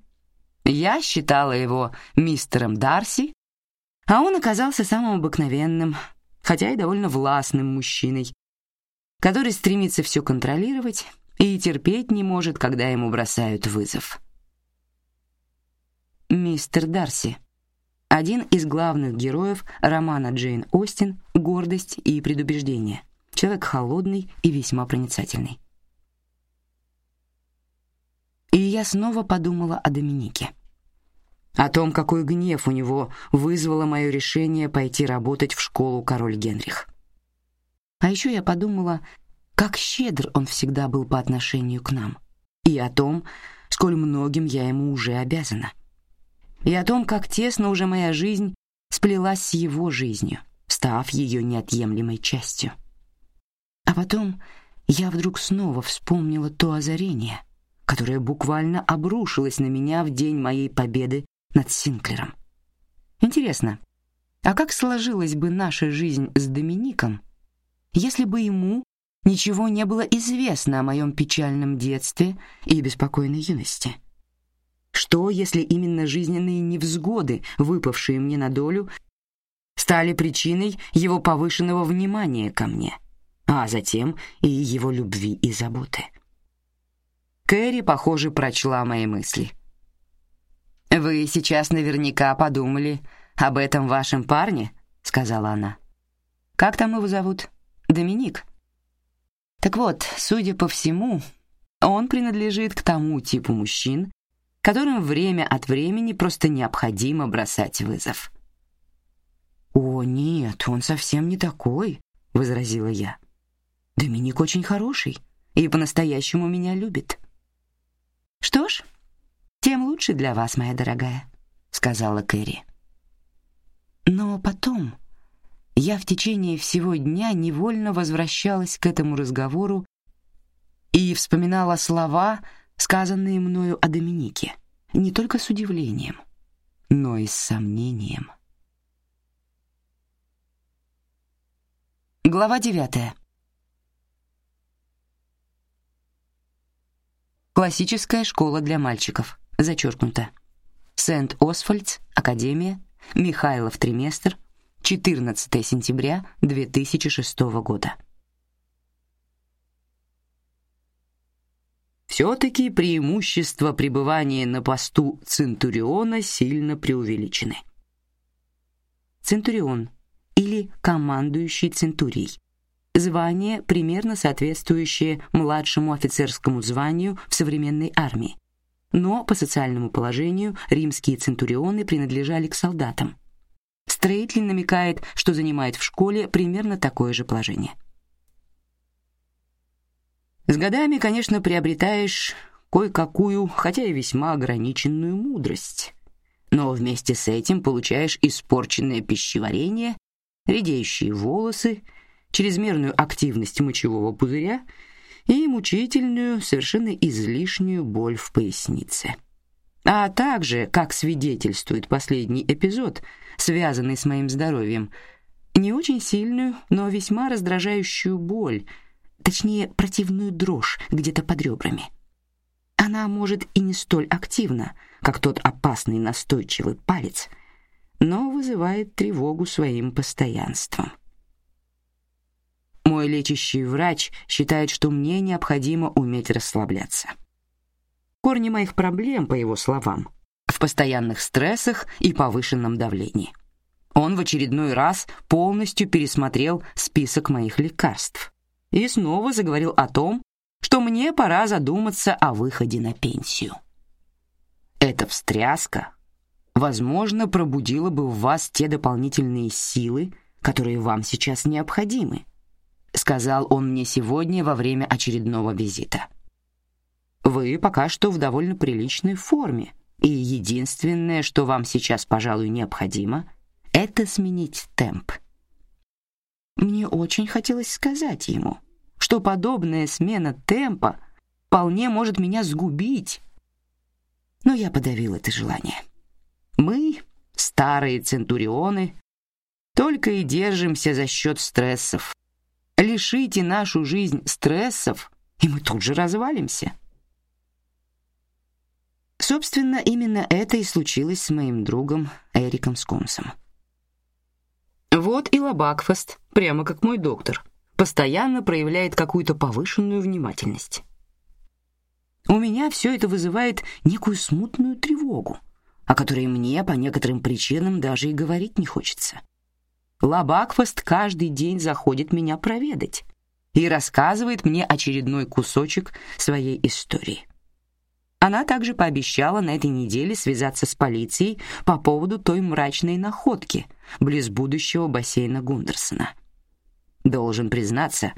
Я считала его мистером Дарси, а он оказался самым обыкновенным, хотя и довольно властным мужчиной, который стремится все контролировать и терпеть не может, когда ему бросают вызов. Мистер Дарси один из главных героев романа Джейн Остин «Гордость и предубеждение». Человек холодный и весьма проницательный. И я снова подумала о Доминике. О том, какой гнев у него вызвало мое решение пойти работать в школу Король Генрих. А еще я подумала, как щедр он всегда был по отношению к нам, и о том, сколь многим я ему уже обязана. И о том, как тесно уже моя жизнь сплелась с его жизнью, став ее неотъемлемой частью. А потом я вдруг снова вспомнила то озарение, которое буквально обрушилось на меня в день моей победы над Синклером. Интересно, а как сложилась бы наша жизнь с Домиником, если бы ему ничего не было известно о моем печальном детстве и беспокойной юности? Что, если именно жизненные невзгоды, выпавшие мне на долю, стали причиной его повышенного внимания ко мне, а затем и его любви и заботы? Кэрри, похоже, прочла мои мысли. Вы сейчас наверняка подумали об этом вашем парне, сказала она. Как там его зовут? Доминик. Так вот, судя по всему, он принадлежит к тому типу мужчин, которым время от времени просто необходимо бросать вызов. О нет, он совсем не такой, возразила я. Доминик очень хороший и по-настоящему меня любит. Что ж, тем лучше для вас, моя дорогая, сказала Кэрри. Но потом я в течение всего дня невольно возвращалась к этому разговору и вспоминала слова, сказанные мною о Доминике, не только с удивлением, но и с сомнением. Глава девятая. Классическая школа для мальчиков. Зачеркнуто. Сент-Освальдс, Академия, Михайлов триместр, 14 сентября 2006 года. Все-таки преимущества пребывания на посту центуриона сильно преувеличены. Центурион или командующий центурией звание, примерно соответствующее младшему офицерскому званию в современной армии. Но по социальному положению римские центурионы принадлежали к солдатам. Стрейтли намекает, что занимает в школе примерно такое же положение. С годами, конечно, приобретаешь кое-какую, хотя и весьма ограниченную мудрость, но вместе с этим получаешь испорченное пищеварение, редеющие волосы чрезмерную активность мочевого пузыря и мучительную, совершенно излишнюю боль в пояснице. А также, как свидетельствует последний эпизод, связанный с моим здоровьем, не очень сильную, но весьма раздражающую боль, точнее, противную дрожь где-то под ребрами. Она может и не столь активна, как тот опасный настойчивый палец, но вызывает тревогу своим постоянством. Мой лечащий врач считает, что мне необходимо уметь расслабляться. Корни моих проблем, по его словам, в постоянных стрессах и повышенном давлении. Он в очередной раз полностью пересмотрел список моих лекарств и снова заговорил о том, что мне пора задуматься о выходе на пенсию. Эта встряска, возможно, пробудило бы в вас те дополнительные силы, которые вам сейчас необходимы, сказал он мне сегодня во время очередного визита. Вы пока что в довольно приличной форме, и единственное, что вам сейчас, пожалуй, необходимо, это сменить темп. Мне очень хотелось сказать ему, что подобная смена темпа вполне может меня сгубить, но я подавил это желание. Мы, старые центурионы, только и держимся за счет стрессов. Лишите нашу жизнь стрессов, и мы тут же развалимся. Собственно, именно это и случилось с моим другом Эриком Скунсом. Вот и Лабакфест, прямо как мой доктор, постоянно проявляет какую-то повышенную внимательность. У меня все это вызывает некую смутную тревогу, о которой мне по некоторым причинам даже и говорить не хочется. Лабакфест каждый день заходит меня проведать и рассказывает мне очередной кусочек своей истории. Она также пообещала на этой неделе связаться с полицией по поводу той мрачной находки близ будущего бассейна Гундерсона. Должен признаться,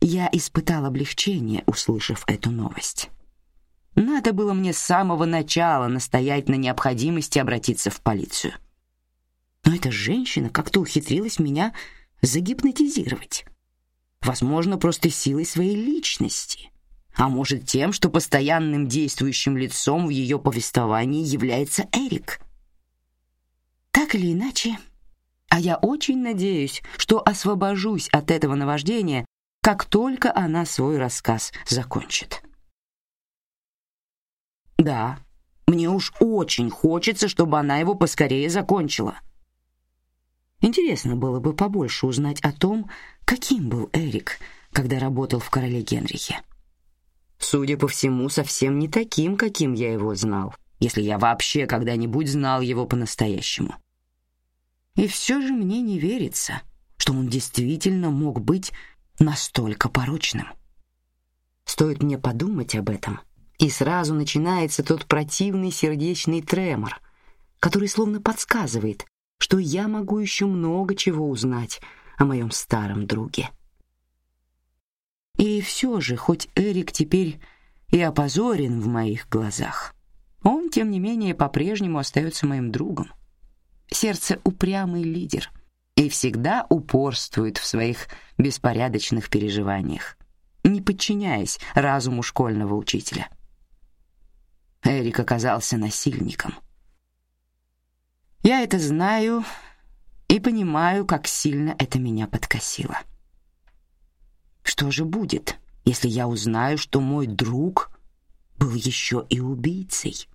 я испытал облегчение, услышав эту новость. Надо было мне с самого начала настоять на необходимости обратиться в полицию. Но эта женщина как-то ухитрилась меня загипнотизировать. Возможно, просто силой своей личности, а может тем, что постоянным действующим лицом в ее повествовании является Эрик. Так или иначе, а я очень надеюсь, что освобожусь от этого наваждения, как только она свой рассказ закончит. Да, мне уж очень хочется, чтобы она его поскорее закончила. Интересно было бы побольше узнать о том, каким был Эрик, когда работал в короле Генрихе. Судя по всему, совсем не таким, каким я его знал, если я вообще когда-нибудь знал его по-настоящему. И все же мне не верится, что он действительно мог быть настолько порочным. Стоит мне подумать об этом, и сразу начинается тот противный сердечный тремор, который словно подсказывает, что я могу еще много чего узнать о моем старом друге. И все же, хоть Эрик теперь и опозорен в моих глазах, он, тем не менее, по-прежнему остается моим другом. Сердце упрямый лидер и всегда упорствует в своих беспорядочных переживаниях, не подчиняясь разуму школьного учителя. Эрик оказался насильником — я это знаю и понимаю, как сильно это меня подкосило. Что же будет, если я узнаю, что мой друг был еще и убийцей?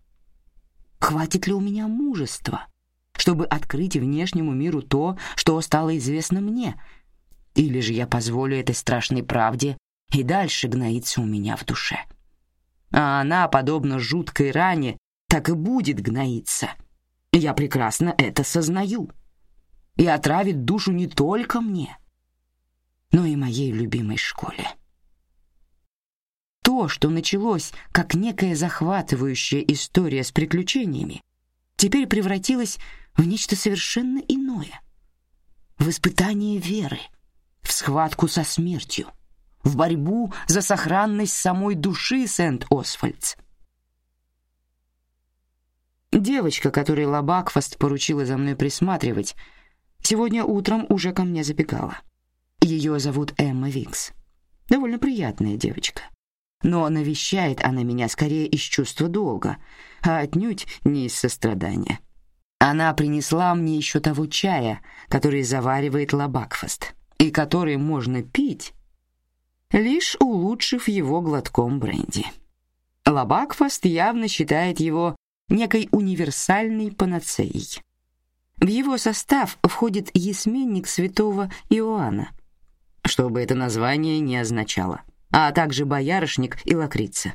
Хватит ли у меня мужества, чтобы открыть внешнему миру то, что стало известно мне? Или же я позволю этой страшной правде и дальше гноиться у меня в душе? А она, подобно жуткой ране, так и будет гноиться — я прекрасно это сознаю. И отравит душу не только мне, но и моей любимой школе. То, что началось как некая захватывающая история с приключениями, теперь превратилось в нечто совершенно иное. В испытание веры, в схватку со смертью, в борьбу за сохранность самой души Сент-Освальдс. Девочка, которой Лабакфаст поручила за мной присматривать, сегодня утром уже ко мне забегала. Ее зовут Эмма Викс. Довольно приятная девочка. Но навещает она меня скорее из чувства долга, а отнюдь не из сострадания. Она принесла мне еще того чая, который заваривает Лабакфаст, и который можно пить, лишь улучшив его глотком бренди. Лабакфаст явно считает его некой универсальной панацеей. В его состав входит ясменник святого Иоанна, что бы это название ни означало, а также боярышник и лакрица.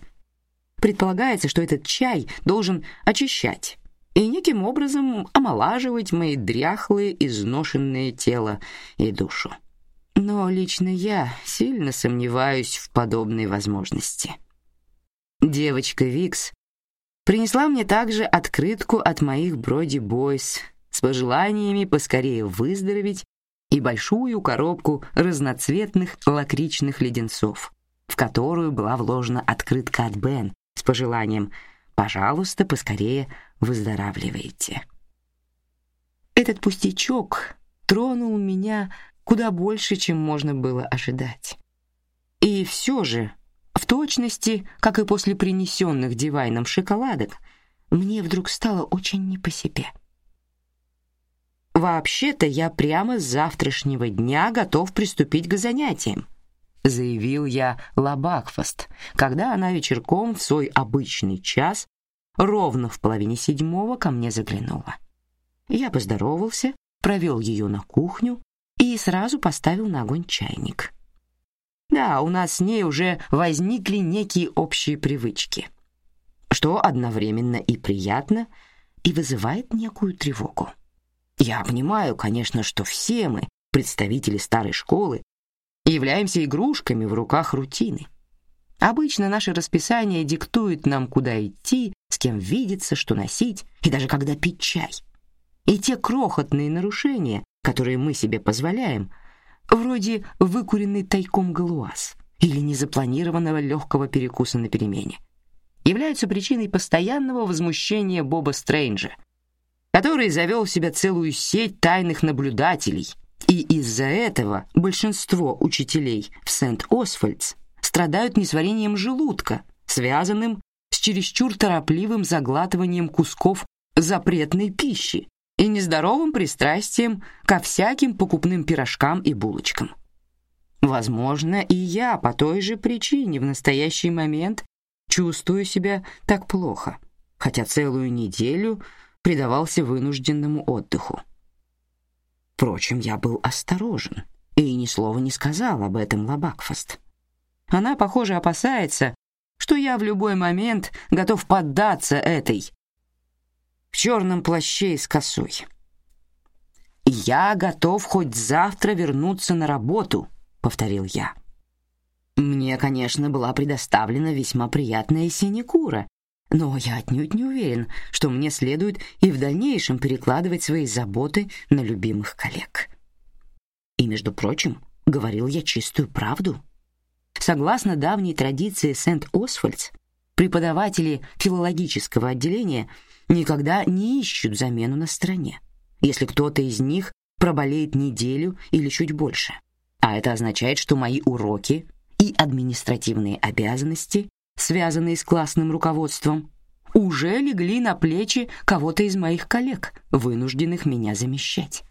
Предполагается, что этот чай должен очищать и неким образом омолаживать мои дряхлые, изношенные тело и душу. Но лично я сильно сомневаюсь в подобной возможности. Девочка Викс Принесла мне также открытку от моих Броди Бойс с пожеланиями поскорее выздороветь и большую коробку разноцветных лакричных леденцов, в которую была вложена открытка от Бен с пожеланием «Пожалуйста, поскорее выздоравливайте». Этот пустячок тронул меня куда больше, чем можно было ожидать. И все же, в точности, как и после принесенных Дивайном шоколадок, мне вдруг стало очень не по себе. Вообще-то я прямо с завтрашнего дня готов приступить к занятиям, заявил я Лабакфаст, когда она вечерком в свой обычный час ровно в половине седьмого ко мне заглянула. Я поздоровался, провел ее на кухню и сразу поставил на огонь чайник. Да, у нас с ней уже возникли некие общие привычки, что одновременно и приятно, и вызывает некую тревогу. Я понимаю, конечно, что все мы, представители старой школы, являемся игрушками в руках рутины. Обычно наше расписание диктует нам, куда идти, с кем видеться, что носить и даже когда пить чай. И те крохотные нарушения, которые мы себе позволяем, вроде выкуренный тайком галуаз или незапланированного легкого перекуса на перемене, являются причиной постоянного возмущения Боба Стрэнджа, который завел в себя целую сеть тайных наблюдателей, и из-за этого большинство учителей в Сент-Освальдс страдают несварением желудка, связанным с чересчур торопливым заглатыванием кусков запретной пищи, и нездоровым пристрастием ко всяким покупным пирожкам и булочкам. Возможно, и я по той же причине в настоящий момент чувствую себя так плохо, хотя целую неделю предавался вынужденному отдыху. Впрочем, я был осторожен и ни слова не сказал об этом Лабакфаст. Она, похоже, опасается, что я в любой момент готов поддаться этой в черном плаще и с косой. «Я готов хоть завтра вернуться на работу», — повторил я. Мне, конечно, была предоставлена весьма приятная синекура, но я отнюдь не уверен, что мне следует и в дальнейшем перекладывать свои заботы на любимых коллег. И, между прочим, говорил я чистую правду. Согласно давней традиции Сент-Освальдс, преподаватели филологического отделения — никогда не ищут замену на стороне, если кто-то из них проболеет неделю или чуть больше. А это означает, что мои уроки и административные обязанности, связанные с классным руководством, уже легли на плечи кого-то из моих коллег, вынужденных меня замещать.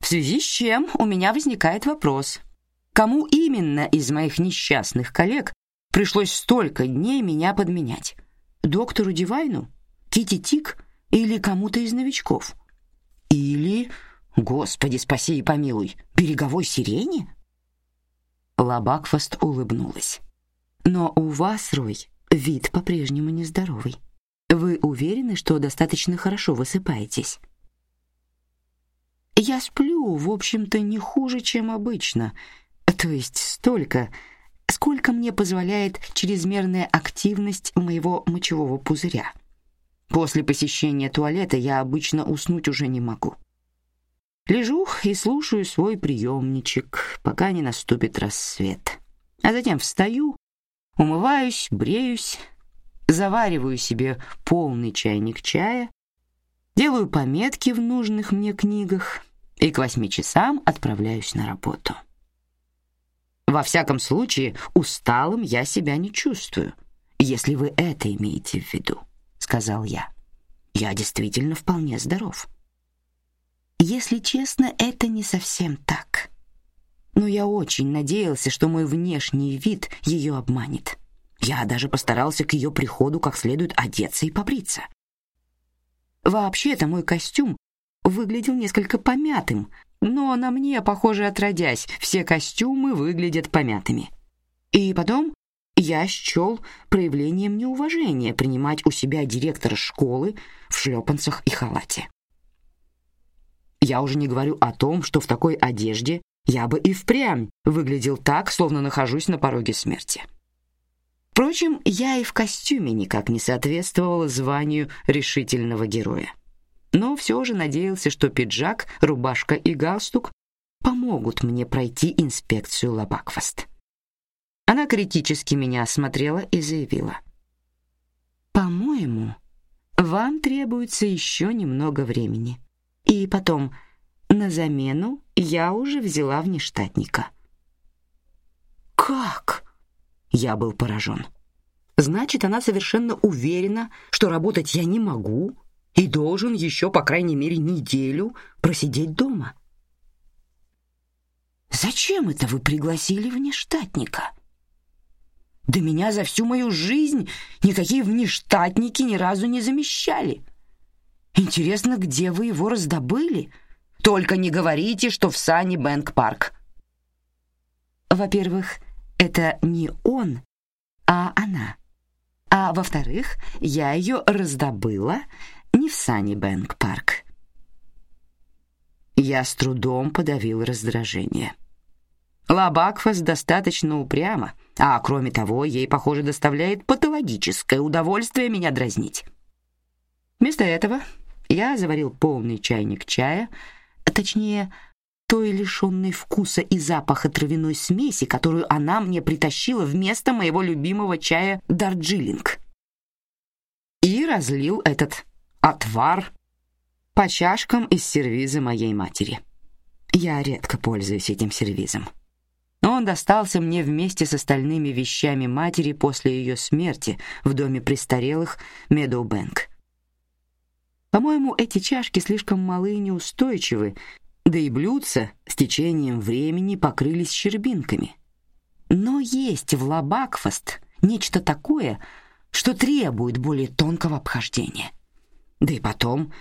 В связи с чем у меня возникает вопрос: кому именно из моих несчастных коллег пришлось столько дней меня подменять? Доктору Дивайну Кити Тик или кому-то из новичков? Или, Господи, спаси и помилуй, береговой сирене? Лабакфаст улыбнулась. Но у вас, Рой, вид по-прежнему нездоровый. Вы уверены, что достаточно хорошо высыпаетесь? Я сплю, в общем-то, не хуже, чем обычно. То есть столько, сколько мне позволяет чрезмерная активность моего мочевого пузыря. После посещения туалета я обычно уснуть уже не могу. Лежу и слушаю свой приемничек, пока не наступит рассвет. А затем встаю, умываюсь, бреюсь, завариваю себе полный чайник чая, делаю пометки в нужных мне книгах и к восьми часам отправляюсь на работу. Во всяком случае, усталым я себя не чувствую, если вы это имеете в виду сказал я. Я действительно вполне здоров. Если честно, это не совсем так. Но я очень надеялся, что мой внешний вид ее обманет. Я даже постарался к ее приходу как следует одеться и побриться. Вообще-то мой костюм выглядел несколько помятым, но на мне, похоже, отродясь, все костюмы выглядят помятыми. И потом я счел проявлением неуважения принимать у себя директора школы в шлепанцах и халате. Я уже не говорю о том, что в такой одежде я бы и впрямь выглядел так, словно нахожусь на пороге смерти. Впрочем, я и в костюме никак не соответствовала званию решительного героя. Но все же надеялся, что пиджак, рубашка и галстук помогут мне пройти инспекцию Лабакфаст. Она критически меня осмотрела и заявила: "По-моему, вам требуется еще немного времени. И потом, на замену я уже взяла внештатника". Как? Я был поражен. Значит, она совершенно уверена, что работать я не могу и должен еще, по крайней мере, неделю просидеть дома. Зачем это вы пригласили внештатника? Да меня за всю мою жизнь никакие внештатники ни разу не замещали. Интересно, где вы его раздобыли? Только не говорите, что в Сани Бэнк Парк. Во-первых, это не он, а она. А во-вторых, я ее раздобыла не в Саннибэнк парк. Я с трудом подавил раздражение. Лабакфас достаточно упряма, а кроме того, ей, похоже, доставляет патологическое удовольствие меня дразнить. Вместо этого я заварил полный чайник чая, точнее, той лишенной вкуса и запаха травяной смеси, которую она мне притащила вместо моего любимого чая Дарджилинг. И разлил этот отвар по чашкам из сервиза моей матери. Я редко пользуюсь этим сервизом. Он достался мне вместе с остальными вещами матери после ее смерти в доме престарелых Медоубэнк. По-моему, эти чашки слишком малы и неустойчивы, да и блюдца с течением времени покрылись щербинками. Но есть в Лабакфаст нечто такое, что требует более тонкого обхождения. Да и потом,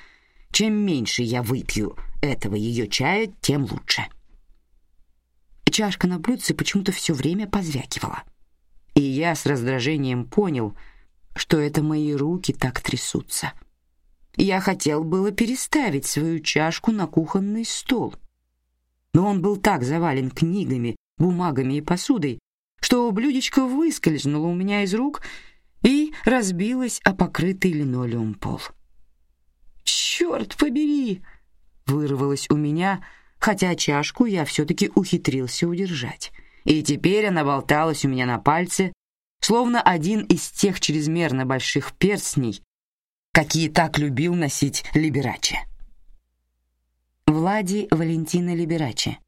чем меньше я выпью этого ее чая, тем лучше. Чашка на блюдце почему-то все время позвякивала, и я с раздражением понял, что это мои руки так трясутся. Я хотел было переставить свою чашку на кухонный стол, но он был так завален книгами, бумагами и посудой, что блюдечко выскользнуло у меня из рук и разбилось о покрытый линолеум пол. Черт побери! Вырвалось у меня, хотя чашку я все-таки ухитрился удержать, и теперь она болталась у меня на пальце, словно один из тех чрезмерно больших перстней, какие так любил носить Либераче. Влади Валентина Либераче,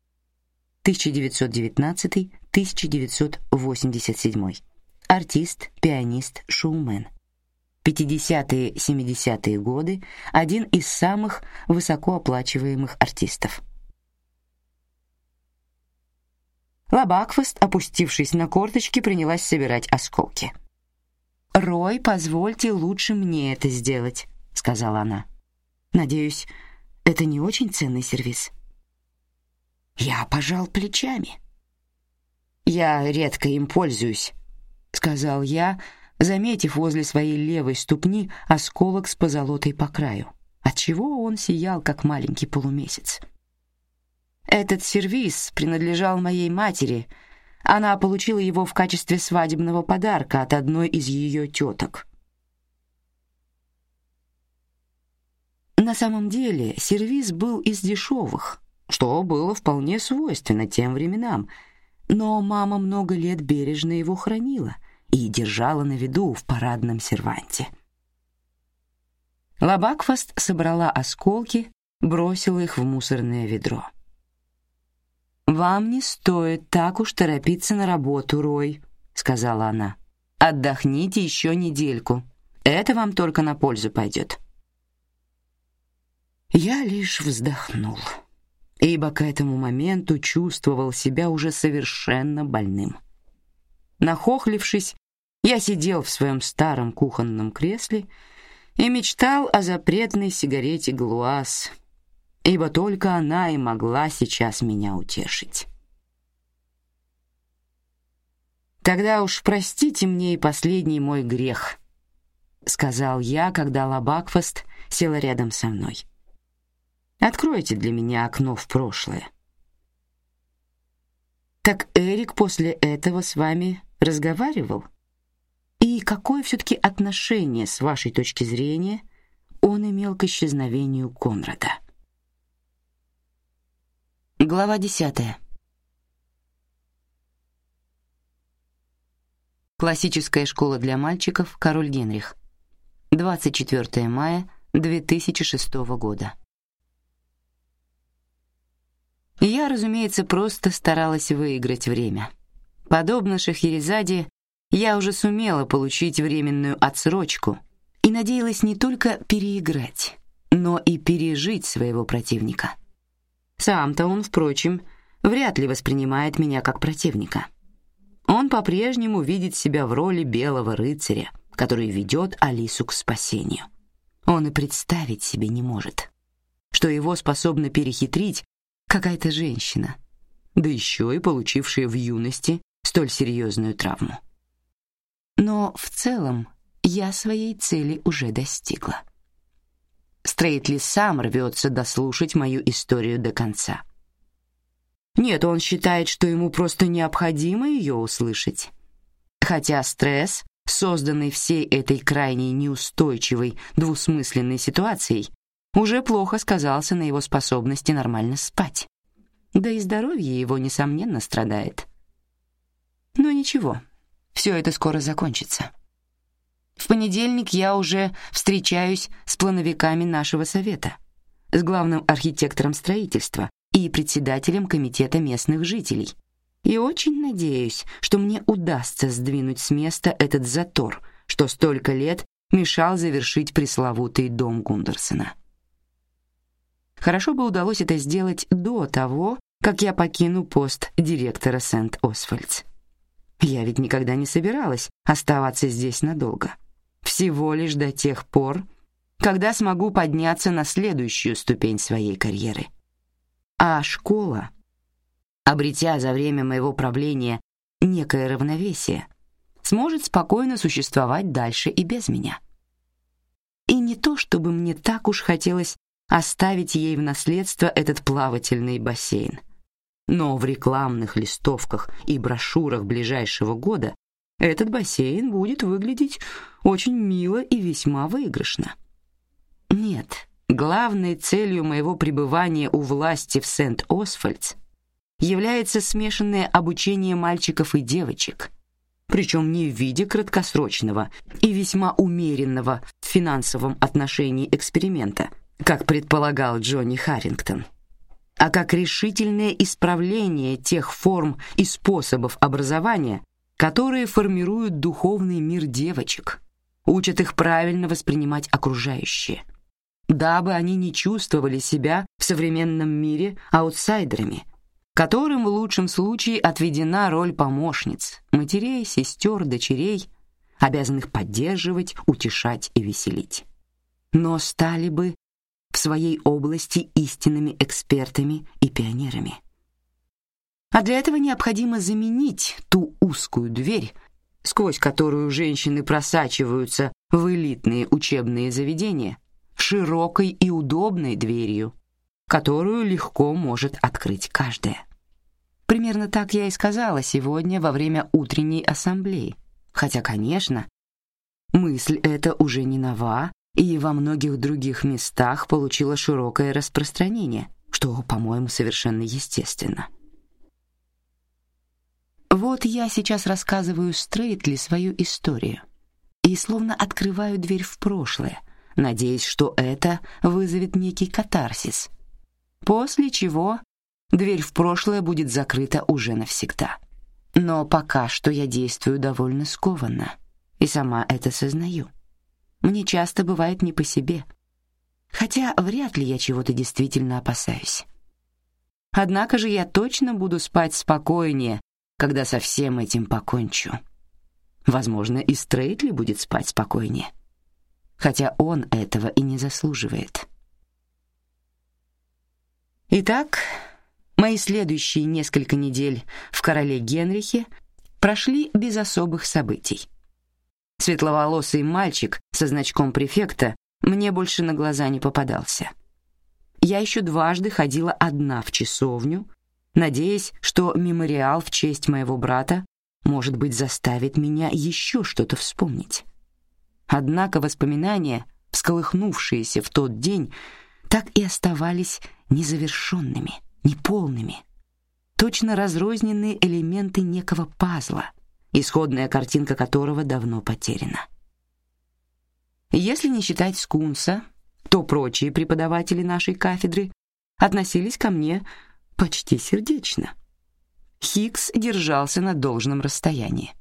1919-1987. Артист, пианист, шоумен. 50-70-е годы один из самых высокооплачиваемых артистов. Лабакфаст, опустившись на корточки, принялась собирать осколки. Рой, позвольте лучше мне это сделать, сказала она. Надеюсь, это не очень ценный сервис. Я пожал плечами. Я редко им пользуюсь, сказал я, заметив возле своей левой ступни осколок с позолотой по краю, отчего он сиял как маленький полумесяц. Этот сервис принадлежал моей матери, она получила его в качестве свадебного подарка от одной из ее теток. На самом деле сервиз был из дешевых, что было вполне свойственно тем временам, но мама много лет бережно его хранила и держала на виду в парадном серванте. Лабакфаст собрала осколки, бросила их в мусорное ведро. Вам не стоит так уж торопиться на работу, Рой, сказала она. Отдохните еще недельку. Это вам только на пользу пойдет. Я лишь вздохнул, ибо к этому моменту чувствовал себя уже совершенно больным. Нахохлившись, я сидел в своем старом кухонном кресле и мечтал о запретной сигарете Глуаз ибо только она и могла сейчас меня утешить. Тогда уж простите мне и последний мой грех, сказал я, когда Лабакфаст села рядом со мной. Откройте для меня окно в прошлое. Так Эрик после этого с вами разговаривал? И какое все-таки отношение, с вашей точки зрения, он имел к исчезновению Конрада? Глава десятая. Классическая школа для мальчиков Король Генрих. 24 мая 2006 года. Я, разумеется, просто старалась выиграть время. Подобно Шахерезаде, я уже сумела получить временную отсрочку и надеялась не только переиграть, но и пережить своего противника. Сам-то он, впрочем, вряд ли воспринимает меня как противника. Он по-прежнему видит себя в роли белого рыцаря, который ведет Алису к спасению. Он и представить себе не может, что его способна перехитрить какая-то женщина, да еще и получившая в юности столь серьезную травму. Но в целом я своей цели уже достигла. Стрейтли сам рвется дослушать мою историю до конца. Нет, он считает, что ему просто необходимо ее услышать. Хотя стресс, созданный всей этой крайне неустойчивой, двусмысленной ситуацией, уже плохо сказался на его способности нормально спать. Да и здоровье его несомненно страдает. Но ничего, все это скоро закончится. В понедельник я уже встречаюсь с плановиками нашего совета, с главным архитектором строительства и председателем комитета местных жителей. И очень надеюсь, что мне удастся сдвинуть с места этот затор, что столько лет мешал завершить пресловутый дом Гундерсона. Хорошо бы удалось это сделать до того, как я покину пост директора Сент-Освальдс. Я ведь никогда не собиралась оставаться здесь надолго. Всего лишь до тех пор, когда смогу подняться на следующую ступень своей карьеры. А школа, обретя за время моего правления некое равновесие, сможет спокойно существовать дальше и без меня. И не то, чтобы мне так уж хотелось оставить ей в наследство этот плавательный бассейн но в рекламных листовках и брошюрах ближайшего года этот бассейн будет выглядеть очень мило и весьма выигрышно. Нет, главной целью моего пребывания у власти в Сент-Освальдс является смешанное обучение мальчиков и девочек, причем не в виде краткосрочного и весьма умеренного в финансовом отношении эксперимента, как предполагал Джонни Харрингтон а как решительное исправление тех форм и способов образования, которые формируют духовный мир девочек, учат их правильно воспринимать окружающее, дабы они не чувствовали себя в современном мире аутсайдерами, которым в лучшем случае отведена роль помощниц, матерей, сестер, дочерей, обязанных поддерживать, утешать и веселить. Но стали бы в своей области истинными экспертами и пионерами. А для этого необходимо заменить ту узкую дверь, сквозь которую женщины просачиваются в элитные учебные заведения, широкой и удобной дверью, которую легко может открыть каждая. Примерно так я и сказала сегодня во время утренней ассамблеи. Хотя, конечно, мысль эта уже не нова и во многих других местах получила широкое распространение, что, по-моему, совершенно естественно. Вот я сейчас рассказываю Стрейтли свою историю и словно открываю дверь в прошлое, надеясь, что это вызовет некий катарсис. После чего дверь в прошлое будет закрыта уже навсегда. Но пока что я действую довольно скованно и сама это сознаю. Мне часто бывает не по себе. Хотя вряд ли я чего-то действительно опасаюсь. Однако же я точно буду спать спокойнее, когда со всем этим покончу. Возможно, и Стрейтли будет спать спокойнее. Хотя он этого и не заслуживает. Итак, мои следующие несколько недель в короле Генрихе прошли без особых событий. Светловолосый мальчик со значком префекта мне больше на глаза не попадался. Я еще дважды ходила одна в часовню, надеясь, что мемориал в честь моего брата может быть, заставит меня еще что-то вспомнить. Однако воспоминания, всколыхнувшиеся в тот день, так и оставались незавершенными, неполными, точно разрозненные элементы некого пазла, исходная картинка которого давно потеряна. Если не считать Скунса, то прочие преподаватели нашей кафедры относились ко мне почти сердечно. Хикс держался на должном расстоянии.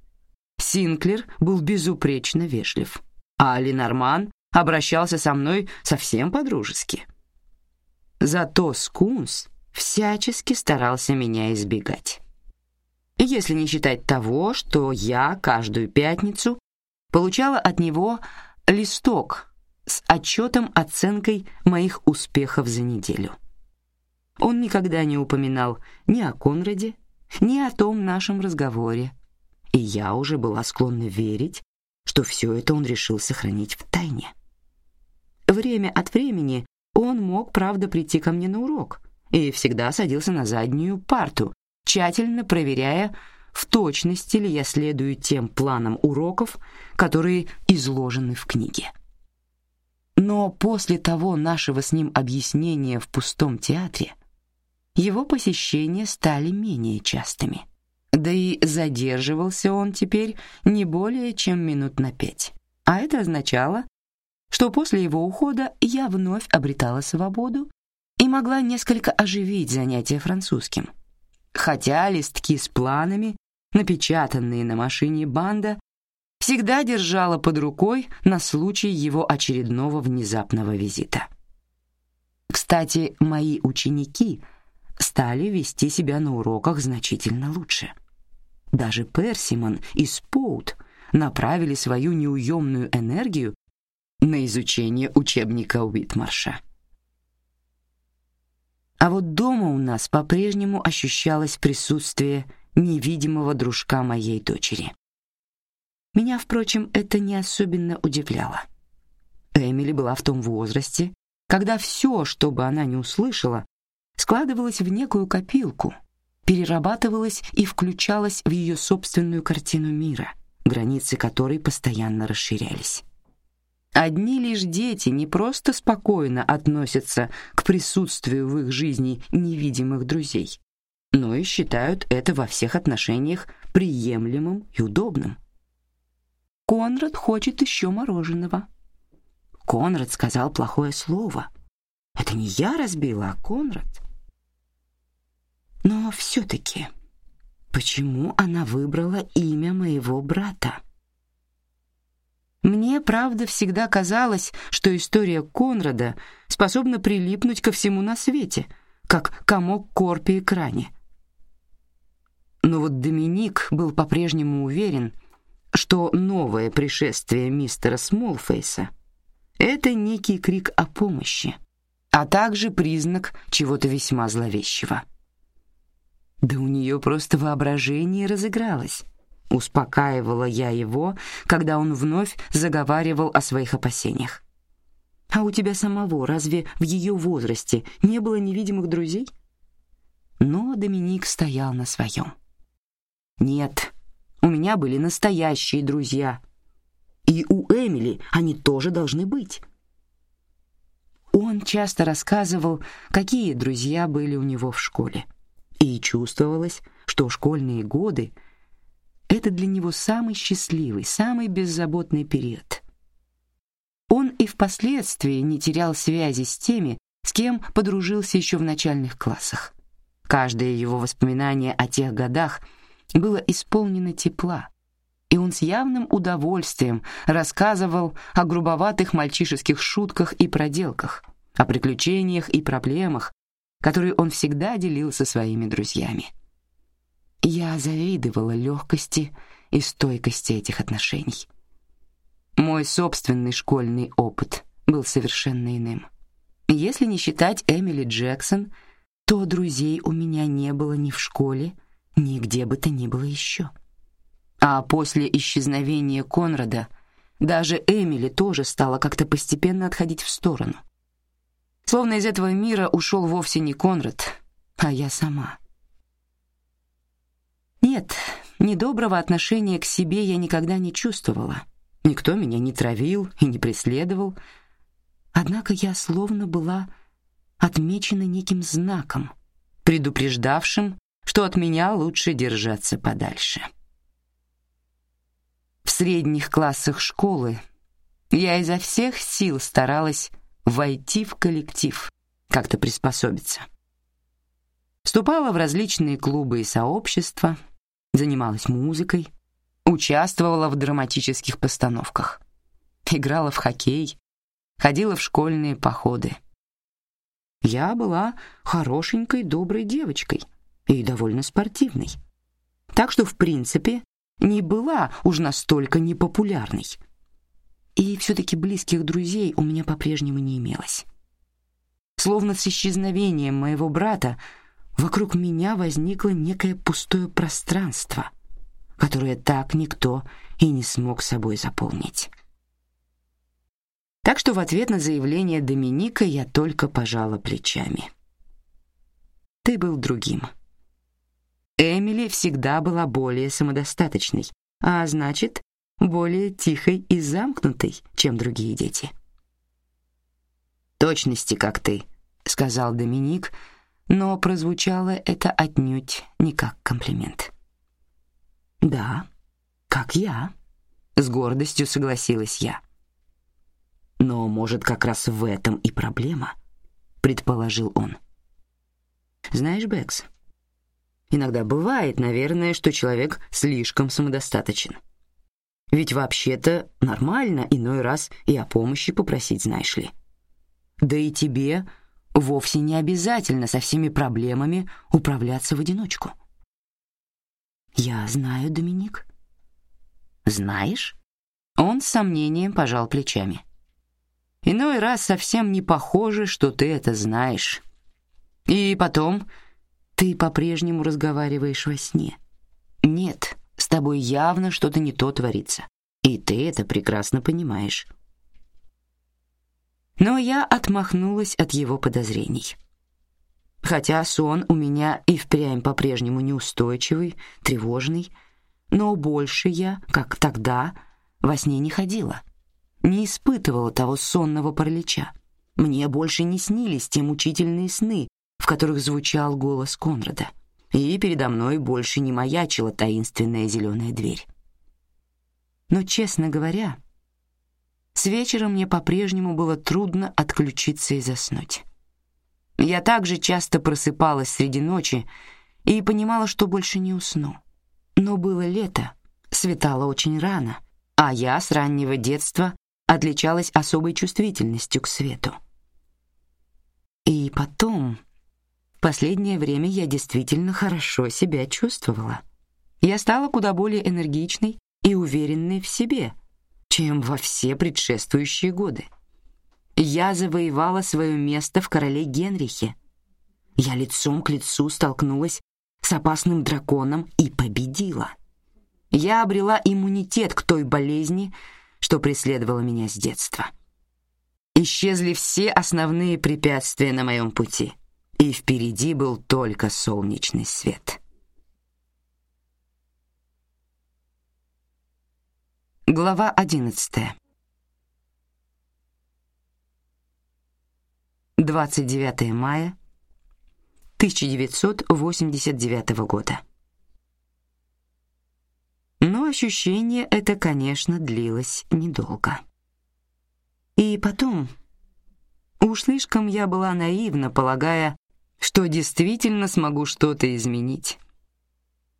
Синклер был безупречно вежлив, а Ленорман обращался со мной совсем по-дружески. Зато Скунс всячески старался меня избегать. Если не считать того, что я каждую пятницу получала от него листок с отчетом оценкой моих успехов за неделю. Он никогда не упоминал ни о Конраде, ни о том нашем разговоре, и я уже была склонна верить, что все это он решил сохранить в тайне. Время от времени он мог, правда, прийти ко мне на урок и всегда садился на заднюю парту, тщательно проверяя, в точности ли я следую тем планам уроков, которые изложены в книге. Но после того нашего с ним объяснения в пустом театре его посещения стали менее частыми. Да и задерживался он теперь не более чем минут на пять. А это означало, что после его ухода я вновь обретала свободу и могла несколько оживить занятия французским. Хотя листки с планами, напечатанные на машине банда, всегда держала под рукой на случай его очередного внезапного визита. Кстати, мои ученики — стали вести себя на уроках значительно лучше. Даже Персимон и Споут направили свою неуемную энергию на изучение учебника Уитмарша. А вот дома у нас по-прежнему ощущалось присутствие невидимого дружка моей дочери. Меня, впрочем, это не особенно удивляло. Эмили была в том возрасте, когда все, что бы она не услышала, складывалась в некую копилку, перерабатывалась и включалась в ее собственную картину мира, границы которой постоянно расширялись. Одни лишь дети не просто спокойно относятся к присутствию в их жизни невидимых друзей, но и считают это во всех отношениях приемлемым и удобным. Конрад хочет еще мороженого. Конрад сказал плохое слово. Это не я разбила, а Конрад. Но все-таки, почему она выбрала имя моего брата? Мне, правда, всегда казалось, что история Конрада способна прилипнуть ко всему на свете, как комок к корпе экране. Но вот Доминик был по-прежнему уверен, что новое пришествие мистера Смолфейса — это некий крик о помощи, а также признак чего-то весьма зловещего. Да у нее просто воображение разыгралось. Успокаивала я его, когда он вновь заговаривал о своих опасениях. А у тебя самого разве в ее возрасте не было невидимых друзей? Но Доминик стоял на своем. Нет, у меня были настоящие друзья. И у Эмили они тоже должны быть. Он часто рассказывал, какие друзья были у него в школе. И чувствовалось, что школьные годы — это для него самый счастливый, самый беззаботный период. Он и впоследствии не терял связи с теми, с кем подружился еще в начальных классах. Каждое его воспоминание о тех годах было исполнено тепла, и он с явным удовольствием рассказывал о грубоватых мальчишеских шутках и проделках, о приключениях и проблемах, который он всегда делил со своими друзьями. Я завидовала легкости и стойкости этих отношений. Мой собственный школьный опыт был совершенно иным. Если не считать Эмили Джексон, то друзей у меня не было ни в школе, ни где бы то ни было еще. А после исчезновения Конрада даже Эмили тоже стала как-то постепенно отходить в сторону. Словно из этого мира ушел вовсе не Конрад, а я сама. Нет, недоброго отношения к себе я никогда не чувствовала. Никто меня не травил и не преследовал. Однако я словно была отмечена неким знаком, предупреждавшим, что от меня лучше держаться подальше. В средних классах школы я изо всех сил старалась войти в коллектив, как-то приспособиться. Вступала в различные клубы и сообщества, занималась музыкой, участвовала в драматических постановках, играла в хоккей, ходила в школьные походы. Я была хорошенькой, доброй девочкой и довольно спортивной. Так что, в принципе, не была уж настолько непопулярной. И все-таки близких друзей у меня по-прежнему не имелось. Словно с исчезновением моего брата вокруг меня возникло некое пустое пространство, которое так никто и не смог собой заполнить. Так что в ответ на заявление Доминика я только пожала плечами. Ты был другим. Эмили всегда была более самодостаточной, а значит, более тихой и замкнутой, чем другие дети. Точности, как ты, сказал Доминик, но прозвучало это отнюдь не как комплимент. Да, как я, с гордостью согласилась я. Но, может, как раз в этом и проблема, предположил он. Знаешь, Бэкс, иногда бывает, наверное, что человек слишком самодостаточен. Ведь вообще-то нормально иной раз и о помощи попросить, знаешь ли. Да и тебе вовсе не обязательно со всеми проблемами управляться в одиночку. Я знаю, Доминик. Знаешь? Он с сомнением пожал плечами. Иной раз совсем не похоже, что ты это знаешь. И потом, ты по-прежнему разговариваешь во сне. Нет, с тобой явно что-то не то творится, и ты это прекрасно понимаешь. Но я отмахнулась от его подозрений. Хотя сон у меня и впрямь по-прежнему неустойчивый, тревожный, но больше я, как тогда, во сне не ходила, не испытывала того сонного паралича. Мне больше не снились те мучительные сны, в которых звучал голос Конрада, и передо мной больше не маячила таинственная зеленая дверь. Но, честно говоря, с вечера мне по-прежнему было трудно отключиться и заснуть. Я также часто просыпалась среди ночи и понимала, что больше не усну. Но было лето, светало очень рано, а я с раннего детства отличалась особой чувствительностью к свету. И потом, последнее время я действительно хорошо себя чувствовала. Я стала куда более энергичной и уверенной в себе — чем во все предшествующие годы. Я завоевала свое место в короле Генрихе. Я лицом к лицу столкнулась с опасным драконом и победила. Я обрела иммунитет к той болезни, что преследовала меня с детства. Исчезли все основные препятствия на моем пути, и впереди был только солнечный свет. Глава одиннадцатая. Двадцать девятое мая тысяча девятьсот восемьдесят девятого года. Но ощущение это, конечно, длилось недолго. И потом, уж слишком я была наивна, полагая, что действительно смогу что-то изменить.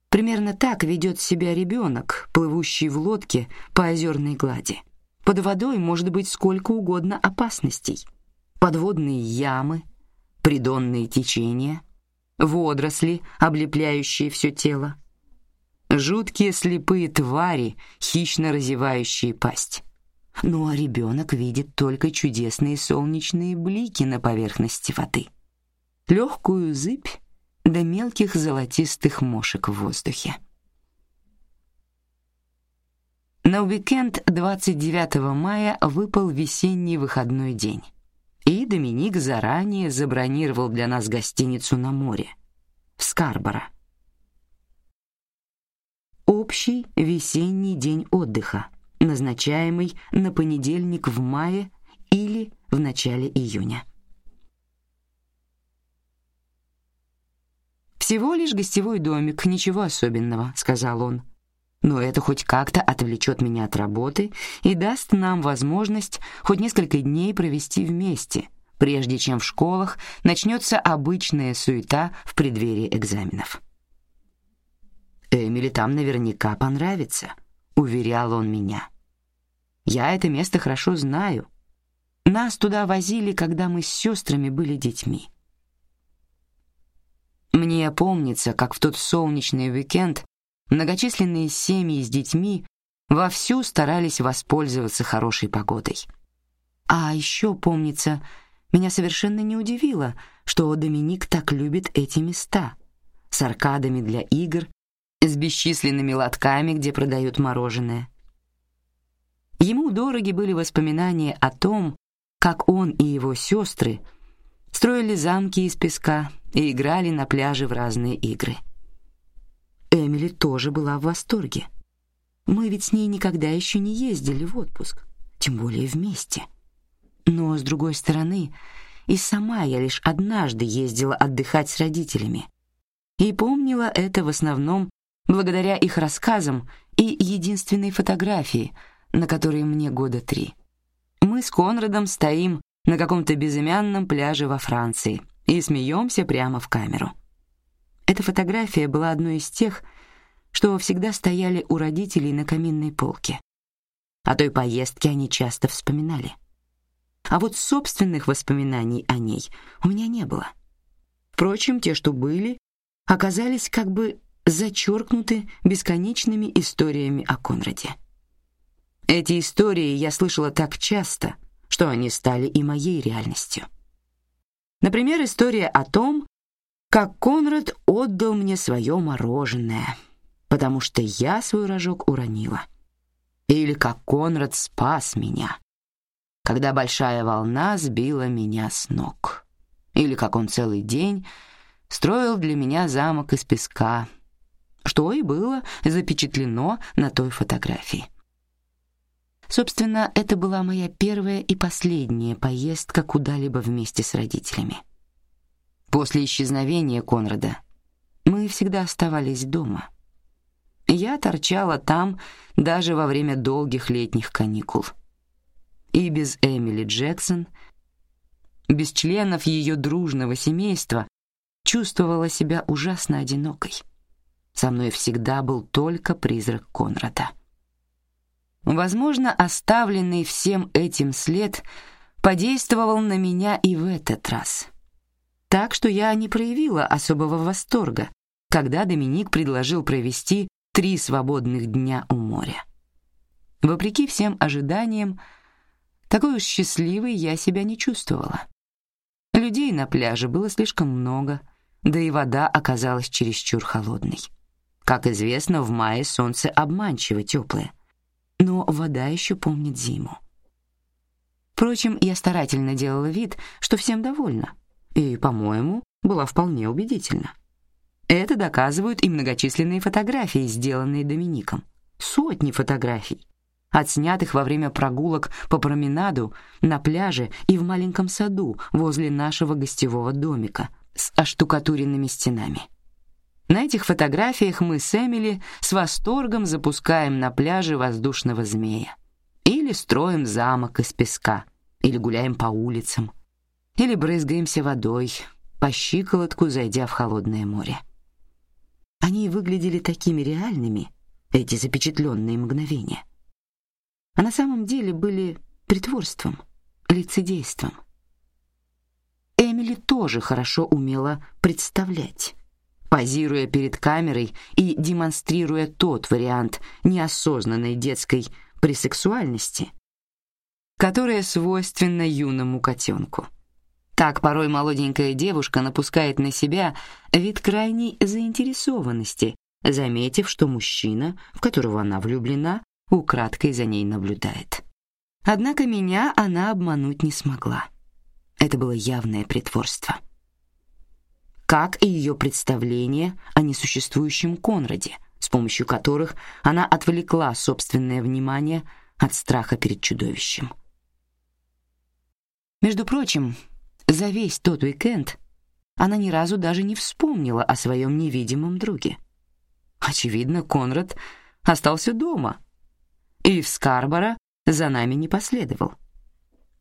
Примерно так ведет себя ребенок, плывущий в лодке по озерной глади. Под водой может быть сколько угодно опасностей: подводные ямы, придонные течения, водоросли, облепляющие все тело, жуткие слепые твари, хищно разевающие пасть. Ну а ребенок видит только чудесные солнечные блики на поверхности воды, легкую зыбь до мелких золотистых мошек в воздухе. На уикенд 29 мая выпал весенний выходной день, и Доминик заранее забронировал для нас гостиницу на море в Скарборо. Общий весенний день отдыха, назначаемый на понедельник в мае или в начале июня. Всего лишь гостевой домик, ничего особенного, сказал он. Но это хоть как-то отвлечет меня от работы и даст нам возможность хоть несколько дней провести вместе, прежде чем в школах начнется обычная суета в преддверии экзаменов. Эмили там наверняка понравится, уверял он меня. Я это место хорошо знаю. Нас туда возили, когда мы с сестрами были детьми. Мне помнится, как в тот солнечный уикенд многочисленные семьи с детьми вовсю старались воспользоваться хорошей погодой. А еще помнится, меня совершенно не удивило, что Доминик так любит эти места с аркадами для игр, с бесчисленными лотками, где продают мороженое. Ему дороги были воспоминания о том, как он и его сестры строили замки из песка и играли на пляже в разные игры. Эмили тоже была в восторге. Мы ведь с ней никогда еще не ездили в отпуск, тем более вместе. Но с другой стороны, и сама я лишь однажды ездила отдыхать с родителями. И помнила это в основном благодаря их рассказам и единственной фотографии, на которой мне года три. Мы с Конрадом стоим на каком-то безымянном пляже во Франции и смеемся прямо в камеру. Эта фотография была одной из тех, что всегда стояли у родителей на каминной полке. О той поездке они часто вспоминали. А вот собственных воспоминаний о ней у меня не было. Впрочем, те, что были, оказались как бы зачеркнуты бесконечными историями о Конраде. Эти истории я слышала так часто, что они стали и моей реальностью. Например, история о том, как Конрад отдал мне свое мороженое, потому что я свой рожок уронила. Или как Конрад спас меня, когда большая волна сбила меня с ног. Или как он целый день строил для меня замок из песка, что и было запечатлено на той фотографии. Собственно, это была моя первая и последняя поездка куда-либо вместе с родителями. После исчезновения Конрада мы всегда оставались дома. Я торчала там даже во время долгих летних каникул. И без Эмили Джексон, без членов ее дружного семейства, чувствовала себя ужасно одинокой. Со мной всегда был только призрак Конрада. Возможно, оставленный всем этим след подействовал на меня и в этот раз. Так что я не проявила особого восторга, когда Доминик предложил провести три свободных дня у моря. Вопреки всем ожиданиям, такой уж счастливой я себя не чувствовала. Людей на пляже было слишком много, да и вода оказалась чересчур холодной. Как известно, в мае солнце обманчиво теплое но вода еще помнит зиму. Впрочем, я старательно делала вид, что всем довольна, и, по-моему, была вполне убедительна. Это доказывают и многочисленные фотографии, сделанные Домиником. Сотни фотографий, отснятых во время прогулок по променаду, на пляже и в маленьком саду возле нашего гостевого домика с оштукатуренными стенами. На этих фотографиях мы с Эмили с восторгом запускаем на пляже воздушного змея, или строим замок из песка, или гуляем по улицам, или брызгаемся водой по щиколотку, зайдя в холодное море. Они выглядели такими реальными, эти запечатленные мгновения, а на самом деле были притворством, лицедейством. Эмили тоже хорошо умела представлять позируя перед камерой и демонстрируя тот вариант неосознанной детской пресексуальности, которая свойственна юному котенку. Так порой молоденькая девушка напускает на себя вид крайней заинтересованности, заметив, что мужчина, в которого она влюблена, украдкой за ней наблюдает. Однако меня она обмануть не смогла. Это было явное притворство как и ее представление о несуществующем Конраде, с помощью которых она отвлекла собственное внимание от страха перед чудовищем. Между прочим, за весь тот уикенд она ни разу даже не вспомнила о своем невидимом друге. Очевидно, Конрад остался дома, и в Скарборо за нами не последовал.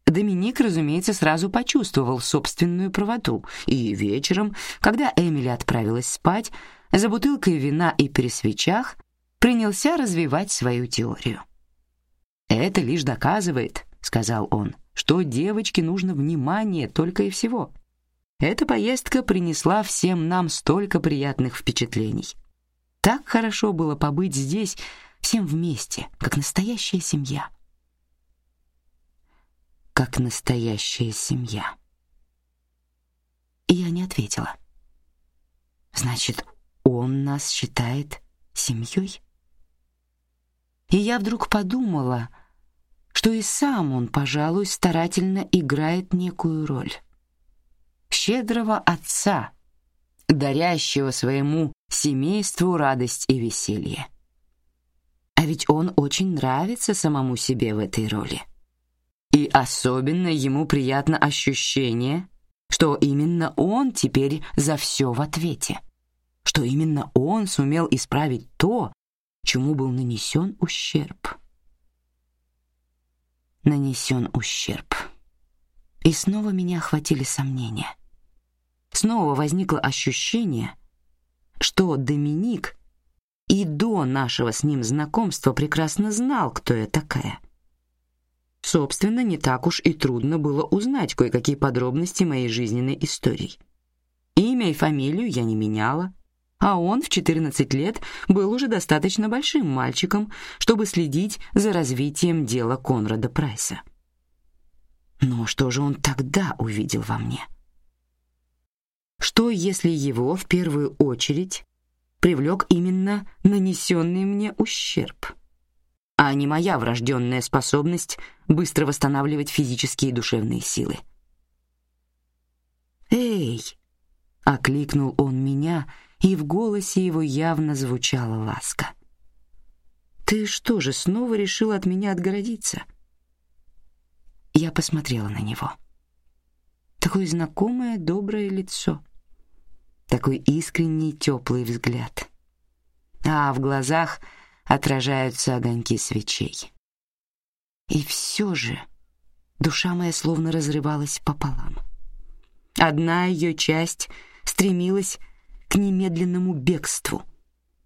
Доминик, разумеется, сразу почувствовал собственную правоту, и вечером, когда Эмили отправилась спать, за бутылкой вина и при свечах принялся развивать свою теорию. «Это лишь доказывает», — сказал он, — «что девочке нужно внимание только и всего. Эта поездка принесла всем нам столько приятных впечатлений. Так хорошо было побыть здесь всем вместе, как настоящая семья» как настоящая семья. Я не ответила. Значит, он нас считает семьей? И я вдруг подумала, что и сам он, пожалуй, старательно играет некую роль. Щедрого отца, дарящего своему семейству радость и веселье. А ведь он очень нравится самому себе в этой роли. И особенно ему приятно ощущение, что именно он теперь за все в ответе, что именно он сумел исправить то, чему был нанесен ущерб. Нанесен ущерб. И снова меня охватили сомнения. Снова возникло ощущение, что Доминик и до нашего с ним знакомства прекрасно знал, кто я такая — Собственно, не так уж и трудно было узнать кое-какие подробности моей жизненной истории. Имя и фамилию я не меняла, а он в 14 лет был уже достаточно большим мальчиком, чтобы следить за развитием дела Конрада Прайса. Но что же он тогда увидел во мне? Что, если его в первую очередь привлек именно нанесенный мне ущерб? А не моя врожденная способность быстро восстанавливать физические и душевные силы. «Эй!» — окликнул он меня, и в голосе его явно звучала ласка. «Ты что же, снова решил от меня отгородиться?» Я посмотрела на него. Такое знакомое доброе лицо, такой искренний теплый взгляд. А в глазах — отражаются огоньки свечей. И все же душа моя словно разрывалась пополам. Одна ее часть стремилась к немедленному бегству,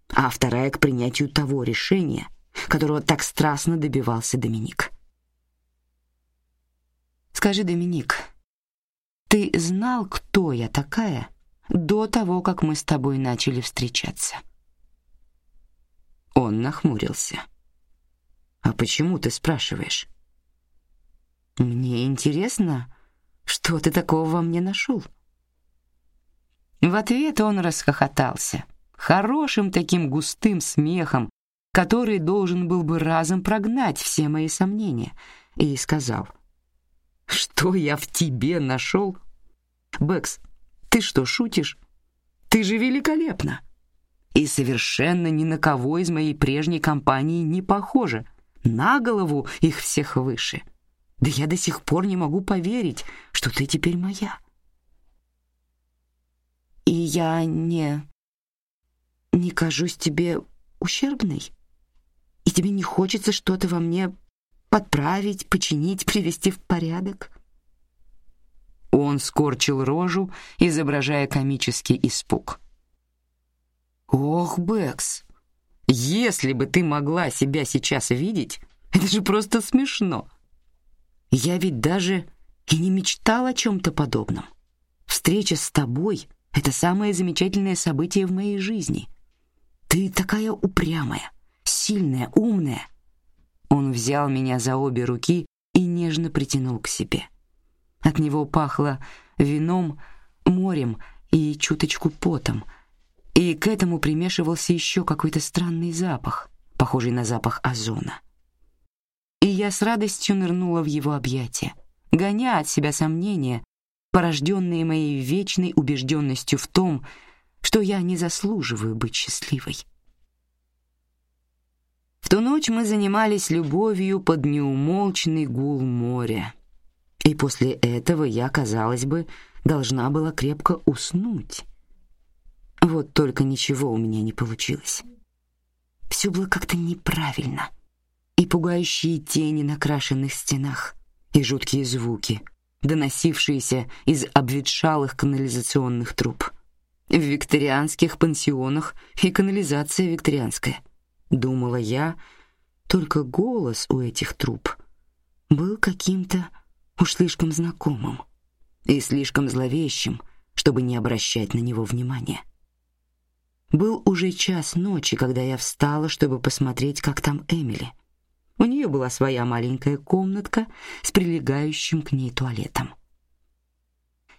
а вторая к принятию того решения, которого так страстно добивался Доминик. Скажи, Доминик, ты знал, кто я такая до того, как мы с тобой начали встречаться? Он нахмурился. А почему ты спрашиваешь? Мне интересно, что ты такого во мне нашел. В ответ он расхохотался, хорошим таким густым смехом, который должен был бы разом прогнать все мои сомнения, и сказал: "Что я в тебе нашел? Бэкс, ты что шутишь? Ты же великолепна!" И совершенно ни на кого из моей прежней компании не похожа. На голову их всех выше. Да я до сих пор не могу поверить, что ты теперь моя. И я не не кажусь тебе ущербной. И тебе не хочется что-то во мне подправить, починить, привести в порядок. Он скорчил рожу, изображая комический испуг. Ох, Бэкс, если бы ты могла себя сейчас видеть, это же просто смешно. Я ведь даже и не мечтал о чем-то подобном. Встреча с тобой — это самое замечательное событие в моей жизни. Ты такая упрямая, сильная, умная. Он взял меня за обе руки и нежно притянул к себе. От него пахло вином, морем и чуточку потом — и к этому примешивался еще какой-то странный запах, похожий на запах озона. И я с радостью нырнула в его объятия, гоня от себя сомнения, порожденные моей вечной убежденностью в том, что я не заслуживаю быть счастливой. В ту ночь мы занимались любовью под неумолчный гул моря, и после этого я, казалось бы, должна была крепко уснуть. Вот только ничего у меня не получилось. Все было как-то неправильно. И пугающие тени на крашенных стенах, и жуткие звуки, доносившиеся из обветшалых канализационных труб. В викторианских пансионах и канализация викторианская, думала я, только голос у этих труб был каким-то уж слишком знакомым и слишком зловещим, чтобы не обращать на него внимания. Был уже час ночи, когда я встала, чтобы посмотреть, как там Эмили. У нее была своя маленькая комнатка с прилегающим к ней туалетом.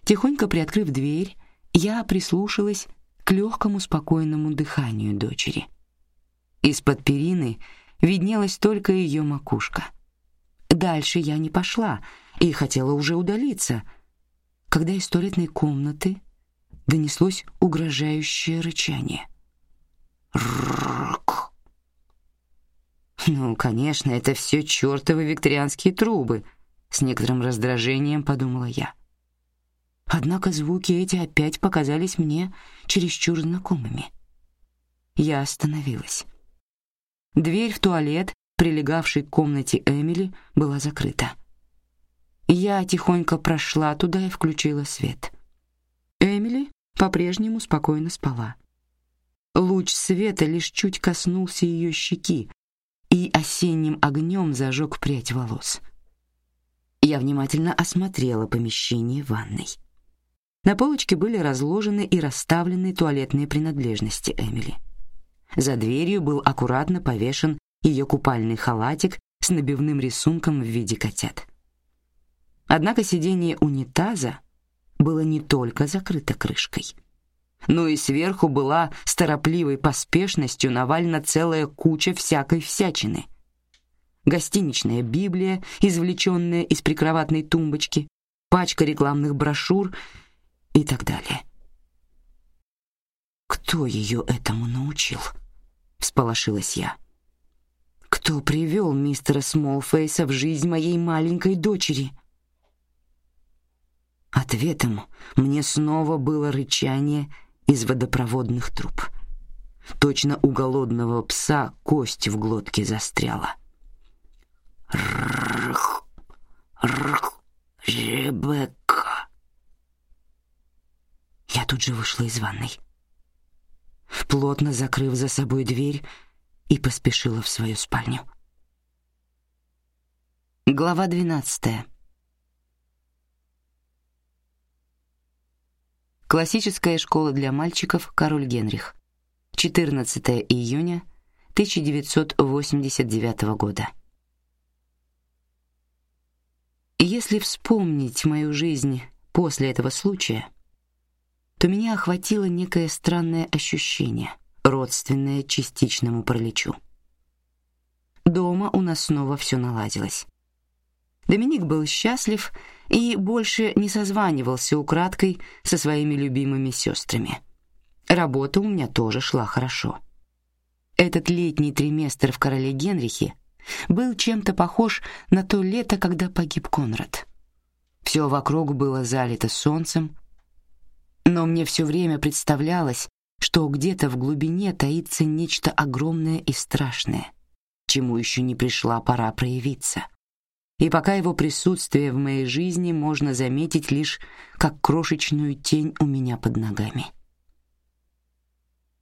Тихонько приоткрыв дверь, я прислушалась к легкому спокойному дыханию дочери. Из-под перины виднелась только ее макушка. Дальше я не пошла и хотела уже удалиться, когда из туалетной комнаты донеслось угрожающее рычание. Рк. Ну, конечно, это все чертовы викторианские трубы, с некоторым раздражением подумала я. Однако звуки эти опять показались мне чересчур знакомыми. Я остановилась. Дверь в туалет, прилегавший к комнате Эмили, была закрыта. Я тихонько прошла туда и включила свет. По-прежнему спокойно спала. Луч света лишь чуть коснулся ее щеки и осенним огнем зажег прядь волос. Я внимательно осмотрела помещение ванной. На полочке были разложены и расставлены туалетные принадлежности Эмили. За дверью был аккуратно повешен ее купальный халатик с набивным рисунком в виде котят. Однако сиденье унитаза было не только закрыто крышкой, но и сверху была с торопливой поспешностью навалена целая куча всякой всячины. Гостиничная Библия, извлеченная из прикроватной тумбочки, пачка рекламных брошюр и так далее. Кто ее этому научил? Всполошилась я. Кто привел мистера Смолфейса в жизнь моей маленькой дочери? Ответом мне снова было рычание из водопроводных труб. Точно у голодного пса кость в глотке застряла. Рх, рх, Ребекка. Я тут же вышла из ванной, плотно закрыв за собой дверь, и поспешила в свою спальню. Глава двенадцатая. Классическая школа для мальчиков Король Генрих. 14 июня 1989 года. Если вспомнить мою жизнь после этого случая, то меня охватило некое странное ощущение, родственное частичному параличу. Дома у нас снова все наладилось. Доминик был счастлив и больше не созванивался украдкой со своими любимыми сестрами. Работа у меня тоже шла хорошо. Этот летний триместр в Короле Генрихе был чем-то похож на то лето, когда погиб Конрад. Все вокруг было залито солнцем, но мне все время представлялось, что где-то в глубине таится нечто огромное и страшное, чему еще не пришла пора проявиться и пока его присутствие в моей жизни можно заметить лишь как крошечную тень у меня под ногами.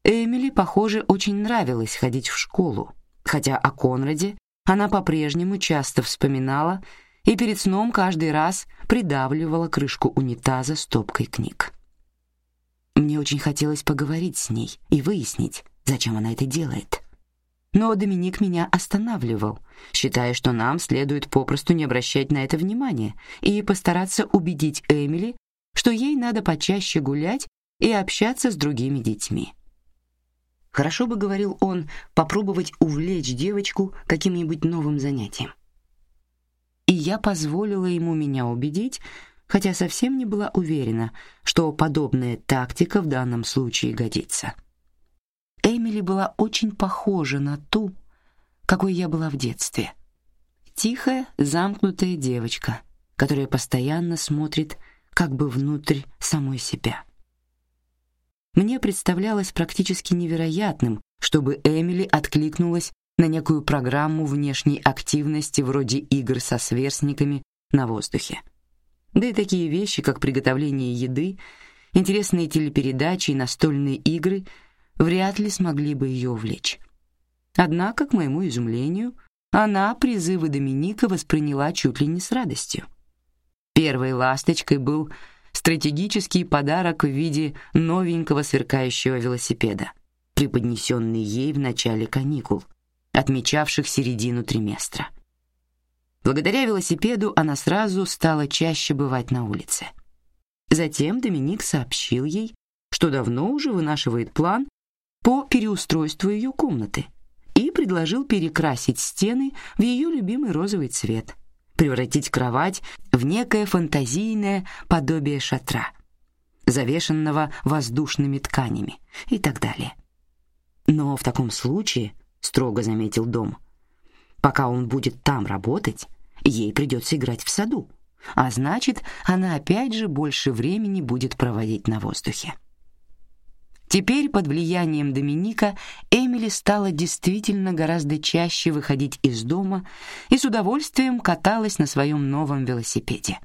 Эмили, похоже, очень нравилось ходить в школу, хотя о Конраде она по-прежнему часто вспоминала и перед сном каждый раз придавливала крышку унитаза стопкой книг. Мне очень хотелось поговорить с ней и выяснить, зачем она это делает. Но Доминик меня останавливал, считая, что нам следует попросту не обращать на это внимания и постараться убедить Эмили, что ей надо почаще гулять и общаться с другими детьми. Хорошо бы, говорил он, попробовать увлечь девочку каким-нибудь новым занятием. И я позволила ему меня убедить, хотя совсем не была уверена, что подобная тактика в данном случае годится. Эмили была очень похожа на ту, какой я была в детстве. Тихая, замкнутая девочка, которая постоянно смотрит как бы внутрь самой себя. Мне представлялось практически невероятным, чтобы Эмили откликнулась на некую программу внешней активности вроде игр со сверстниками на воздухе. Да и такие вещи, как приготовление еды, интересные телепередачи и настольные игры вряд ли смогли бы ее увлечь. Однако, к моему изумлению, она призывы Доминика восприняла чуть ли не с радостью. Первой ласточкой был стратегический подарок в виде новенького сверкающего велосипеда, преподнесенный ей в начале каникул — отмечавших середину триместра. Благодаря велосипеду она сразу стала чаще бывать на улице. Затем Доминик сообщил ей, что давно уже вынашивает план по переустройству ее комнаты и предложил перекрасить стены в ее любимый розовый цвет, превратить кровать в некое фантазийное подобие шатра, завешенного воздушными тканями и так далее. Но в таком случае строго заметил Дом. Пока он будет там работать, ей придется играть в саду, а значит, она опять же больше времени будет проводить на воздухе. Теперь под влиянием Доминика Эмили стала действительно гораздо чаще выходить из дома и с удовольствием каталась на своем новом велосипеде.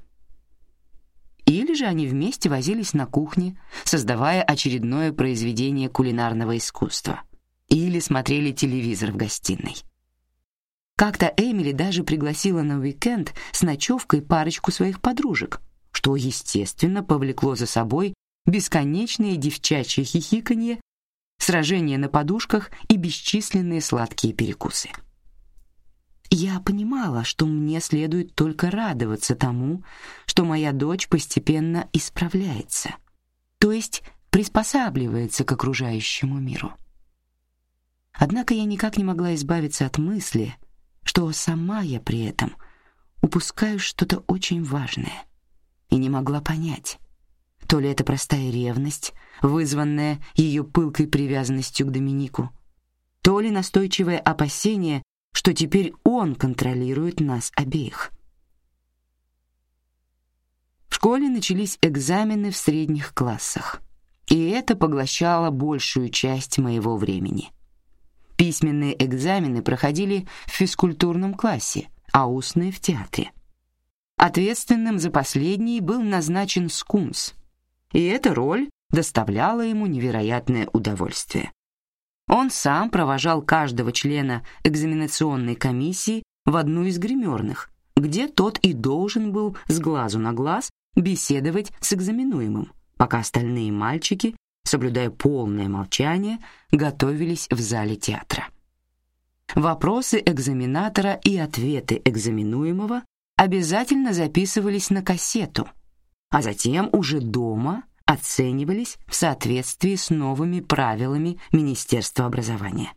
Или же они вместе возились на кухне, создавая очередное произведение кулинарного искусства — или смотрели телевизор в гостиной. Как-то Эмили даже пригласила на уикенд с ночевкой парочку своих подружек, что, естественно, повлекло за собой бесконечные девчачьи хихиканье, сражения на подушках и бесчисленные сладкие перекусы. Я понимала, что мне следует только радоваться тому, что моя дочь постепенно исправляется, то есть приспосабливается к окружающему миру. Однако я никак не могла избавиться от мысли, что сама я при этом упускаю что-то очень важное, и не могла понять, то ли это простая ревность, вызванная ее пылкой привязанностью к Доминику, то ли настойчивое опасение, что теперь он контролирует нас обеих. В школе начались экзамены в средних классах, и это поглощало большую часть моего времени. Письменные экзамены проходили в физкультурном классе, а устные в театре. Ответственным за последний был назначен Скунс, и эта роль доставляла ему невероятное удовольствие. Он сам провожал каждого члена экзаменационной комиссии в одну из гримерных, где тот и должен был с глазу на глаз беседовать с экзаменуемым, пока остальные мальчики соблюдая полное молчание, готовились в зале театра. Вопросы экзаменатора и ответы экзаменуемого обязательно записывались на кассету, а затем уже дома оценивались в соответствии с новыми правилами Министерства образования.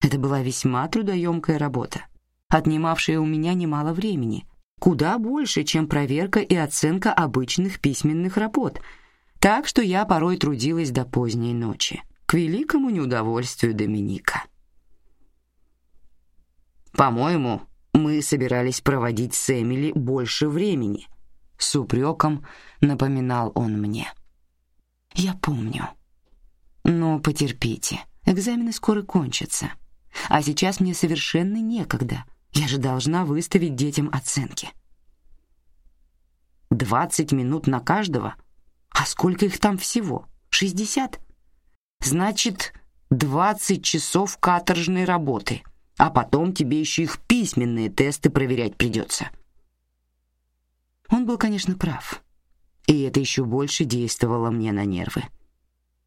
Это была весьма трудоемкая работа, отнимавшая у меня немало времени, куда больше, чем проверка и оценка обычных письменных работ — так что я порой трудилась до поздней ночи, к великому неудовольствию Доминика. По-моему, мы собирались проводить с Эмили больше времени. С упреком напоминал он мне. Я помню. Но потерпите, экзамены скоро кончатся. А сейчас мне совершенно некогда. Я же должна выставить детям оценки. Двадцать минут на каждого — а сколько их там всего? Шестьдесят? Значит, двадцать часов каторжной работы, а потом тебе еще их письменные тесты проверять придется. Он был, конечно, прав, и это еще больше действовало мне на нервы.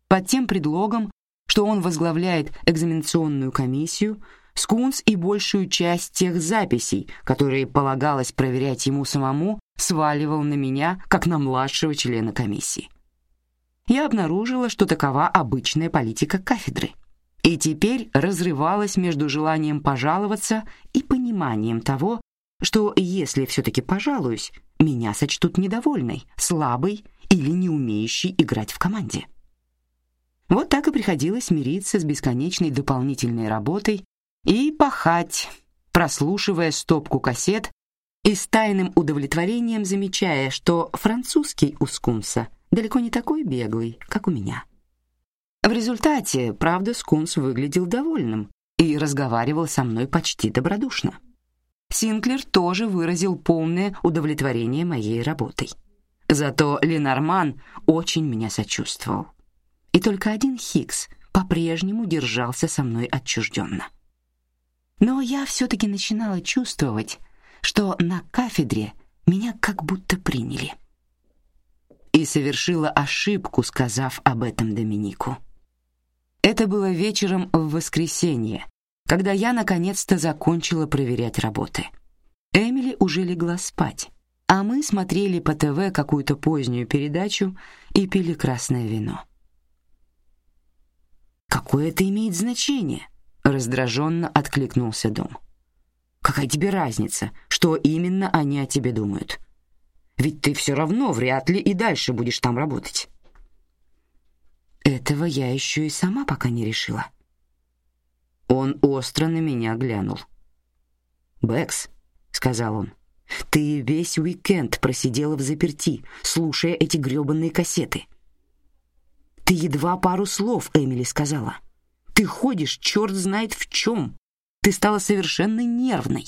Под тем предлогом, что он возглавляет экзаменационную комиссию, Скунс и большую часть тех записей, которые полагалось проверять ему самому, сваливал на меня, как на младшего члена комиссии. Я обнаружила, что такова обычная политика кафедры. И теперь разрывалась между желанием пожаловаться и пониманием того, что если все-таки пожалуюсь, меня сочтут недовольной, слабой или не умеющей играть в команде. Вот так и приходилось мириться с бесконечной дополнительной работой и пахать, прослушивая стопку кассет и с тайным удовлетворением замечая, что французский у скунса далеко не такой беглый, как у меня. В результате, правда, скунс выглядел довольным и разговаривал со мной почти добродушно. Синклер тоже выразил полное удовлетворение моей работой. Зато Ленорман очень меня сочувствовал. И только один Хикс по-прежнему держался со мной отчужденно. Но я все-таки начинала чувствовать, что на кафедре меня как будто приняли. И совершила ошибку, сказав об этом Доминику. Это было вечером в воскресенье, когда я наконец-то закончила проверять работы. Эмили уже легла спать, а мы смотрели по ТВ какую-то позднюю передачу и пили красное вино. Какое это имеет значение? Раздраженно откликнулся Дом. Какая тебе разница, что именно они о тебе думают? Ведь ты все равно вряд ли и дальше будешь там работать. Этого я еще и сама пока не решила. Он остро на меня глянул. Бэкс, сказал он, ты весь уикенд просидела в заперти, слушая эти грёбаные кассеты. Ты едва пару слов Эмили сказала. Ты ходишь, черт знает в чем. Ты стала совершенно нервной.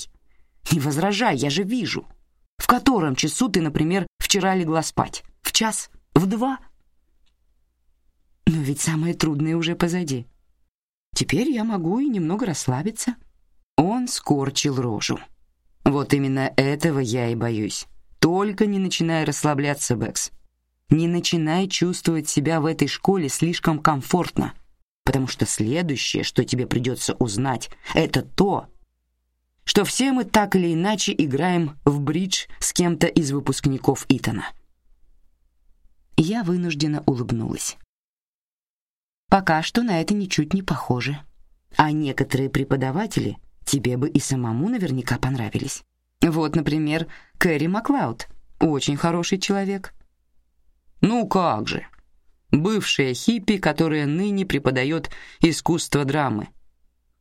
Не возражай, я же вижу. В котором часу ты, например, вчера легла спать? В час? В два? Но ведь самое трудное уже позади. Теперь я могу и немного расслабиться. Он скорчил рожу. Вот именно этого я и боюсь. Только не начинай расслабляться, Бэкс. Не начинай чувствовать себя в этой школе слишком комфортно потому что следующее, что тебе придется узнать, это то, что все мы так или иначе играем в бридж с кем-то из выпускников Итона. Я вынужденно улыбнулась. Пока что на это ничуть не похоже. А некоторые преподаватели тебе бы и самому наверняка понравились. Вот, например, Кэрри Маклауд, очень хороший человек. Ну как же? бывшая хиппи, которая ныне преподает искусство драмы.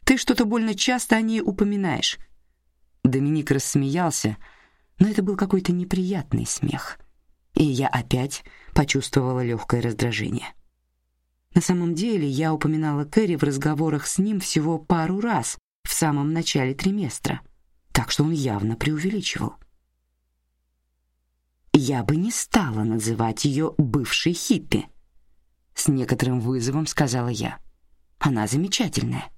Ты что-то больно часто о ней упоминаешь. Доминик рассмеялся, но это был какой-то неприятный смех, и я опять почувствовала легкое раздражение. На самом деле я упоминала Кэрри в разговорах с ним всего пару раз в самом начале триместра, так что он явно преувеличивал. Я бы не стала называть ее бывшей хиппи с некоторым вызовом сказала я. Она замечательная,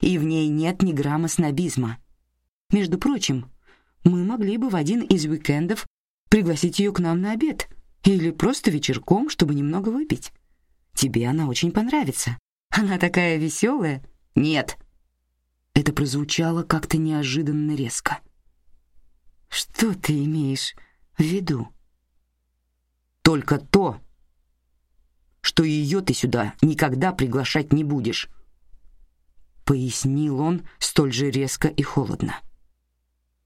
и в ней нет ни грамма снобизма. Между прочим, мы могли бы в один из уикендов пригласить ее к нам на обед или просто вечерком, чтобы немного выпить. Тебе она очень понравится. Она такая веселая. Нет. Это прозвучало как-то неожиданно резко. Что ты имеешь в виду? Только то, что ее ты сюда никогда приглашать не будешь, пояснил он столь же резко и холодно.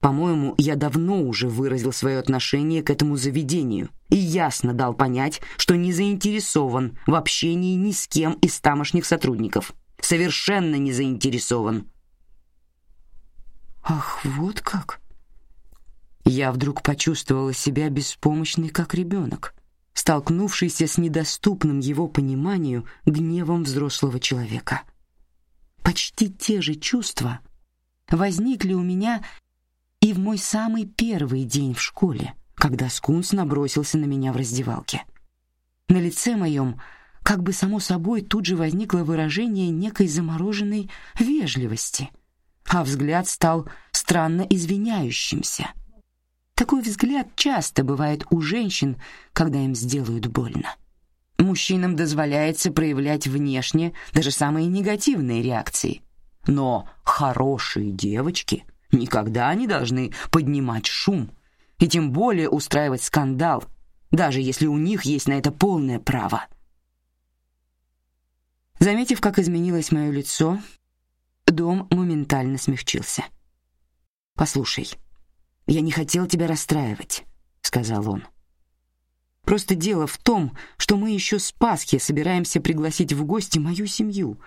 По-моему, я давно уже выразил свое отношение к этому заведению и ясно дал понять, что не заинтересован в общении ни с кем из тамошних сотрудников. Совершенно не заинтересован. Ах, вот как. Я вдруг почувствовала себя беспомощной, как ребенок столкнувшийся с недоступным его пониманию гневом взрослого человека. Почти те же чувства возникли у меня и в мой самый первый день в школе, когда Скунс набросился на меня в раздевалке. На лице моем, как бы само собой, тут же возникло выражение некой замороженной вежливости, а взгляд стал странно извиняющимся — такой взгляд часто бывает у женщин, когда им сделают больно. Мужчинам дозволяется проявлять внешне даже самые негативные реакции, но хорошие девочки никогда не должны поднимать шум и тем более устраивать скандал, даже если у них есть на это полное право. Заметив, как изменилось мое лицо, дом моментально смягчился. Послушай, я не хотел тебя расстраивать, сказал он. Просто дело в том, что мы еще с Пасхи собираемся пригласить в гости мою семью,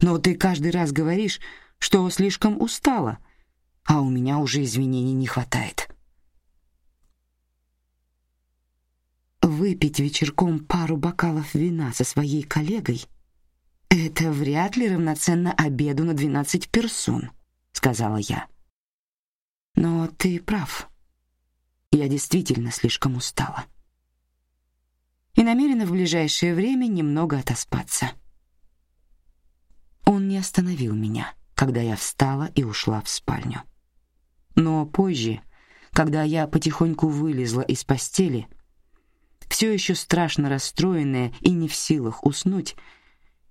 но ты каждый раз говоришь, что слишком устала, а у меня уже извинений не хватает. Выпить вечерком пару бокалов вина со своей коллегой — это вряд ли равноценно обеду на двенадцать персон, сказала я. Но ты прав. Я действительно слишком устала. И намерена в ближайшее время немного отоспаться. Он не остановил меня, когда я встала и ушла в спальню. Но позже, когда я потихоньку вылезла из постели, все еще страшно расстроенная и не в силах уснуть,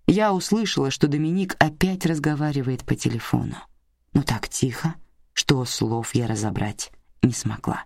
я услышала, что Доминик опять разговаривает по телефону, но так тихо, что слов я разобрать не смогла.